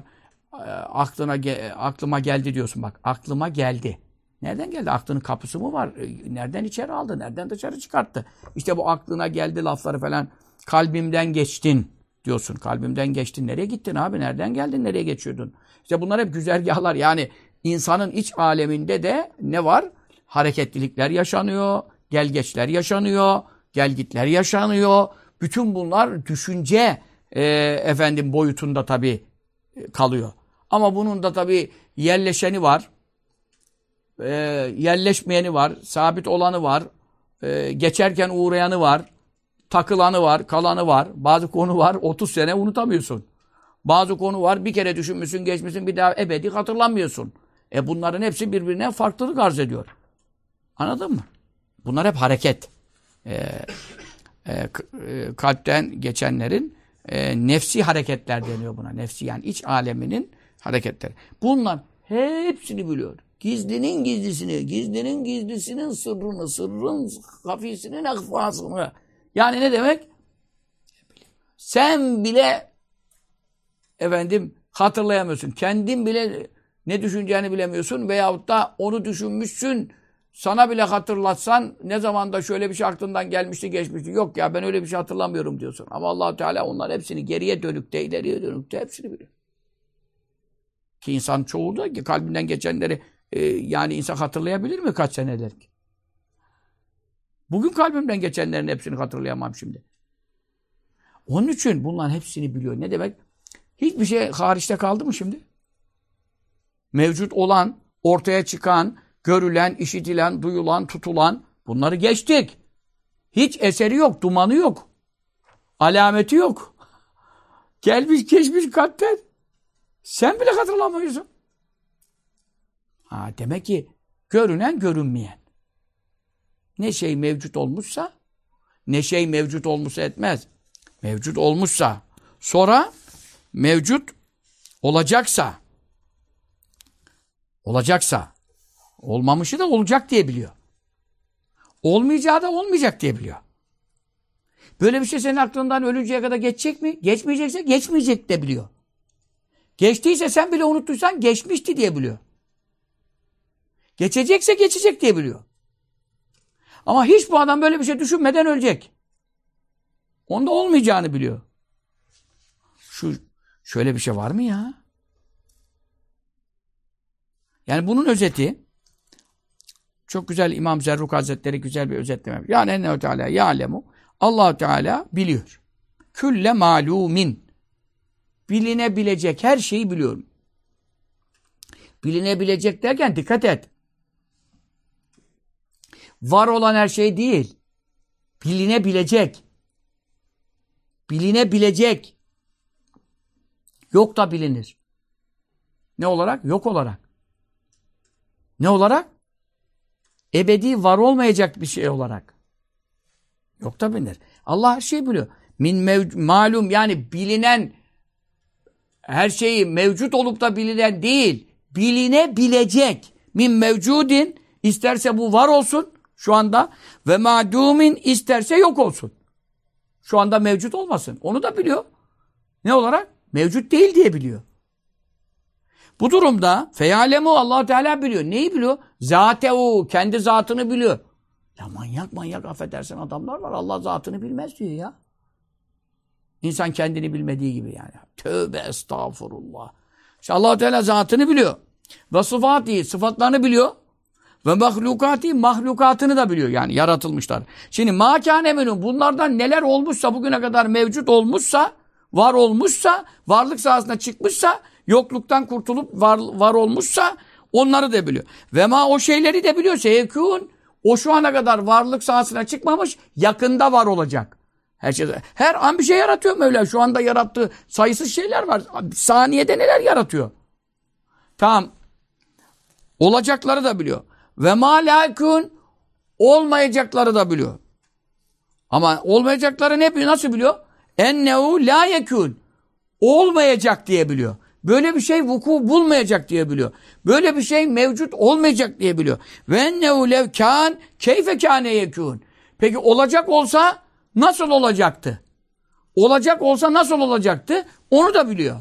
E, aklına aklıma geldi diyorsun bak. Aklıma geldi. Nereden geldi? Aklının kapısı mı var? E, nereden içeri aldı? Nereden dışarı çıkarttı? İşte bu aklına geldi lafları falan. Kalbimden geçtin diyorsun. Kalbimden geçtin. Nereye gittin abi? Nereden geldin? Nereye geçiyordun? İşte bunlar hep güzergahlar. Yani insanın iç aleminde de ne var? Hareketlilikler yaşanıyor. Gelgeçler yaşanıyor. Gelgitler yaşanıyor. Bütün bunlar düşünce e, efendim boyutunda tabii e, kalıyor. Ama bunun da tabii yerleşeni var. E, yerleşmeyeni var. Sabit olanı var. E, geçerken uğrayanı var. Takılanı var. Kalanı var. Bazı konu var. 30 sene unutamıyorsun. Bazı konu var. Bir kere düşünmüşsün, geçmişsin. Bir daha ebedi hatırlamıyorsun. E bunların hepsi birbirine farklılık arz ediyor. Anladın mı? Bunlar hep hareket. E, e, e, kalpten geçenlerin e, nefsi hareketler deniyor buna. Nefsi yani iç aleminin hareketleri. Bunlar hepsini biliyor. Gizlinin gizlisini, gizlinin gizlisinin sırrını, sırrın hafisinin akfasını. Yani ne demek? Sen bile efendim hatırlayamıyorsun. Kendin bile ne düşüneceğini bilemiyorsun veyahut da onu düşünmüşsün. Sana bile hatırlatsan ne zaman da şöyle bir şey aklından gelmişti geçmişti. Yok ya ben öyle bir şey hatırlamıyorum diyorsun. Ama allah Teala onlar hepsini geriye dönükte, ileriye dönükte hepsini biliyor. Ki insan çoğu da kalbinden geçenleri e, yani insan hatırlayabilir mi kaç senedir ki? Bugün kalbimden geçenlerin hepsini hatırlayamam şimdi. Onun için bunların hepsini biliyor. Ne demek? Hiçbir şey hariçte kaldı mı şimdi? Mevcut olan, ortaya çıkan, görülen, işitilen, duyulan, tutulan bunları geçtik. Hiç eseri yok, dumanı yok. Alameti yok. Gelmiş geçmiş kalpten. Sen bile hatırlamıyorsun. Ha, demek ki görünen görünmeyen. Ne şey mevcut olmuşsa, ne şey mevcut olmuşsa etmez. Mevcut olmuşsa, sonra mevcut olacaksa, olacaksa, olmamışı da olacak diye biliyor. Olmayacağı da olmayacak diye biliyor. Böyle bir şey senin aklından ölünceye kadar geçecek mi? Geçmeyecekse geçmeyecek de biliyor. Geçtiyse sen bile unuttuysan geçmişti diye biliyor. Geçecekse geçecek diye biliyor. Ama hiç bu adam böyle bir şey düşünmeden ölecek. Onda olmayacağını biliyor. Şu şöyle bir şey var mı ya? Yani bunun özeti çok güzel İmam Zerruk Hazretleri güzel bir özetleme. Yani Ennehu Teala ya'lemu allah Teala biliyor. Külle malumin bilinebilecek her şeyi biliyorum. Bilinebilecek derken dikkat et. Var olan her şey değil. Bilinebilecek. Bilinebilecek. Yok da bilinir. Ne olarak? Yok olarak. Ne olarak? Ebedi var olmayacak bir şey olarak. Yok da bilinir. Allah her şeyi biliyor. Min malum yani bilinen her şeyi mevcut olup da bilinen değil. Bilinebilecek. Min mevcudin isterse bu var olsun şu anda ve madumin isterse yok olsun. Şu anda mevcut olmasın. Onu da biliyor. Ne olarak? Mevcut değil diye biliyor. Bu durumda feyalemu allah Teala biliyor. Neyi biliyor? Zatehu. Kendi zatını biliyor. Ya manyak manyak affedersin adamlar var. Allah zatını bilmez diyor ya. İnsan kendini bilmediği gibi yani. Tövbe estağfurullah. İşte allah Teala zatını biliyor. Ve sıfatı, sıfatlarını biliyor. Ve mahlukati, mahlukatını da biliyor. Yani yaratılmışlar. Şimdi mâkâne bunlardan neler olmuşsa, bugüne kadar mevcut olmuşsa, var olmuşsa, varlık sahasına çıkmışsa, yokluktan kurtulup var, var olmuşsa, onları da biliyor. Ve ma o şeyleri de biliyor. Seyekûn, o şu ana kadar varlık sahasına çıkmamış, yakında var olacak. Her şey, her an bir şey yaratıyor Mevla. Şu anda yarattığı sayısız şeyler var. Saniyede neler yaratıyor? Tamam. Olacakları da biliyor. Ve ma olmayacakları da biliyor. Ama olmayacakları ne biliyor? Nasıl biliyor? Ennehu la yekun. Olmayacak diye biliyor. Böyle bir şey vuku bulmayacak diye biliyor. Böyle bir şey mevcut olmayacak diye biliyor. Ve ennehu lev kân keyfe kâne yekûn. Peki olacak olsa nasıl olacaktı? Olacak olsa nasıl olacaktı? Onu da biliyor.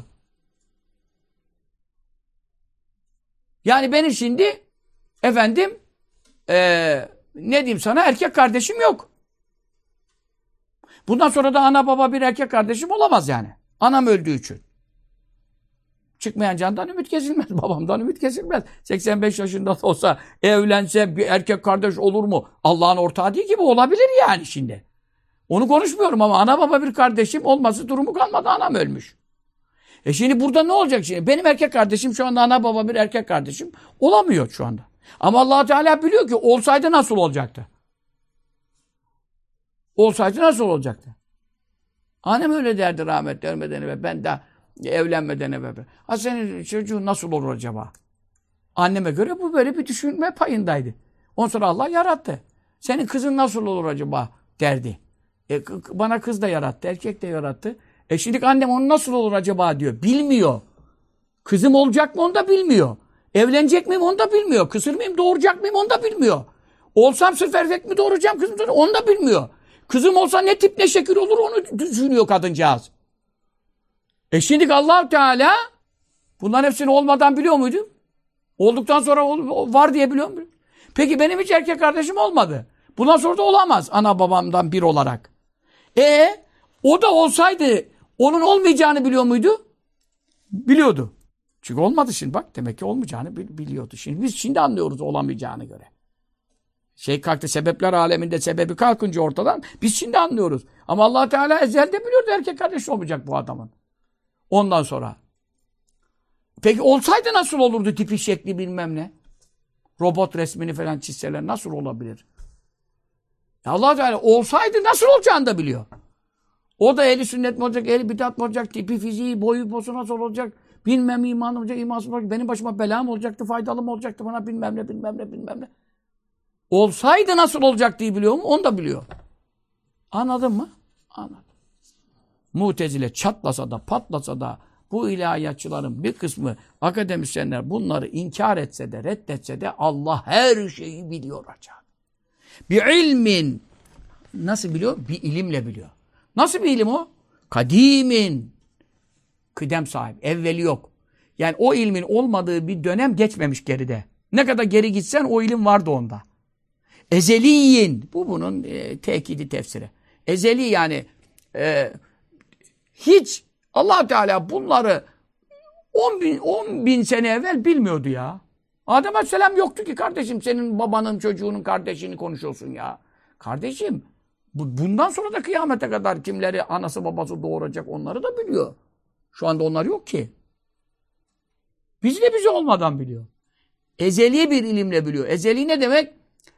Yani benim şimdi efendim ee, ne diyeyim sana erkek kardeşim yok. Bundan sonra da ana baba bir erkek kardeşim olamaz yani. Anam öldüğü için. Çıkmayan candan ümit kesilmez. Babamdan ümit kesilmez. 85 yaşında da olsa evlense bir erkek kardeş olur mu? Allah'ın ortağı değil gibi olabilir yani şimdi. Onu konuşmuyorum ama ana baba bir kardeşim olması durumu kalmadı. Anam ölmüş. E şimdi burada ne olacak şimdi? Benim erkek kardeşim şu anda ana baba bir erkek kardeşim olamıyor şu anda. Ama allah Teala biliyor ki olsaydı nasıl olacaktı? Olsaydı nasıl olacaktı? Annem öyle derdi rahmetli ölmeden ve ben de evlenmeden evvel. Ha senin çocuğun nasıl olur acaba? Anneme göre bu böyle bir düşünme payındaydı. Ondan sonra Allah yarattı. Senin kızın nasıl olur acaba derdi. E, bana kız da yarattı, erkek de yarattı. E şimdi annem onu nasıl olur acaba diyor. Bilmiyor. Kızım olacak mı onu da bilmiyor. Evlenecek miyim onu da bilmiyor. Kısır mıyım doğuracak mıyım onu da bilmiyor. Olsam sırf erkek mi doğuracağım kızım onu da bilmiyor. Kızım olsa ne tip ne şekil olur onu düşünüyor kadıncağız. E şimdi allah Teala bunların hepsini olmadan biliyor muydu? Olduktan sonra var diye biliyor muydu? Peki benim hiç erkek kardeşim olmadı. Bundan sonra da olamaz ana babamdan bir olarak. E o da olsaydı onun olmayacağını biliyor muydu? Biliyordu. Çünkü olmadı şimdi bak demek ki olmayacağını biliyordu. Şimdi biz şimdi anlıyoruz olamayacağını göre. Şey kalktı sebepler aleminde sebebi kalkınca ortadan biz şimdi anlıyoruz. Ama allah Teala ezelde biliyordu erkek kardeş olmayacak bu adamın. Ondan sonra. Peki olsaydı nasıl olurdu tipi şekli bilmem ne? Robot resmini falan çizseler nasıl olabilir? allah Teala olsaydı nasıl olacağını da biliyor. O da eli sünnet mi olacak, eli bidat mı olacak, tipi, fiziği, boyu, posu nasıl olacak, bilmem imanı olacak, imansız olacak, benim başıma bela mı olacaktı, faydalı mı olacaktı bana bilmem ne, bilmem ne, bilmem ne. Olsaydı nasıl olacak diye biliyor mu? Onu da biliyor. Anladın mı? Anladım. Mutezile çatlasa da patlasa da bu ilahiyatçıların bir kısmı akademisyenler bunları inkar etse de reddetse de Allah her şeyi biliyor hocam. Bir ilmin nasıl biliyor? Bir ilimle biliyor. Nasıl bir ilim o? Kadimin. Kıdem sahibi. Evveli yok. Yani o ilmin olmadığı bir dönem geçmemiş geride. Ne kadar geri gitsen o ilim vardı onda. Ezeliyin. Bu bunun e, tekidi tefsiri. Ezeli yani e, hiç allah Teala bunları 10 bin, 10 bin sene evvel bilmiyordu ya. Adem Aleyhisselam yoktu ki kardeşim senin babanın çocuğunun kardeşini konuşuyorsun ya. Kardeşim bundan sonra da kıyamete kadar kimleri anası babası doğuracak onları da biliyor. Şu anda onlar yok ki. Biz de bizi olmadan biliyor. Ezeli bir ilimle biliyor. Ezeli ne demek?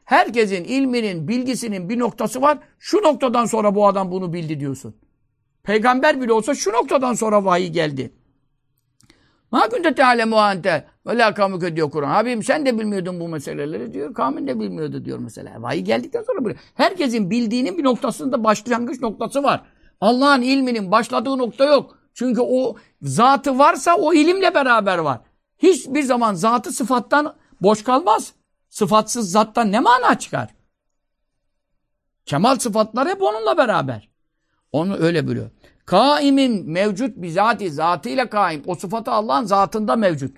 Herkesin ilminin, bilgisinin bir noktası var. Şu noktadan sonra bu adam bunu bildi diyorsun. Peygamber bile olsa şu noktadan sonra vahiy geldi. Ma kunte te'alemu ente ve la kamuke diyor Kur'an. Abim sen de bilmiyordun bu meseleleri diyor. Kavmin de bilmiyordu diyor mesela. Vahiy geldikten sonra böyle. Herkesin bildiğinin bir noktasında başlangıç noktası var. Allah'ın ilminin başladığı nokta yok. Çünkü o zatı varsa o ilimle beraber var. Hiçbir zaman zatı sıfattan boş kalmaz. Sıfatsız zattan ne mana çıkar? Kemal sıfatlar hep onunla beraber. Onu öyle biliyor. Kaimin mevcut bizati, zatıyla kaim. O sıfatı Allah'ın zatında mevcut.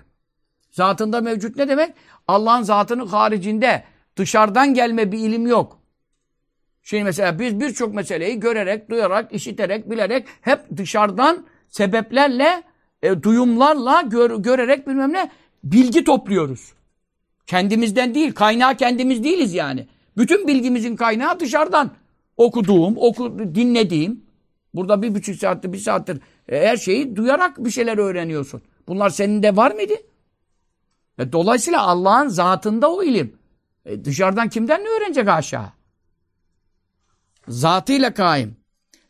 Zatında mevcut ne demek? Allah'ın zatının haricinde dışarıdan gelme bir ilim yok. Şimdi mesela biz birçok meseleyi görerek, duyarak, işiterek, bilerek hep dışarıdan sebeplerle, e, duyumlarla gör, görerek bilmem ne bilgi topluyoruz. Kendimizden değil, kaynağı kendimiz değiliz yani. Bütün bilgimizin kaynağı dışarıdan. Okuduğum, oku, dinlediğim. Burada bir buçuk saattir, bir saattir e, her şeyi duyarak bir şeyler öğreniyorsun. Bunlar senin de var mıydı? E, dolayısıyla Allah'ın zatında o ilim. E, dışarıdan kimden ne öğrenecek aşağı? Zatıyla kaim.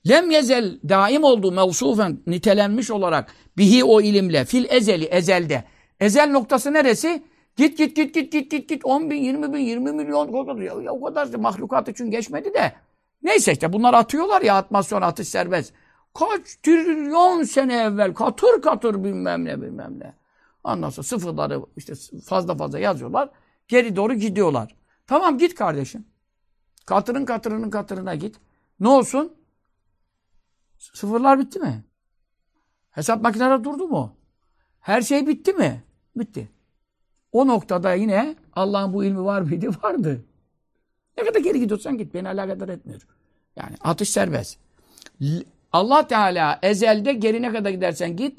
Lem yezel daim olduğu mevsufen nitelenmiş olarak bihi o ilimle fil ezeli ezelde. Ezel noktası neresi? Git git git git git git git 10 bin, 20 bin, 20 milyon ya, ya o kadar işte mahlukat için geçmedi de. Neyse işte bunlar atıyorlar ya atmasyon atış serbest. Kaç trilyon sene evvel katır katır bilmem ne bilmem ne. Ondan sonra sıfırları işte fazla fazla yazıyorlar. Geri doğru gidiyorlar. Tamam git kardeşim. Katırın katırının katırına git. Ne olsun? Sıfırlar bitti mi? Hesap makineleri durdu mu? Her şey bitti mi? Bitti. O noktada yine Allah'ın bu ilmi var mıydı? Vardı. Ne kadar geri gidiyorsan git. Beni alakadar etmiyor. Yani atış serbest. Allah Teala ezelde geri ne kadar gidersen git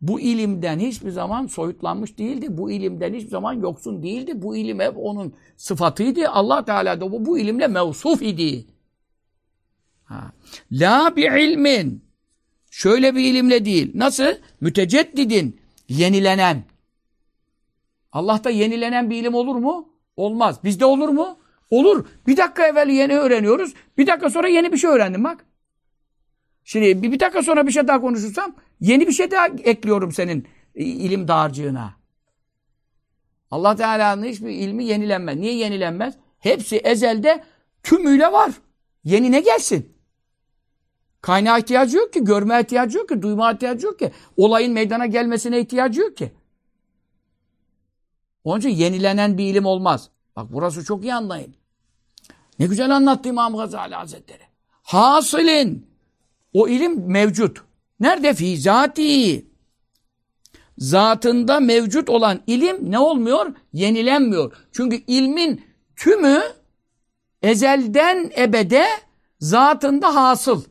bu ilimden hiçbir zaman soyutlanmış değildi. Bu ilimden hiçbir zaman yoksun değildi. Bu ilim hep onun sıfatıydı. Allah Teala da bu, bu ilimle mevsuf idi. Ha. La bi ilmin. Şöyle bir ilimle değil. Nasıl? Müteceddidin. Yenilenen. Allah'ta yenilenen bir ilim olur mu? Olmaz. Bizde olur mu? Olur. Bir dakika evvel yeni öğreniyoruz. Bir dakika sonra yeni bir şey öğrendim bak. Şimdi bir, dakika sonra bir şey daha konuşursam yeni bir şey daha ekliyorum senin ilim dağarcığına. Allah Teala'nın hiçbir ilmi yenilenmez. Niye yenilenmez? Hepsi ezelde tümüyle var. Yeni ne gelsin? Kaynağa ihtiyacı yok ki, görme ihtiyacı yok ki, duyma ihtiyacı yok ki. Olayın meydana gelmesine ihtiyacı yok ki. Onun için yenilenen bir ilim olmaz. Bak burası çok iyi anlayın. Ne güzel anlattı İmam Gazali Hazretleri. Hasılin. O ilim mevcut. Nerede? Fi zati. Zatında mevcut olan ilim ne olmuyor? Yenilenmiyor. Çünkü ilmin tümü ezelden ebede zatında hasıl.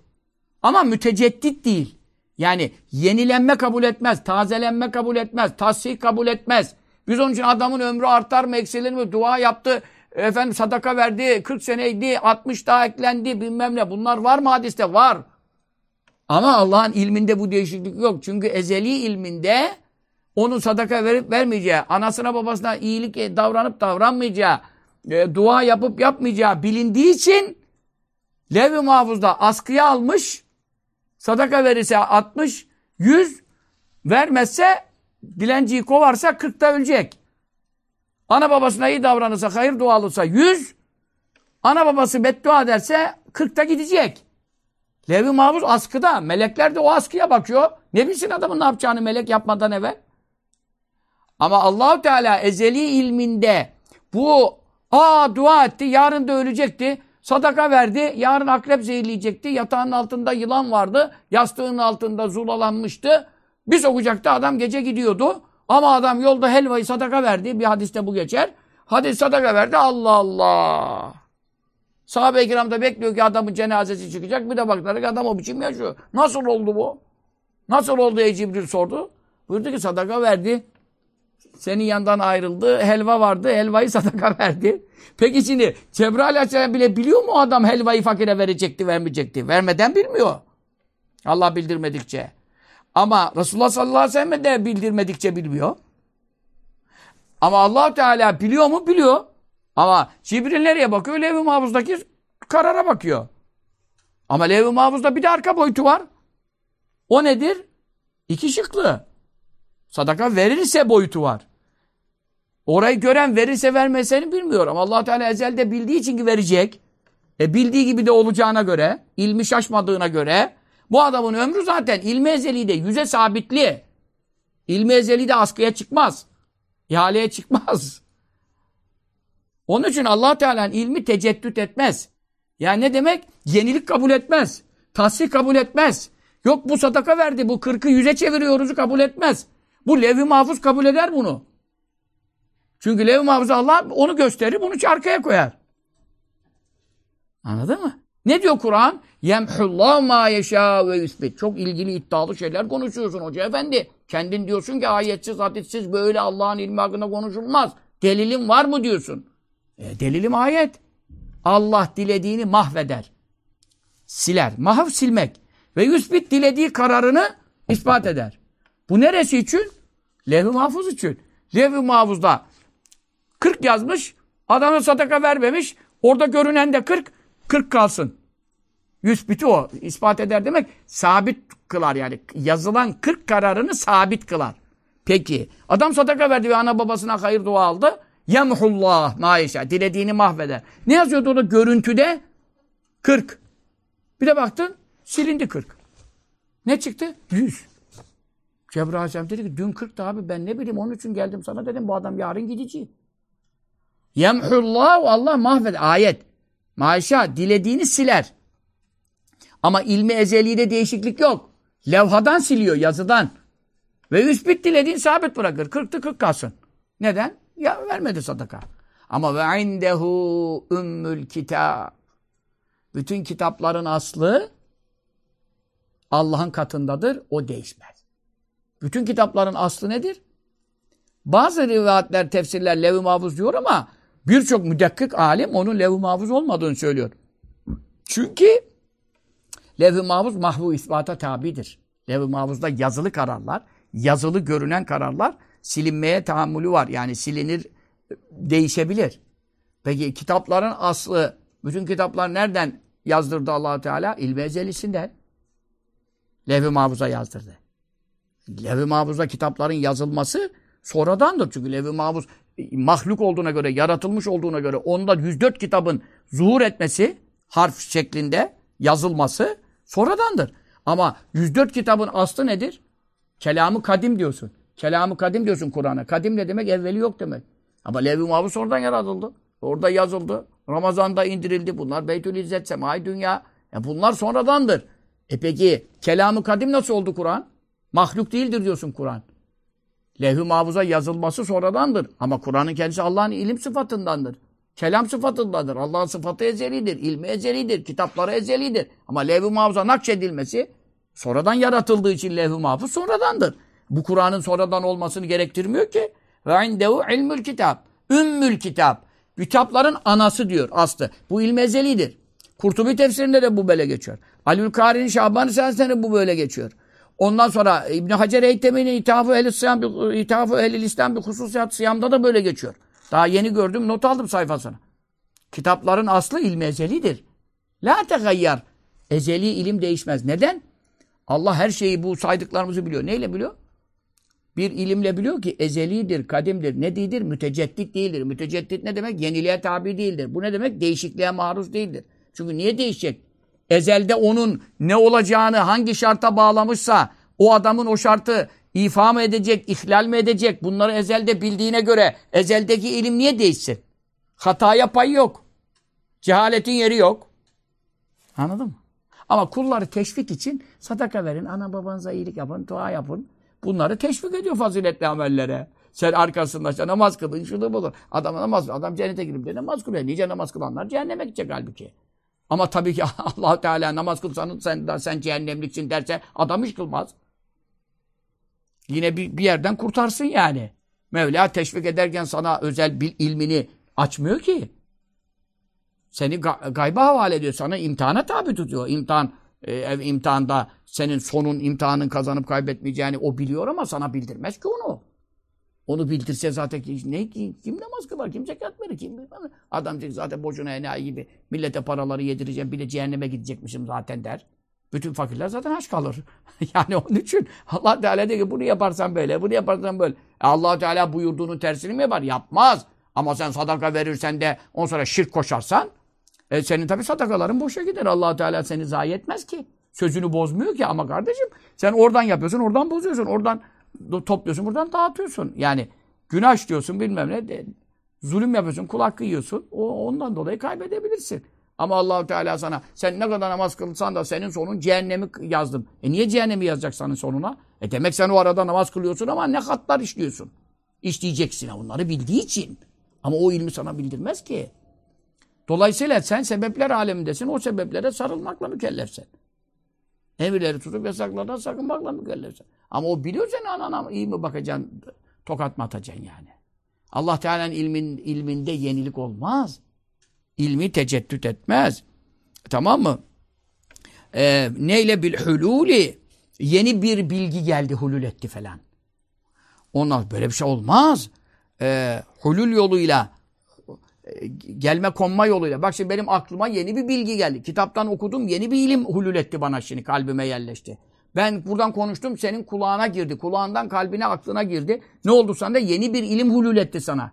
Ama müteceddit değil. Yani yenilenme kabul etmez, tazelenme kabul etmez, tasih kabul etmez. Biz onun için adamın ömrü artar mı, eksilir mi? Dua yaptı, efendim sadaka verdi, 40 seneydi, 60 daha eklendi, bilmem ne. Bunlar var mı hadiste? Var. Ama Allah'ın ilminde bu değişiklik yok. Çünkü ezeli ilminde onun sadaka verip vermeyeceği, anasına babasına iyilik davranıp davranmayacağı, e, dua yapıp yapmayacağı bilindiği için Lev-i Mahfuz'da askıya almış, sadaka verirse 60, 100 vermezse dilenciyi kovarsa 40'ta ölecek. Ana babasına iyi davranırsa, hayır dualıysa 100, ana babası beddua ederse 40'ta gidecek. Lev-i Mahfuz askıda. Melekler de o askıya bakıyor. Ne bilsin adamın ne yapacağını melek yapmadan evvel. Ama Allahu Teala ezeli ilminde bu aa dua etti, yarın da ölecekti. Sadaka verdi, yarın akrep zehirleyecekti. Yatağın altında yılan vardı. Yastığın altında zulalanmıştı. Bir sokacaktı adam gece gidiyordu. Ama adam yolda helvayı sadaka verdi. Bir hadiste bu geçer. Hadis sadaka verdi. Allah Allah. Sahabe-i kiram da bekliyor ki adamın cenazesi çıkacak. Bir de baktılar ki adam o biçim yaşıyor. Nasıl oldu bu? Nasıl oldu ey Cibril sordu. Buyurdu ki sadaka verdi. Senin yandan ayrıldı. Helva vardı. Helvayı sadaka verdi. Peki şimdi Cebrail Aleyhisselam bile biliyor mu adam helvayı fakire verecekti, vermeyecekti? Vermeden bilmiyor. Allah bildirmedikçe. Ama Resulullah sallallahu aleyhi ve sellem de bildirmedikçe bilmiyor. Ama allah Teala biliyor mu? Biliyor. Ama Cibril nereye bakıyor? Lev-i Mahfuz'daki karara bakıyor. Ama Lev-i Mahfuz'da bir de arka boyutu var. O nedir? İki şıklı. Sadaka verirse boyutu var. Orayı gören verirse vermeseni bilmiyor. Ama allah Teala ezelde bildiği için ki verecek. E bildiği gibi de olacağına göre, ilmi şaşmadığına göre bu adamın ömrü zaten ilmi ezeli de yüze sabitli. İlmi ezeli de askıya çıkmaz. İhaleye çıkmaz. Onun için allah Teala'nın ilmi teceddüt etmez. Yani ne demek? Yenilik kabul etmez. Tahsih kabul etmez. Yok bu sadaka verdi, bu kırkı yüze çeviriyoruzu kabul etmez. Bu lev-i mahfuz kabul eder bunu. Çünkü lev-i mahfuz Allah onu gösterir, bunu arkaya koyar. Anladın mı? Ne diyor Kur'an? Yemhullah ma yeşâ ve yüsbit. Çok ilgili iddialı şeyler konuşuyorsun hoca efendi. Kendin diyorsun ki ayetsiz, hadissiz böyle Allah'ın ilmi hakkında konuşulmaz. Delilin var mı diyorsun. E, delilim ayet. Allah dilediğini mahveder. Siler. Mahv silmek. Ve yüsbit dilediği kararını ispat eder. Bu neresi için? Levh-i mahfuz için. Levh-i mahfuzda 40 yazmış, adamın sadaka vermemiş, orada görünen de 40, 40 kalsın. Yüsbiti o. ispat eder demek sabit kılar yani. Yazılan 40 kararını sabit kılar. Peki. Adam sadaka verdi ve ana babasına hayır dua aldı. Yemhullah maişa. Dilediğini mahveder. Ne yazıyordu orada görüntüde? 40. Bir de baktın silindi 40. Ne çıktı? 100. Cebrail Aleyhisselam dedi ki dün 40'tı abi ben ne bileyim onun için geldim sana dedim bu adam yarın gidici. Yemhullah Allah mahveder. Ayet. Maişa dilediğini siler. Ama ilmi ezelide değişiklik yok. Levhadan siliyor yazıdan. Ve üsbit dilediğin sabit bırakır. Kırktı kırk kalsın. Neden? Ya vermedi sadaka. Ama ve indehu ümmül kitab. Bütün kitapların aslı Allah'ın katındadır. O değişmez. Bütün kitapların aslı nedir? Bazı rivayetler, tefsirler lev-i mahfuz diyor ama birçok müdekkik alim onun lev-i mahfuz olmadığını söylüyor. Çünkü lev-i mahfuz mahvu isbata tabidir. Lev-i mahfuzda yazılı kararlar, yazılı görünen kararlar silinmeye tahammülü var. Yani silinir, değişebilir. Peki kitapların aslı, bütün kitaplar nereden yazdırdı allah Teala? İlmi ezelisinden. Levh-i Mahfuz'a yazdırdı. Levh-i Mahfuz'a kitapların yazılması sonradandır. Çünkü Levh-i Mahfuz e, mahluk olduğuna göre, yaratılmış olduğuna göre onda 104 kitabın zuhur etmesi, harf şeklinde yazılması sonradandır. Ama 104 kitabın aslı nedir? Kelamı kadim diyorsun. Kelamı kadim diyorsun Kur'an'a. Kadim ne demek? Evveli yok demek. Ama Levh-i Mahfuz oradan yaratıldı. Orada yazıldı. Ramazan'da indirildi. Bunlar Beytül İzzet, Semai Dünya. Ya bunlar sonradandır. E peki kelamı kadim nasıl oldu Kur'an? Mahluk değildir diyorsun Kur'an. Levh-i Mahfuz'a yazılması sonradandır. Ama Kur'an'ın kendisi Allah'ın ilim sıfatındandır. Kelam sıfatındandır. Allah'ın sıfatı ezelidir. ilmi ezelidir. Kitapları ezelidir. Ama Levh-i Mahfuz'a nakşedilmesi sonradan yaratıldığı için Levh-i Mahfuz sonradandır. Bu Kur'an'ın sonradan olmasını gerektirmiyor ki. Ve indehu ilmül kitap. Ümmül kitap. Kitapların anası diyor aslı. Bu ilmi ezelidir. Kurtubi tefsirinde de bu böyle geçiyor. Alül Kari'nin Şaban-ı bu böyle geçiyor. Ondan sonra İbn Hacer Eytemi'nin İtihafı Ehl-i Siyam, İtihafı Ehl-i İslam bir hususiyat Siyam'da da böyle geçiyor. Daha yeni gördüm, not aldım sayfasına. Kitapların aslı ilmi ezelidir. La tegayyar. Ezeli ilim değişmez. Neden? Allah her şeyi bu saydıklarımızı biliyor. Neyle biliyor? Bir ilimle biliyor ki ezelidir, kadimdir, ne değildir? Müteceddit değildir. Müteceddit ne demek? Yeniliğe tabi değildir. Bu ne demek? Değişikliğe maruz değildir. Çünkü niye değişecek? Ezelde onun ne olacağını hangi şarta bağlamışsa o adamın o şartı ifa mı edecek, ihlal mi edecek? Bunları ezelde bildiğine göre ezeldeki ilim niye değişsin? Hataya pay yok. Cehaletin yeri yok. Anladın mı? Ama kulları teşvik için sadaka verin, ana babanıza iyilik yapın, dua yapın. Bunları teşvik ediyor faziletli amellere. Sen arkasında işte namaz kılın, şunu bulun. Adam namaz Adam cennete girip de namaz kılıyor. Nice namaz kılanlar cehenneme gidecek halbuki. Ama tabii ki allah Teala namaz kılsanız sen, sen cehennemliksin derse adam hiç kılmaz. Yine bir, bir yerden kurtarsın yani. Mevla teşvik ederken sana özel bir ilmini açmıyor ki. Seni gayba havale ediyor. Sana imtihana tabi tutuyor. İmtihan, e, imtihanda senin sonun imtihanın kazanıp kaybetmeyeceğini o biliyor ama sana bildirmez ki onu. Onu bildirse zaten ne kim namaz kılar, kim zekat verir, kim bilmem. Adam zaten boşuna enayi gibi millete paraları yedireceğim, bir de cehenneme gidecekmişim zaten der. Bütün fakirler zaten aç kalır. yani onun için Allah Teala diyor ki bunu yaparsan böyle, bunu yaparsan böyle. E allah Teala buyurduğunun tersini mi yapar? Yapmaz. Ama sen sadaka verirsen de on sonra şirk koşarsan e senin tabi sadakaların boşa gider. allah Teala seni zayi etmez ki. Sözünü bozmuyor ki ama kardeşim sen oradan yapıyorsun, oradan bozuyorsun, oradan topluyorsun, buradan dağıtıyorsun. Yani günah işliyorsun bilmem ne. De, zulüm yapıyorsun, kul hakkı yiyorsun. O, ondan dolayı kaybedebilirsin. Ama Allahu Teala sana sen ne kadar namaz kılsan da senin sonun cehennemi yazdım. E niye cehennemi yazacak senin sonuna? E demek sen o arada namaz kılıyorsun ama ne katlar işliyorsun. İşleyeceksin onları bildiği için. Ama o ilmi sana bildirmez ki. Dolayısıyla sen sebepler alemindesin. O sebeplere sarılmakla mükellefsin. Emirleri tutup yasaklardan sakınmakla mükellefsin. Ama o biliyor seni anana iyi mi bakacaksın, tokat mı atacaksın yani. Allah Teala'nın ilmin, ilminde yenilik olmaz. İlmi teceddüt etmez. Tamam mı? Ee, neyle bil hululi yeni bir bilgi geldi hulul etti falan. Ondan böyle bir şey olmaz. Ee, hulul yoluyla e, gelme konma yoluyla. Bak şimdi benim aklıma yeni bir bilgi geldi. Kitaptan okudum yeni bir ilim hulul etti bana şimdi kalbime yerleşti. Ben buradan konuştum senin kulağına girdi. Kulağından kalbine aklına girdi. Ne oldu sana? Yeni bir ilim hulul etti sana.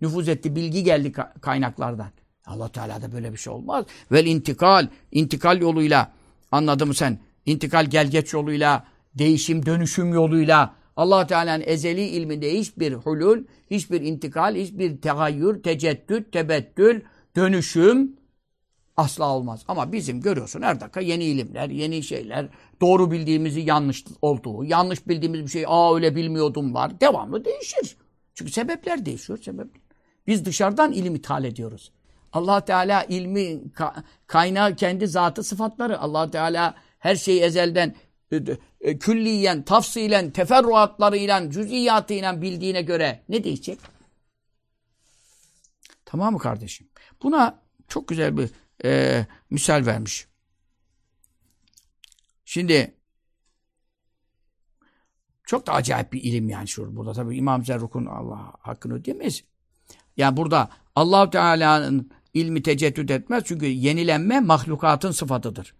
Nüfuz etti. Bilgi geldi kaynaklardan. Allah Teala'da böyle bir şey olmaz. Vel intikal. intikal yoluyla anladın mı sen? İntikal gelgeç yoluyla, değişim dönüşüm yoluyla allah Teala'nın ezeli ilminde hiçbir hulul, hiçbir intikal, hiçbir tegayyür, teceddüt, tebettül, dönüşüm asla olmaz. Ama bizim görüyorsun her dakika yeni ilimler, yeni şeyler, doğru bildiğimizi yanlış olduğu, yanlış bildiğimiz bir şey, aa öyle bilmiyordum var. Devamlı değişir. Çünkü sebepler değişiyor. Sebep. Biz dışarıdan ilim ithal ediyoruz. allah Teala ilmi kaynağı kendi zatı sıfatları. allah Teala her şeyi ezelden e, e, külliyen, tafsilen, teferruatlarıyla, cüz'iyatıyla bildiğine göre ne değişecek? Tamam mı kardeşim? Buna çok güzel bir e, misal vermiş. Şimdi çok da acayip bir ilim yani şu burada tabii İmam Zerruk'un Allah hakkını ödeyemeyiz. Yani burada allah Teala'nın ilmi teceddüt etmez çünkü yenilenme mahlukatın sıfatıdır.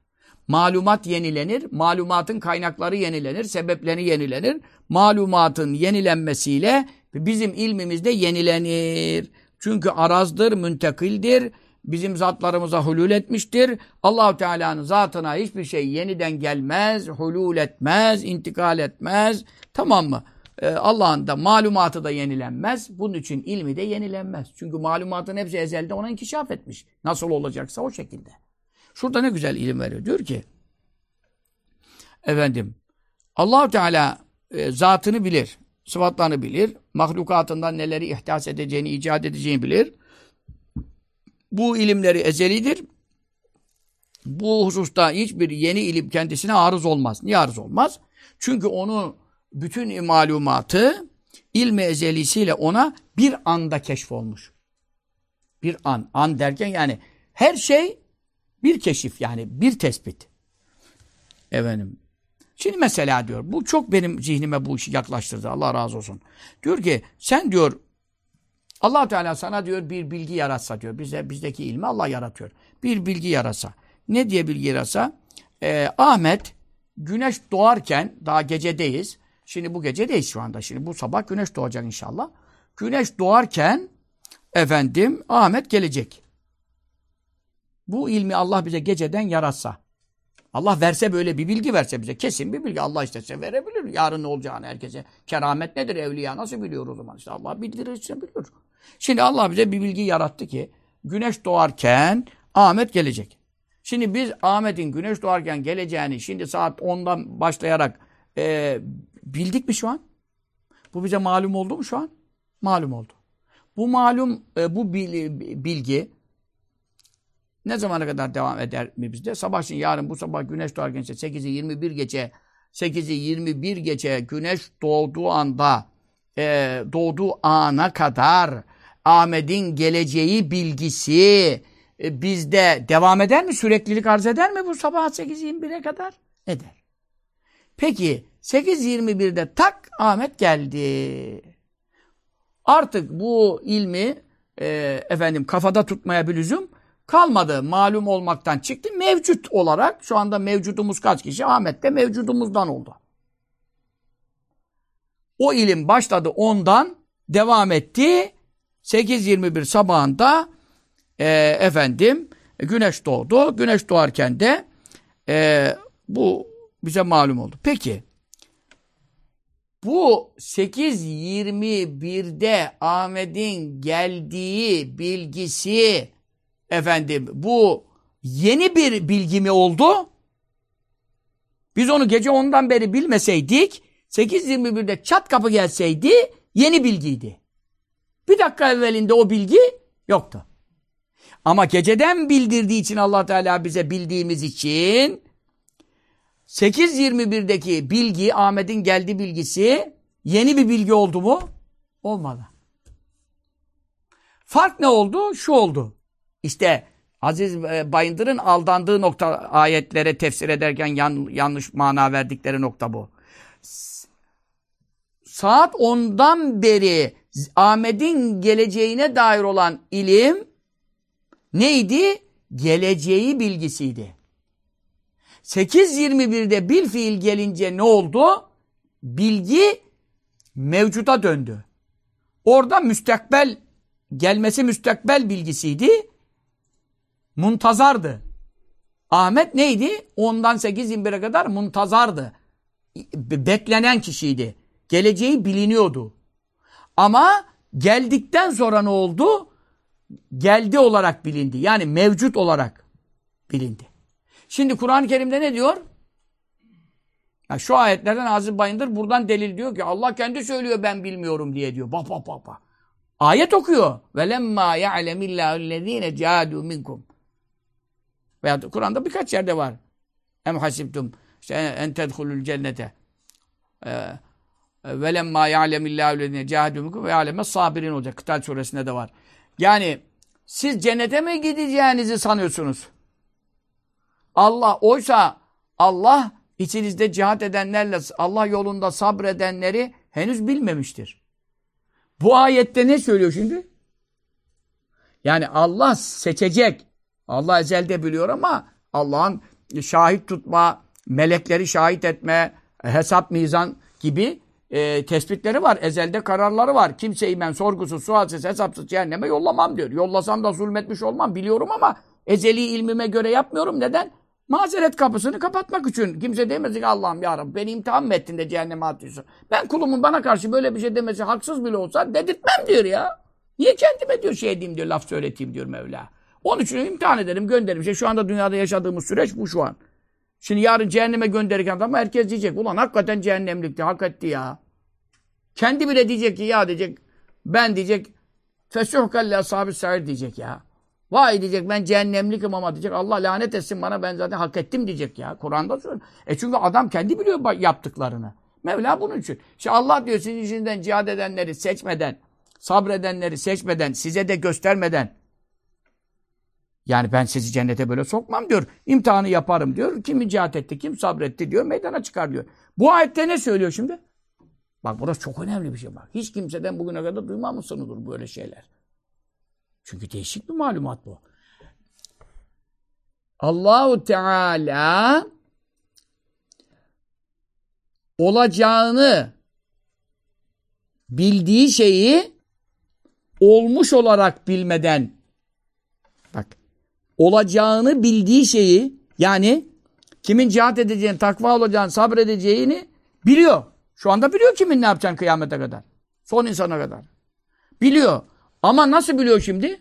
Malumat yenilenir, malumatın kaynakları yenilenir, sebepleri yenilenir. Malumatın yenilenmesiyle bizim ilmimiz de yenilenir. Çünkü arazdır, müntekildir, bizim zatlarımıza hulul etmiştir. Allahu Teala'nın zatına hiçbir şey yeniden gelmez, hulul etmez, intikal etmez. Tamam mı? Ee, Allah'ın da malumatı da yenilenmez. Bunun için ilmi de yenilenmez. Çünkü malumatın hepsi ezelde ona inkişaf etmiş. Nasıl olacaksa o şekilde. Şurada ne güzel ilim veriyor. Diyor ki efendim Allahu Teala e, zatını bilir, sıfatlarını bilir, mahlukatından neleri ihdas edeceğini, icat edeceğini bilir. Bu ilimleri ezelidir. Bu hususta hiçbir yeni ilim kendisine arız olmaz. Niye arız olmaz? Çünkü onu bütün malumatı ilmi ezelisiyle ona bir anda keşfolmuş. Bir an. An derken yani her şey bir keşif yani bir tespit. Efendim. Şimdi mesela diyor bu çok benim zihnime bu işi yaklaştırdı. Allah razı olsun. Diyor ki sen diyor allah Teala sana diyor bir bilgi yaratsa diyor. Bize, bizdeki ilmi Allah yaratıyor. Bir bilgi yaratsa. Ne diye bilgi yaratsa? Ee, Ahmet güneş doğarken daha gecedeyiz. Şimdi bu gecedeyiz şu anda. Şimdi bu sabah güneş doğacak inşallah. Güneş doğarken efendim Ahmet gelecek. Bu ilmi Allah bize geceden yaratsa. Allah verse böyle bir bilgi verse bize. Kesin bir bilgi. Allah istese verebilir. Yarın ne olacağını herkese. Keramet nedir evliya? Nasıl biliyor o zaman? İşte Allah bildirir işte biliyor. Şimdi Allah bize bir bilgi yarattı ki güneş doğarken Ahmet gelecek. Şimdi biz Ahmet'in güneş doğarken geleceğini şimdi saat 10'dan başlayarak e, bildik mi şu an? Bu bize malum oldu mu şu an? Malum oldu. Bu malum, e, bu bilgi ne zamana kadar devam eder mi bizde? Sabah için yarın bu sabah güneş doğarken işte 8'i 21 geçe 8'i 21 geçe güneş doğduğu anda e, doğduğu ana kadar Ahmet'in geleceği bilgisi e, bizde devam eder mi? Süreklilik arz eder mi bu sabah 8.21'e kadar? Eder. Peki 8.21'de tak Ahmet geldi. Artık bu ilmi e, efendim kafada tutmaya bir lüzum kalmadı. Malum olmaktan çıktı. Mevcut olarak şu anda mevcudumuz kaç kişi? Ahmet de mevcudumuzdan oldu. O ilim başladı ondan devam etti. 8.21 sabahında e, efendim güneş doğdu. Güneş doğarken de e, bu bize malum oldu. Peki bu 8.21'de Ahmet'in geldiği bilgisi efendim bu yeni bir bilgi mi oldu? Biz onu gece ondan beri bilmeseydik 8.21'de çat kapı gelseydi yeni bilgiydi. Bir dakika evvelinde o bilgi yoktu. Ama geceden bildirdiği için allah Teala bize bildiğimiz için 8.21'deki bilgi, Ahmet'in geldiği bilgisi yeni bir bilgi oldu mu? Olmadı. Fark ne oldu? Şu oldu. İşte Aziz e, Bayındır'ın aldandığı nokta ayetlere tefsir ederken yan, yanlış mana verdikleri nokta bu. Saat ondan beri Ahmet'in geleceğine dair olan ilim neydi? Geleceği bilgisiydi. 8.21'de bil fiil gelince ne oldu? Bilgi mevcuda döndü. Orada müstakbel gelmesi müstakbel bilgisiydi. Muntazardı. Ahmet neydi? Ondan 8-21'e kadar muntazardı. Beklenen kişiydi. Geleceği biliniyordu. Ama geldikten sonra ne oldu? Geldi olarak bilindi. Yani mevcut olarak bilindi. Şimdi Kur'an-ı Kerim'de ne diyor? Ya şu ayetlerden Azim Bayındır buradan delil diyor ki Allah kendi söylüyor ben bilmiyorum diye diyor. Bak bak bak bak. Ayet okuyor. Ve lemma ya'lemillahu ellezine cahadu minkum. Veya Kur'an'da birkaç yerde var. Em hasibtum işte en tedhulul cennete. Ee, ve lemma ya'lemillahu ellezine cahadu minkum ve ya'lemes sabirin olacak. Kıtal suresinde de var. Yani siz cennete mi gideceğinizi sanıyorsunuz? Allah oysa Allah içinizde cihat edenlerle Allah yolunda sabredenleri henüz bilmemiştir. Bu ayette ne söylüyor şimdi? Yani Allah seçecek. Allah ezelde biliyor ama Allah'ın şahit tutma, melekleri şahit etme, hesap mizan gibi e, tespitleri var. Ezelde kararları var. Kimseyi ben sorgusuz, sualsiz, hesapsız cehenneme yollamam diyor. Yollasam da zulmetmiş olmam biliyorum ama ezeli ilmime göre yapmıyorum. Neden? Mazeret kapısını kapatmak için. Kimse demez ki Allah'ım ya beni imtihan mı ettin de cehenneme atıyorsun. Ben kulumun bana karşı böyle bir şey demesi haksız bile olsa dedirtmem diyor ya. Niye kendime diyor şey edeyim diyor, laf söyleteyim diyor Mevla. Onun için imtihan ederim, gönderirim. Şey, şu anda dünyada yaşadığımız süreç bu şu an. Şimdi yarın cehenneme gönderirken adam herkes diyecek. Ulan hakikaten cehennemlikti, hak etti ya. Kendi bile diyecek ki ya diyecek. Ben diyecek. Fesuhkalle ashab-ı sair diyecek ya. Vay diyecek ben cehennemlikim ama diyecek. Allah lanet etsin bana ben zaten hak ettim diyecek ya. Kur'an'da söylüyor. E çünkü adam kendi biliyor yaptıklarını. Mevla bunun için. İşte Allah diyor sizin içinden cihad edenleri seçmeden, sabredenleri seçmeden, size de göstermeden. Yani ben sizi cennete böyle sokmam diyor. İmtihanı yaparım diyor. Kim cihat etti, kim sabretti diyor. Meydana çıkar diyor. Bu ayette ne söylüyor şimdi? Bak burası çok önemli bir şey bak. Hiç kimseden bugüne kadar duymamışsınızdır böyle şeyler. Çünkü değişik bir malumat bu. Allahu Teala olacağını bildiği şeyi olmuş olarak bilmeden olacağını bildiği şeyi yani kimin cihat edeceğini, takva olacağını, sabredeceğini biliyor. Şu anda biliyor kimin ne yapacağını kıyamete kadar. Son insana kadar. Biliyor. Ama nasıl biliyor şimdi?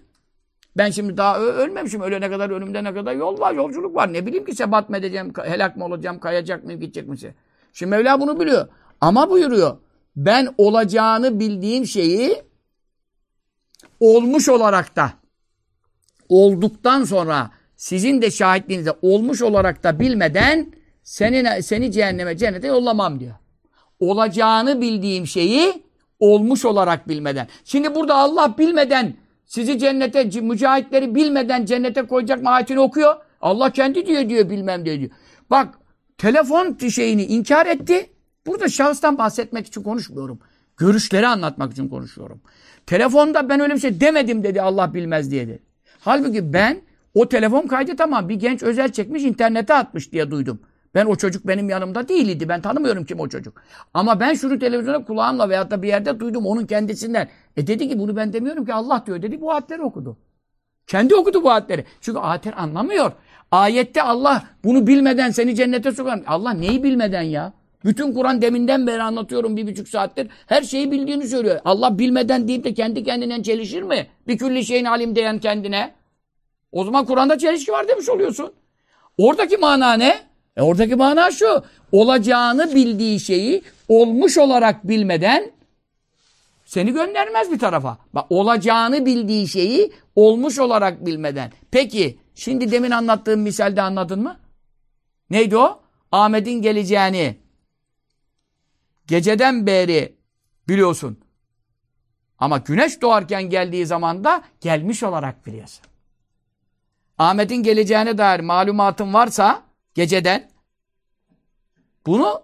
Ben şimdi daha ölmemişim. Ölene kadar önümde ne kadar yol var, yolculuk var. Ne bileyim ki sebat mı edeceğim, helak mı olacağım, kayacak mıyım, gidecek misin? Şimdi Mevla bunu biliyor. Ama buyuruyor. Ben olacağını bildiğim şeyi olmuş olarak da olduktan sonra sizin de şahitliğinizde olmuş olarak da bilmeden seni, seni cehenneme, cennete yollamam diyor. Olacağını bildiğim şeyi olmuş olarak bilmeden. Şimdi burada Allah bilmeden sizi cennete, mücahitleri bilmeden cennete koyacak ayetini okuyor. Allah kendi diyor diyor bilmem diyor. diyor. Bak telefon şeyini inkar etti. Burada şahıstan bahsetmek için konuşmuyorum. Görüşleri anlatmak için konuşuyorum. Telefonda ben öyle bir şey demedim dedi Allah bilmez diye dedi. Halbuki ben o telefon kaydı tamam bir genç özel çekmiş internete atmış diye duydum. Ben o çocuk benim yanımda değildi. Ben tanımıyorum kim o çocuk. Ama ben şunu televizyonda kulağımla veyahut da bir yerde duydum onun kendisinden. E dedi ki bunu ben demiyorum ki Allah diyor dedi. Bu ayetleri okudu. Kendi okudu bu ayetleri. Çünkü ayetler anlamıyor. Ayette Allah bunu bilmeden seni cennete sokar. Allah neyi bilmeden ya? Bütün Kur'an deminden beri anlatıyorum bir buçuk saattir. Her şeyi bildiğini söylüyor. Allah bilmeden deyip de kendi kendine çelişir mi? Bir külli şeyin alim diyen kendine. O zaman Kur'an'da çelişki var demiş oluyorsun. Oradaki mana ne? E oradaki mana şu. Olacağını bildiği şeyi olmuş olarak bilmeden seni göndermez bir tarafa. Bak olacağını bildiği şeyi olmuş olarak bilmeden. Peki şimdi demin anlattığım misalde anladın mı? Neydi o? Ahmet'in geleceğini geceden beri biliyorsun. Ama güneş doğarken geldiği zaman da gelmiş olarak biliyorsun. Ahmet'in geleceğine dair malumatın varsa geceden bunu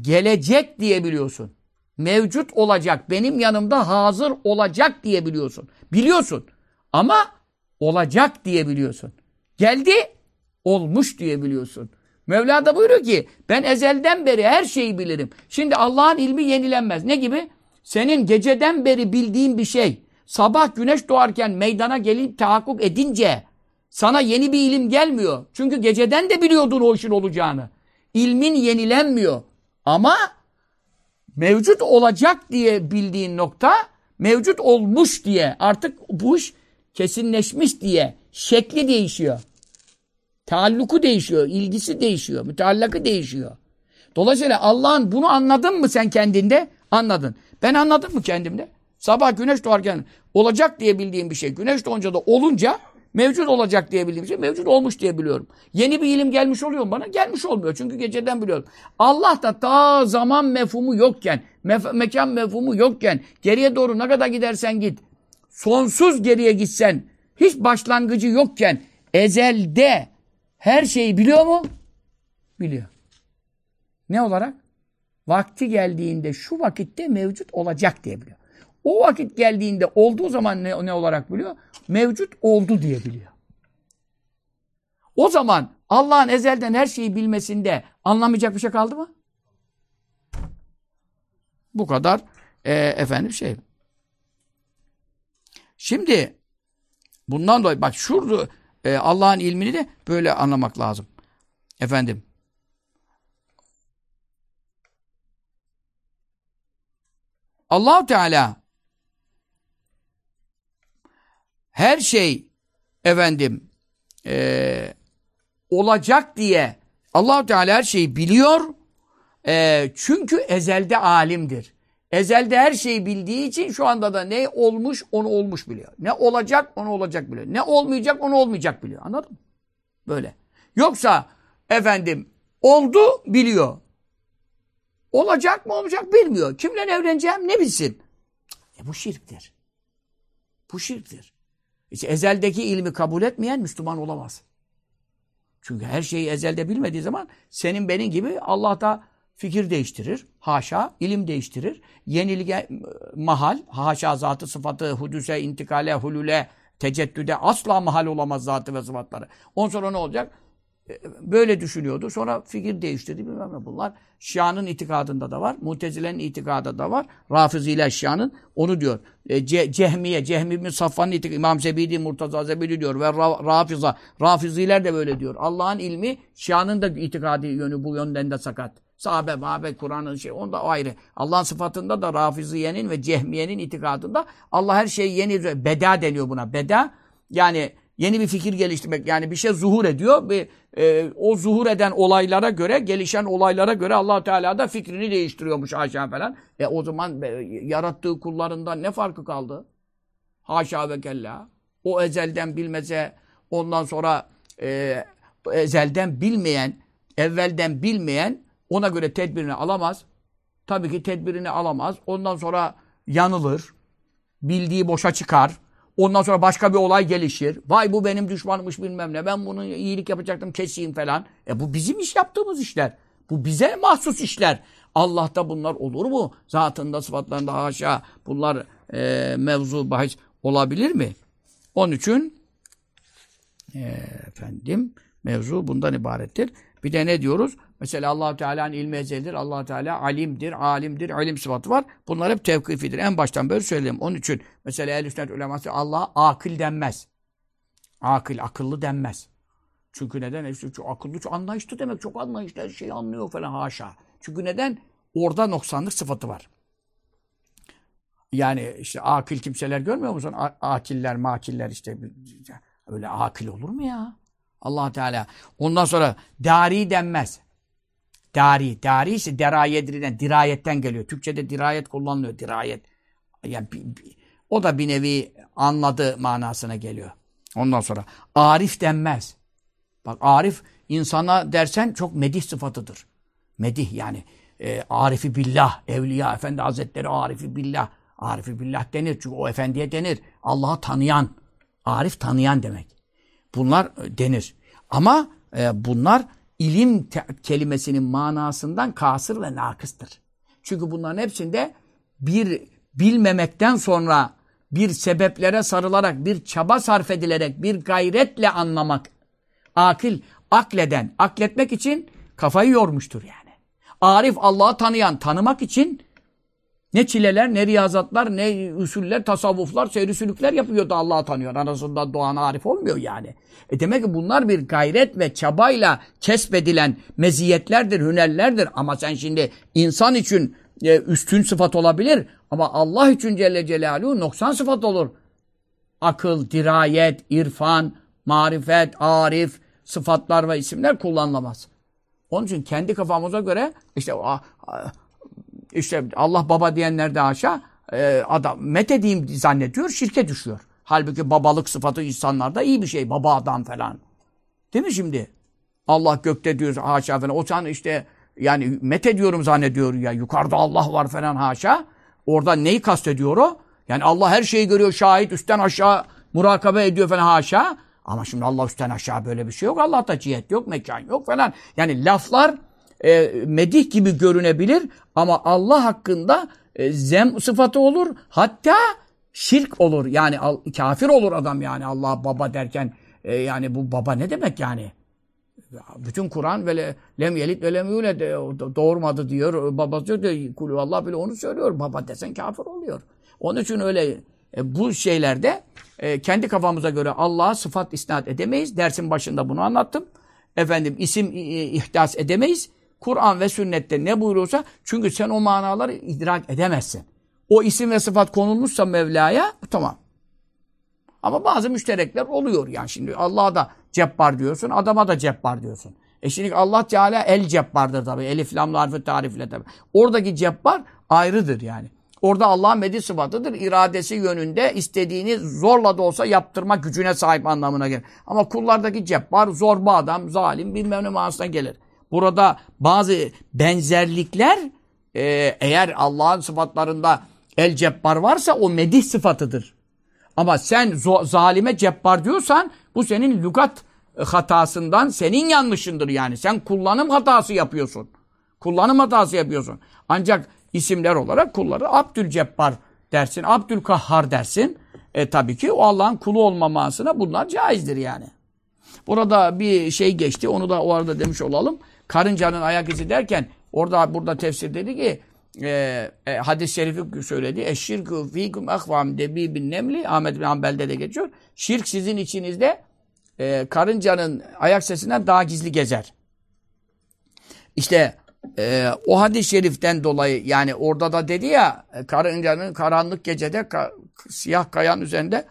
gelecek diyebiliyorsun. Mevcut olacak, benim yanımda hazır olacak diyebiliyorsun. Biliyorsun ama olacak diyebiliyorsun. Geldi, olmuş diyebiliyorsun. Mevla da buyuruyor ki ben ezelden beri her şeyi bilirim. Şimdi Allah'ın ilmi yenilenmez. Ne gibi? Senin geceden beri bildiğin bir şey sabah güneş doğarken meydana gelip tahakkuk edince sana yeni bir ilim gelmiyor. Çünkü geceden de biliyordun o işin olacağını. İlmin yenilenmiyor. Ama mevcut olacak diye bildiğin nokta mevcut olmuş diye artık bu iş kesinleşmiş diye şekli değişiyor. Taalluku değişiyor, ilgisi değişiyor, müteallakı değişiyor. Dolayısıyla Allah'ın bunu anladın mı sen kendinde? Anladın. Ben anladım mı kendimde? Sabah güneş doğarken olacak diye bildiğim bir şey, güneş doğunca da olunca mevcut olacak diye bildiğim şey mevcut olmuş diye biliyorum. Yeni bir ilim gelmiş oluyor mu bana? Gelmiş olmuyor çünkü geceden biliyorum. Allah da ta zaman mefhumu yokken, mef mekan mefhumu yokken, geriye doğru ne kadar gidersen git, sonsuz geriye gitsen, hiç başlangıcı yokken, ezelde her şeyi biliyor mu? Biliyor. Ne olarak? Vakti geldiğinde şu vakitte mevcut olacak diye biliyor. O vakit geldiğinde olduğu zaman ne, ne olarak biliyor? Mevcut oldu diye biliyor. O zaman Allah'ın ezelden her şeyi bilmesinde anlamayacak bir şey kaldı mı? Bu kadar e, efendim şey. Şimdi bundan dolayı bak şurada e, Allah'ın ilmini de böyle anlamak lazım. Efendim. Allahu Teala her şey efendim e, olacak diye Allahu Teala her şeyi biliyor. E, çünkü ezelde alimdir. Ezelde her şeyi bildiği için şu anda da ne olmuş onu olmuş biliyor. Ne olacak onu olacak biliyor. Ne olmayacak onu olmayacak biliyor. Anladın mı? Böyle. Yoksa efendim oldu biliyor. Olacak mı olmayacak bilmiyor. Kimle evleneceğim ne bilsin. E bu şirktir. Bu şirktir. İşte ezeldeki ilmi kabul etmeyen Müslüman olamaz. Çünkü her şeyi ezelde bilmediği zaman senin benim gibi Allah da fikir değiştirir. Haşa, ilim değiştirir. Yenilige mahal, haşa zatı sıfatı, hudüse, intikale, hulule, teceddüde asla mahal olamaz zatı ve sıfatları. Ondan sonra ne olacak? E, böyle düşünüyordu. Sonra fikir değiştirdi. Bilmem ne bunlar. Şia'nın itikadında da var. Mutezile'nin itikadında da var. Rafiziler Şia'nın. Onu diyor. E, Ce Cehmiye, Cehmi bin Safvan'ın itikadı. İmam Zebidi, Murtaza Zebidi diyor. Ve Ra Rafiza. Rafiziler de böyle diyor. Allah'ın ilmi Şia'nın da itikadi yönü bu yönden de sakat. Sahabe, mahabe, Kur'an'ın şey onda ayrı. Allah'ın sıfatında da Rafiziye'nin ve Cehmiye'nin itikadında Allah her şeyi yeni beda deniyor buna. Beda yani yeni bir fikir geliştirmek. Yani bir şey zuhur ediyor. Bir, e, o zuhur eden olaylara göre, gelişen olaylara göre allah Teala da fikrini değiştiriyormuş haşa falan. E o zaman e, yarattığı kullarından ne farkı kaldı? Haşa ve kella. O ezelden bilmese, ondan sonra e, ezelden bilmeyen, evvelden bilmeyen ona göre tedbirini alamaz. Tabii ki tedbirini alamaz. Ondan sonra yanılır. Bildiği boşa çıkar. Ondan sonra başka bir olay gelişir. Vay bu benim düşmanımmış bilmem ne. Ben bunu iyilik yapacaktım keseyim falan. E bu bizim iş yaptığımız işler. Bu bize mahsus işler. Allah'ta bunlar olur mu? Zatında, sıfatlarında haşa bunlar e, mevzu, bahis olabilir mi? Onun için e, efendim mevzu bundan ibarettir. Bir de ne diyoruz? Mesela allah Teala'nın ilmi ezeldir. allah Teala alimdir, alimdir, ilim sıfatı var. Bunlar hep tevkifidir. En baştan böyle söyledim. Onun için mesela ehl-i sünnet uleması Allah'a akıl denmez. Akıl, akıllı denmez. Çünkü neden? Çünkü akıllı, çok anlayışlı demek. Çok anlayışlı, her şeyi anlıyor falan haşa. Çünkü neden? Orada noksanlık sıfatı var. Yani işte akıl kimseler görmüyor musun? A akiller, makiller işte. Öyle akıl olur mu ya? allah Teala. Ondan sonra dari denmez. Dari. Dari ise derayedirilen, dirayetten geliyor. Türkçe'de dirayet kullanılıyor. Dirayet. Yani, o da bir nevi anladı manasına geliyor. Ondan sonra arif denmez. Bak arif insana dersen çok medih sıfatıdır. Medih yani e, arifi billah, evliya efendi hazretleri arifi billah. Arifi billah denir çünkü o efendiye denir. Allah'ı tanıyan, arif tanıyan demek. Bunlar e, denir. Ama e, bunlar ilim kelimesinin manasından kasır ve nakıstır. Çünkü bunların hepsinde bir bilmemekten sonra bir sebeplere sarılarak, bir çaba sarf edilerek, bir gayretle anlamak. Akıl, akleden, akletmek için kafayı yormuştur yani. Arif Allah'ı tanıyan, tanımak için ne çileler, ne riyazatlar, ne usuller, tasavvuflar, seyrisülükler yapıyor da Allah'ı tanıyor. Arasında doğan arif olmuyor yani. E demek ki bunlar bir gayret ve çabayla kesbedilen meziyetlerdir, hünerlerdir. Ama sen şimdi insan için e, üstün sıfat olabilir ama Allah için Celle Celaluhu noksan sıfat olur. Akıl, dirayet, irfan, marifet, arif, sıfatlar ve isimler kullanılamaz. Onun için kendi kafamıza göre işte işte Allah baba diyenler de aşağı e, adam met edeyim zannediyor, şirke düşüyor. Halbuki babalık sıfatı insanlarda iyi bir şey. Baba adam falan. Değil mi şimdi? Allah gökte diyor haşa falan. O sen işte yani met ediyorum zannediyor ya. Yukarıda Allah var falan haşa. Orada neyi kastediyor o? Yani Allah her şeyi görüyor, şahit, üstten aşağı murakabe ediyor falan haşa. Ama şimdi Allah üstten aşağı böyle bir şey yok. Allah'ta cihet yok, mekan yok falan. Yani laflar e, medih gibi görünebilir ama Allah hakkında e, zem sıfatı olur. Hatta şirk olur. Yani al, kafir olur adam yani Allah baba derken e, yani bu baba ne demek yani? Bütün Kur'an böyle lem yelit ve lem yulet doğurmadı diyor. Babası diyor kulü Allah bile onu söylüyor. Baba desen kafir oluyor. Onun için öyle e, bu şeylerde e, kendi kafamıza göre Allah'a sıfat isnat edemeyiz. Dersin başında bunu anlattım. Efendim isim ihdas edemeyiz. Kur'an ve sünnette ne buyuruyorsa çünkü sen o manaları idrak edemezsin. O isim ve sıfat konulmuşsa Mevla'ya tamam. Ama bazı müşterekler oluyor yani şimdi Allah'a da cebbar diyorsun, adama da cebbar diyorsun. E şimdi Allah Teala el cebbardır tabi. Elif, lamlı harfi tarifle tabi. Oradaki cebbar ayrıdır yani. Orada Allah'ın medis sıfatıdır. İradesi yönünde istediğini zorla da olsa yaptırma gücüne sahip anlamına gelir. Ama kullardaki cebbar, zorba adam, zalim bilmem ne manasına gelir. Burada bazı benzerlikler e, eğer Allah'ın sıfatlarında el cebbar varsa o medih sıfatıdır. Ama sen zalime cebbar diyorsan bu senin lügat hatasından senin yanlışındır yani. Sen kullanım hatası yapıyorsun. Kullanım hatası yapıyorsun. Ancak isimler olarak kulları Abdülcebbar dersin, Abdülkahhar dersin. E tabii ki o Allah'ın kulu olma manasına bunlar caizdir yani. Burada bir şey geçti. Onu da o arada demiş olalım. Karıncanın ayak izi derken orada burada tefsir dedi ki e, e, hadis-i şerifi söyledi. Eşşirkü fîküm ehvam debibin nemli. Ahmet bin Hanbel'de de geçiyor. Şirk sizin içinizde e, karıncanın ayak sesinden daha gizli gezer. İşte e, o hadis-i şeriften dolayı yani orada da dedi ya karıncanın karanlık gecede ka, siyah kayan üzerinde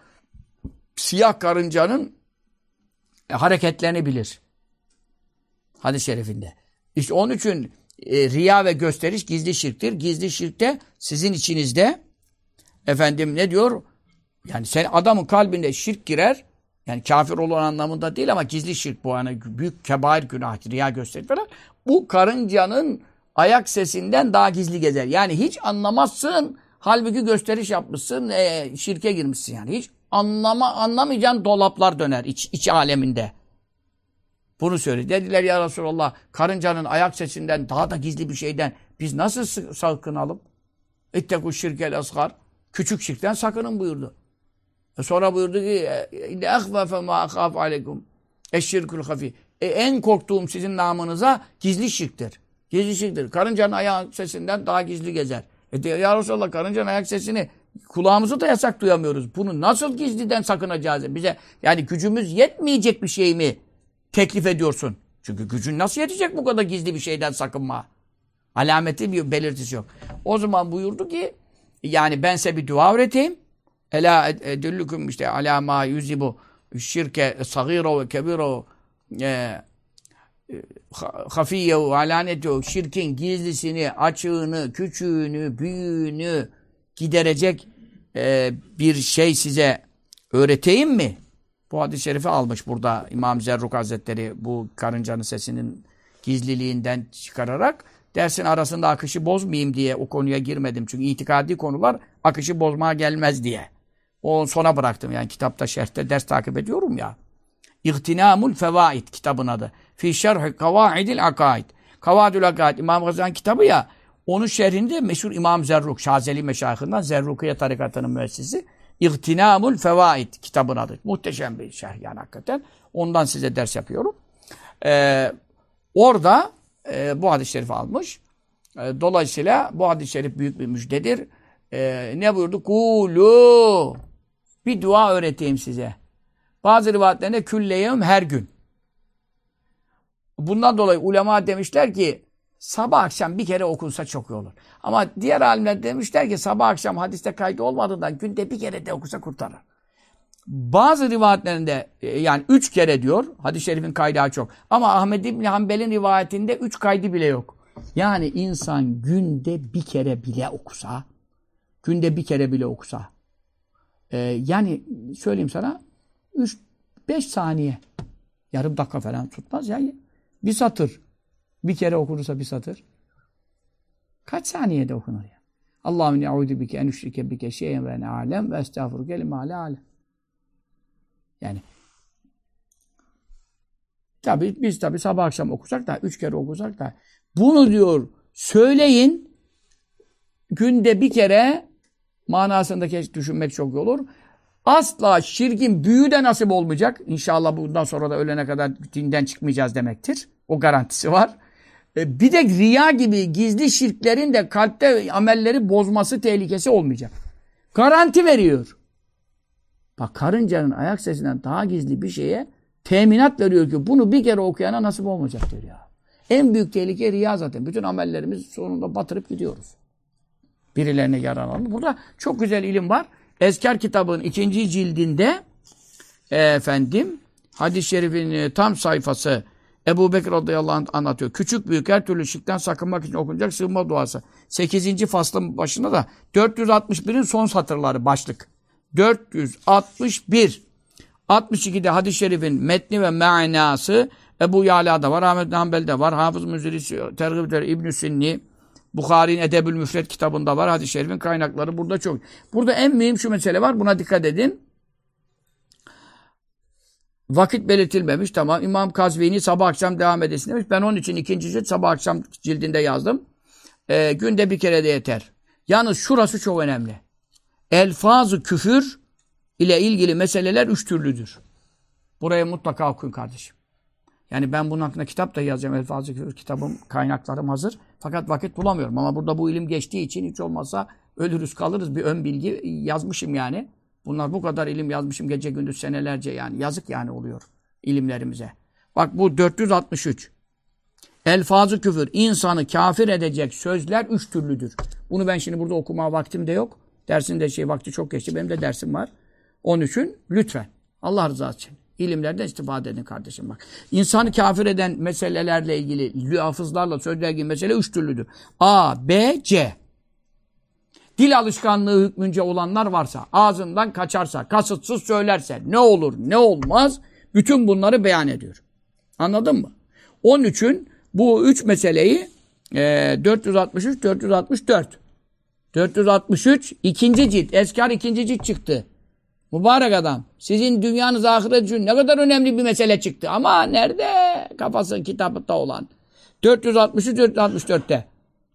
siyah karıncanın e, hareketlerini bilir. Hadis-i şerifinde. İşte onun için e, riya ve gösteriş gizli şirktir. Gizli şirkte sizin içinizde efendim ne diyor? Yani sen adamın kalbinde şirk girer. Yani kafir olan anlamında değil ama gizli şirk bu. Yani büyük kebair günah, riya gösteriş falan. Bu karıncanın ayak sesinden daha gizli gezer. Yani hiç anlamazsın. Halbuki gösteriş yapmışsın, e, şirke girmişsin yani. Hiç anlama anlamayacağın dolaplar döner iç, iç aleminde. Bunu söyledi. Dediler ya Resulallah karıncanın ayak sesinden daha da gizli bir şeyden biz nasıl sakınalım? İtteku şirkel asgar. Küçük şirkten sakının buyurdu. E sonra buyurdu ki ne ahvafe ma akhaf aleykum eşşirkül hafi. E en korktuğum sizin namınıza gizli şirktir. Gizli şirktir. Karıncanın ayak sesinden daha gizli gezer. E de, ya Resulallah karıncanın ayak sesini kulağımızı da yasak duyamıyoruz. Bunu nasıl gizliden sakınacağız? Bize yani gücümüz yetmeyecek bir şey mi? Teklif ediyorsun. Çünkü gücün nasıl yetecek bu kadar gizli bir şeyden sakınma? Alameti bir belirtisi yok. O zaman buyurdu ki yani ben size bir dua öğreteyim. Ela edüllüküm işte ala ma yüzibu şirke sagiro ve kebiro e, e hafiyehu alanetu şirkin gizlisini, açığını, küçüğünü, büyüğünü giderecek e, bir şey size öğreteyim mi? Bu hadis-i şerifi almış burada İmam Zerruk Hazretleri bu karıncanın sesinin gizliliğinden çıkararak dersin arasında akışı bozmayayım diye o konuya girmedim. Çünkü itikadi konular akışı bozmaya gelmez diye. O sona bıraktım. Yani kitapta şerhte ders takip ediyorum ya. İhtinamul Fevaid kitabın adı. Fi şerhi kavaidil akaid. Kavadül akaid İmam Gazali kitabı ya. Onun şerhinde meşhur İmam Zerruk, Şazeli Meşayihinden Zerrukiye tarikatının müessisi. İhtinamul Fevaid kitabın adı. Muhteşem bir şerh yani hakikaten. Ondan size ders yapıyorum. Ee, orada e, bu hadis-i şerifi almış. E, dolayısıyla bu hadis-i şerif büyük bir müjdedir. E, ne buyurdu? Kulu. Bir dua öğreteyim size. Bazı rivayetlerinde külleyem her gün. Bundan dolayı ulema demişler ki sabah akşam bir kere okunsa çok iyi olur. Ama diğer alimler demişler ki sabah akşam hadiste kaydı olmadığından günde bir kere de okusa kurtarır. Bazı rivayetlerinde e, yani üç kere diyor. Hadis-i şerifin kaydı çok. Ama Ahmed İbni Hanbel'in rivayetinde üç kaydı bile yok. Yani insan günde bir kere bile okusa, günde bir kere bile okusa, e, yani söyleyeyim sana, üç, beş saniye, yarım dakika falan tutmaz ya. Bir satır, bir kere okunursa bir satır. Kaç saniyede okunur ya? Allahümme ne'udu bike en üşrike bike şeyen ve ne alem ve estağfurüke lima alem. Yani tabi biz tabi sabah akşam okusak da üç kere okusak da bunu diyor söyleyin günde bir kere manasında düşünmek çok iyi olur. Asla şirkin büyüğü de nasip olmayacak. İnşallah bundan sonra da ölene kadar dinden çıkmayacağız demektir. O garantisi var. E, bir de riya gibi gizli şirklerin de kalpte amelleri bozması tehlikesi olmayacak. Garanti veriyor. Bak karıncanın ayak sesinden daha gizli bir şeye teminat veriyor ki bunu bir kere okuyana nasip olmayacak diyor ya. En büyük tehlike riya zaten. Bütün amellerimiz sonunda batırıp gidiyoruz. Birilerine yararlanalım. Burada çok güzel ilim var. Esker kitabının ikinci cildinde e, efendim hadis-i şerifin e, tam sayfası Ebu Bekir radıyallahu anh anlatıyor. Küçük büyük her türlü şirkten sakınmak için okunacak sığınma duası. 8. faslın başında da 461'in son satırları başlık. 461. 62'de hadis-i şerifin metni ve manası Ebu Yala'da var, Ahmet Hanbel'de var, Hafız Müziri, Tergib'de İbn-i Sinni, Bukhari'nin Edebül Müfret kitabında var. Hadis-i şerifin kaynakları burada çok. Burada en mühim şu mesele var. Buna dikkat edin. Vakit belirtilmemiş. Tamam. İmam Kazvini sabah akşam devam edesin demiş. Ben onun için ikinci cilt sabah akşam cildinde yazdım. Ee, günde bir kere de yeter. Yalnız şurası çok önemli. Elfazı küfür ile ilgili meseleler üç türlüdür. Buraya mutlaka okuyun kardeşim. Yani ben bunun hakkında kitap da yazacağım. Elfazı küfür kitabım, kaynaklarım hazır. Fakat vakit bulamıyorum. Ama burada bu ilim geçtiği için hiç olmazsa ölürüz kalırız. Bir ön bilgi yazmışım yani. Bunlar bu kadar ilim yazmışım gece gündüz senelerce yani. Yazık yani oluyor ilimlerimize. Bak bu 463. Elfazı küfür, insanı kafir edecek sözler üç türlüdür. Bunu ben şimdi burada okuma vaktim de yok. Dersin de şey vakti çok geçti. Benim de dersim var. Onun için lütfen Allah rızası için ilimlerden istifade edin kardeşim bak. İnsanı kafir eden meselelerle ilgili lüafızlarla sözlerle ilgili mesele üç türlüdür. A, B, C. Dil alışkanlığı hükmünce olanlar varsa, ağzından kaçarsa, kasıtsız söylerse, ne olur ne olmaz, bütün bunları beyan ediyor. Anladın mı? Onun için bu üç meseleyi e, 463, 464. 463 ikinci cilt. Eskar ikinci cilt çıktı. Mübarek adam. Sizin dünyanız ahiret için ne kadar önemli bir mesele çıktı. Ama nerede kafası kitapta olan? 463 464'te.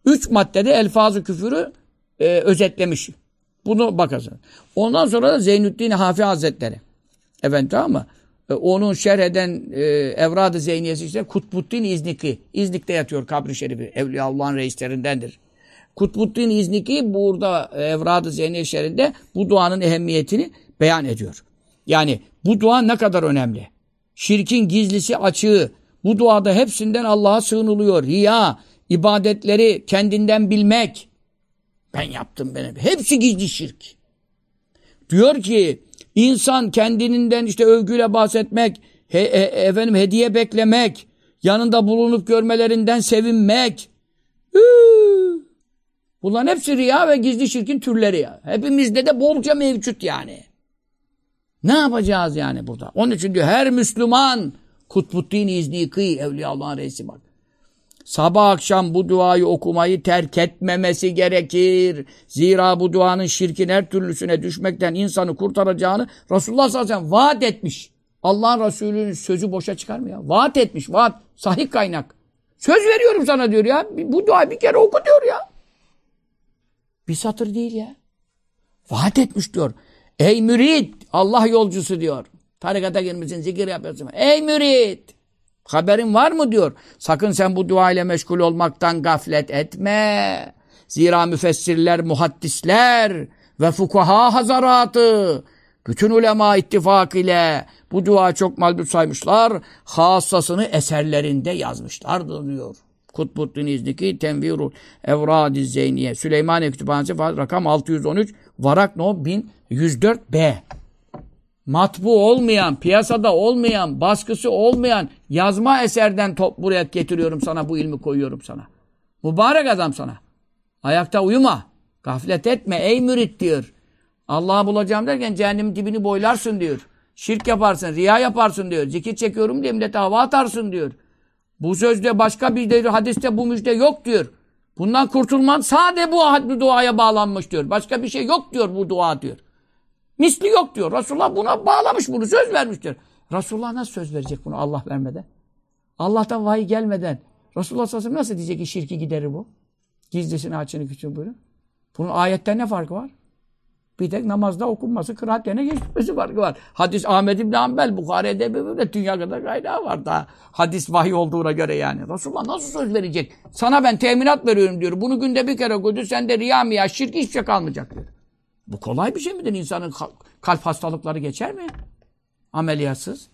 Üç maddede elfazı küfürü e, özetlemiş. Bunu bakasın. Ondan sonra da Zeynüddin Hafi Hazretleri. Efendim tamam mı? E, onun şerh eden e, Evrad-ı Zeyniyesi işte Kutbuddin İzniki. İznik'te yatıyor kabri şerifi. Evliyaullah'ın reislerindendir. Kutbuddin İzniki burada Evrad-ı Zeyniye şerinde bu duanın ehemmiyetini beyan ediyor. Yani bu dua ne kadar önemli. Şirkin gizlisi açığı. Bu duada hepsinden Allah'a sığınılıyor. Riya, ibadetleri kendinden bilmek. Ben yaptım benim. Hepsi gizli şirk. Diyor ki insan kendinden işte övgüyle bahsetmek, he, he, efendim hediye beklemek, yanında bulunup görmelerinden sevinmek. Üü. Bunların hepsi riya ve gizli şirkin türleri ya. Hepimizde de bolca mevcut yani. Ne yapacağız yani burada? Onun için diyor her Müslüman Kutbuddin izni kıy Evliya Allah'ın reisi bak. Sabah akşam bu duayı okumayı terk etmemesi gerekir. Zira bu duanın şirkin her türlüsüne düşmekten insanı kurtaracağını Resulullah sallallahu aleyhi ve sellem vaat etmiş. Allah'ın Resulü'nün sözü boşa çıkar mı ya? Vaat etmiş, vaat. Sahih kaynak. Söz veriyorum sana diyor ya. Bu duayı bir kere oku diyor ya. Bir satır değil ya. Vaat etmiş diyor. Ey mürid, Allah yolcusu diyor. Tarikata girmişsin, zikir yapıyorsun. Ey mürid! Haberin var mı diyor. Sakın sen bu dua ile meşgul olmaktan gaflet etme. Zira müfessirler, muhaddisler ve fukaha hazaratı bütün ulema ittifak ile bu dua çok malbut saymışlar. Hassasını eserlerinde yazmışlardır diyor. Kutbuddin İzniki Tenvirul Evradi Zeyniye Süleymaniye Kütüphanesi rakam 613 Varak no 1104b matbu olmayan, piyasada olmayan, baskısı olmayan yazma eserden top buraya getiriyorum sana, bu ilmi koyuyorum sana. Mübarek adam sana. Ayakta uyuma. Gaflet etme ey mürit diyor. Allah'ı bulacağım derken cehennemin dibini boylarsın diyor. Şirk yaparsın, riya yaparsın diyor. Zikir çekiyorum diye millete hava atarsın diyor. Bu sözde başka bir de, hadiste bu müjde yok diyor. Bundan kurtulman sade bu duaya bağlanmış diyor. Başka bir şey yok diyor bu dua diyor. Misli yok diyor. Resulullah buna bağlamış bunu. Söz vermiştir. Resulullah nasıl söz verecek bunu Allah vermeden? Allah'tan vahiy gelmeden. Resulullah sallallahu nasıl diyecek ki şirki giderir bu? Gizlisini açını küçüğünü buyurun. Bunun ayetten ne farkı var? Bir tek namazda okunması, kıraat yerine geçmesi farkı var. Hadis Ahmed İbni Hanbel, Bukhari Edebi'de dünya kadar kaynağı var daha. Hadis vahiy olduğuna göre yani. Resulullah nasıl söz verecek? Sana ben teminat veriyorum diyor. Bunu günde bir kere koydu. Sende riya mı ya? Şirk hiçbir şey kalmayacak diyor. Bu kolay bir şey midir? İnsanın kalp hastalıkları geçer mi? Ameliyatsız,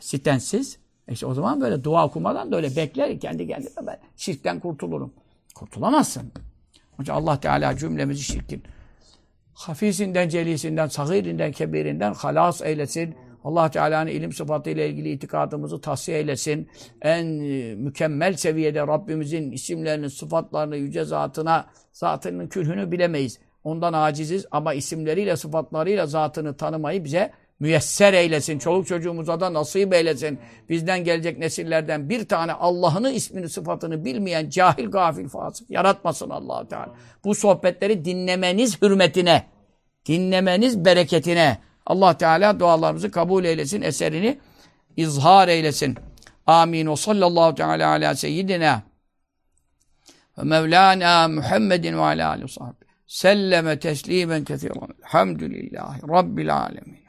stensiz. E işte o zaman böyle dua okumadan da öyle bekler kendi kendine ben şirkten kurtulurum. Kurtulamazsın. Onun Allah Teala cümlemizi şirkin hafisinden, celisinden, sagirinden, kebirinden halas eylesin. Allah Teala'nın ilim sıfatıyla ilgili itikadımızı tahsiye eylesin. En e, mükemmel seviyede Rabbimizin isimlerini, sıfatlarını, yüce zatına, zatının külhünü bilemeyiz. Ondan aciziz ama isimleriyle, sıfatlarıyla zatını tanımayı bize müyesser eylesin. Çoluk çocuğumuza da nasip eylesin. Bizden gelecek nesillerden bir tane Allah'ını, ismini, sıfatını bilmeyen cahil, gafil, fasık yaratmasın allah Teala. Bu sohbetleri dinlemeniz hürmetine, dinlemeniz bereketine allah Teala dualarımızı kabul eylesin, eserini izhar eylesin. Amin. O sallallahu teala ala seyyidina ve mevlana Muhammedin ve ala aleyhi ve selleme teslimen kethiren. Elhamdülillahi Rabbil alemin.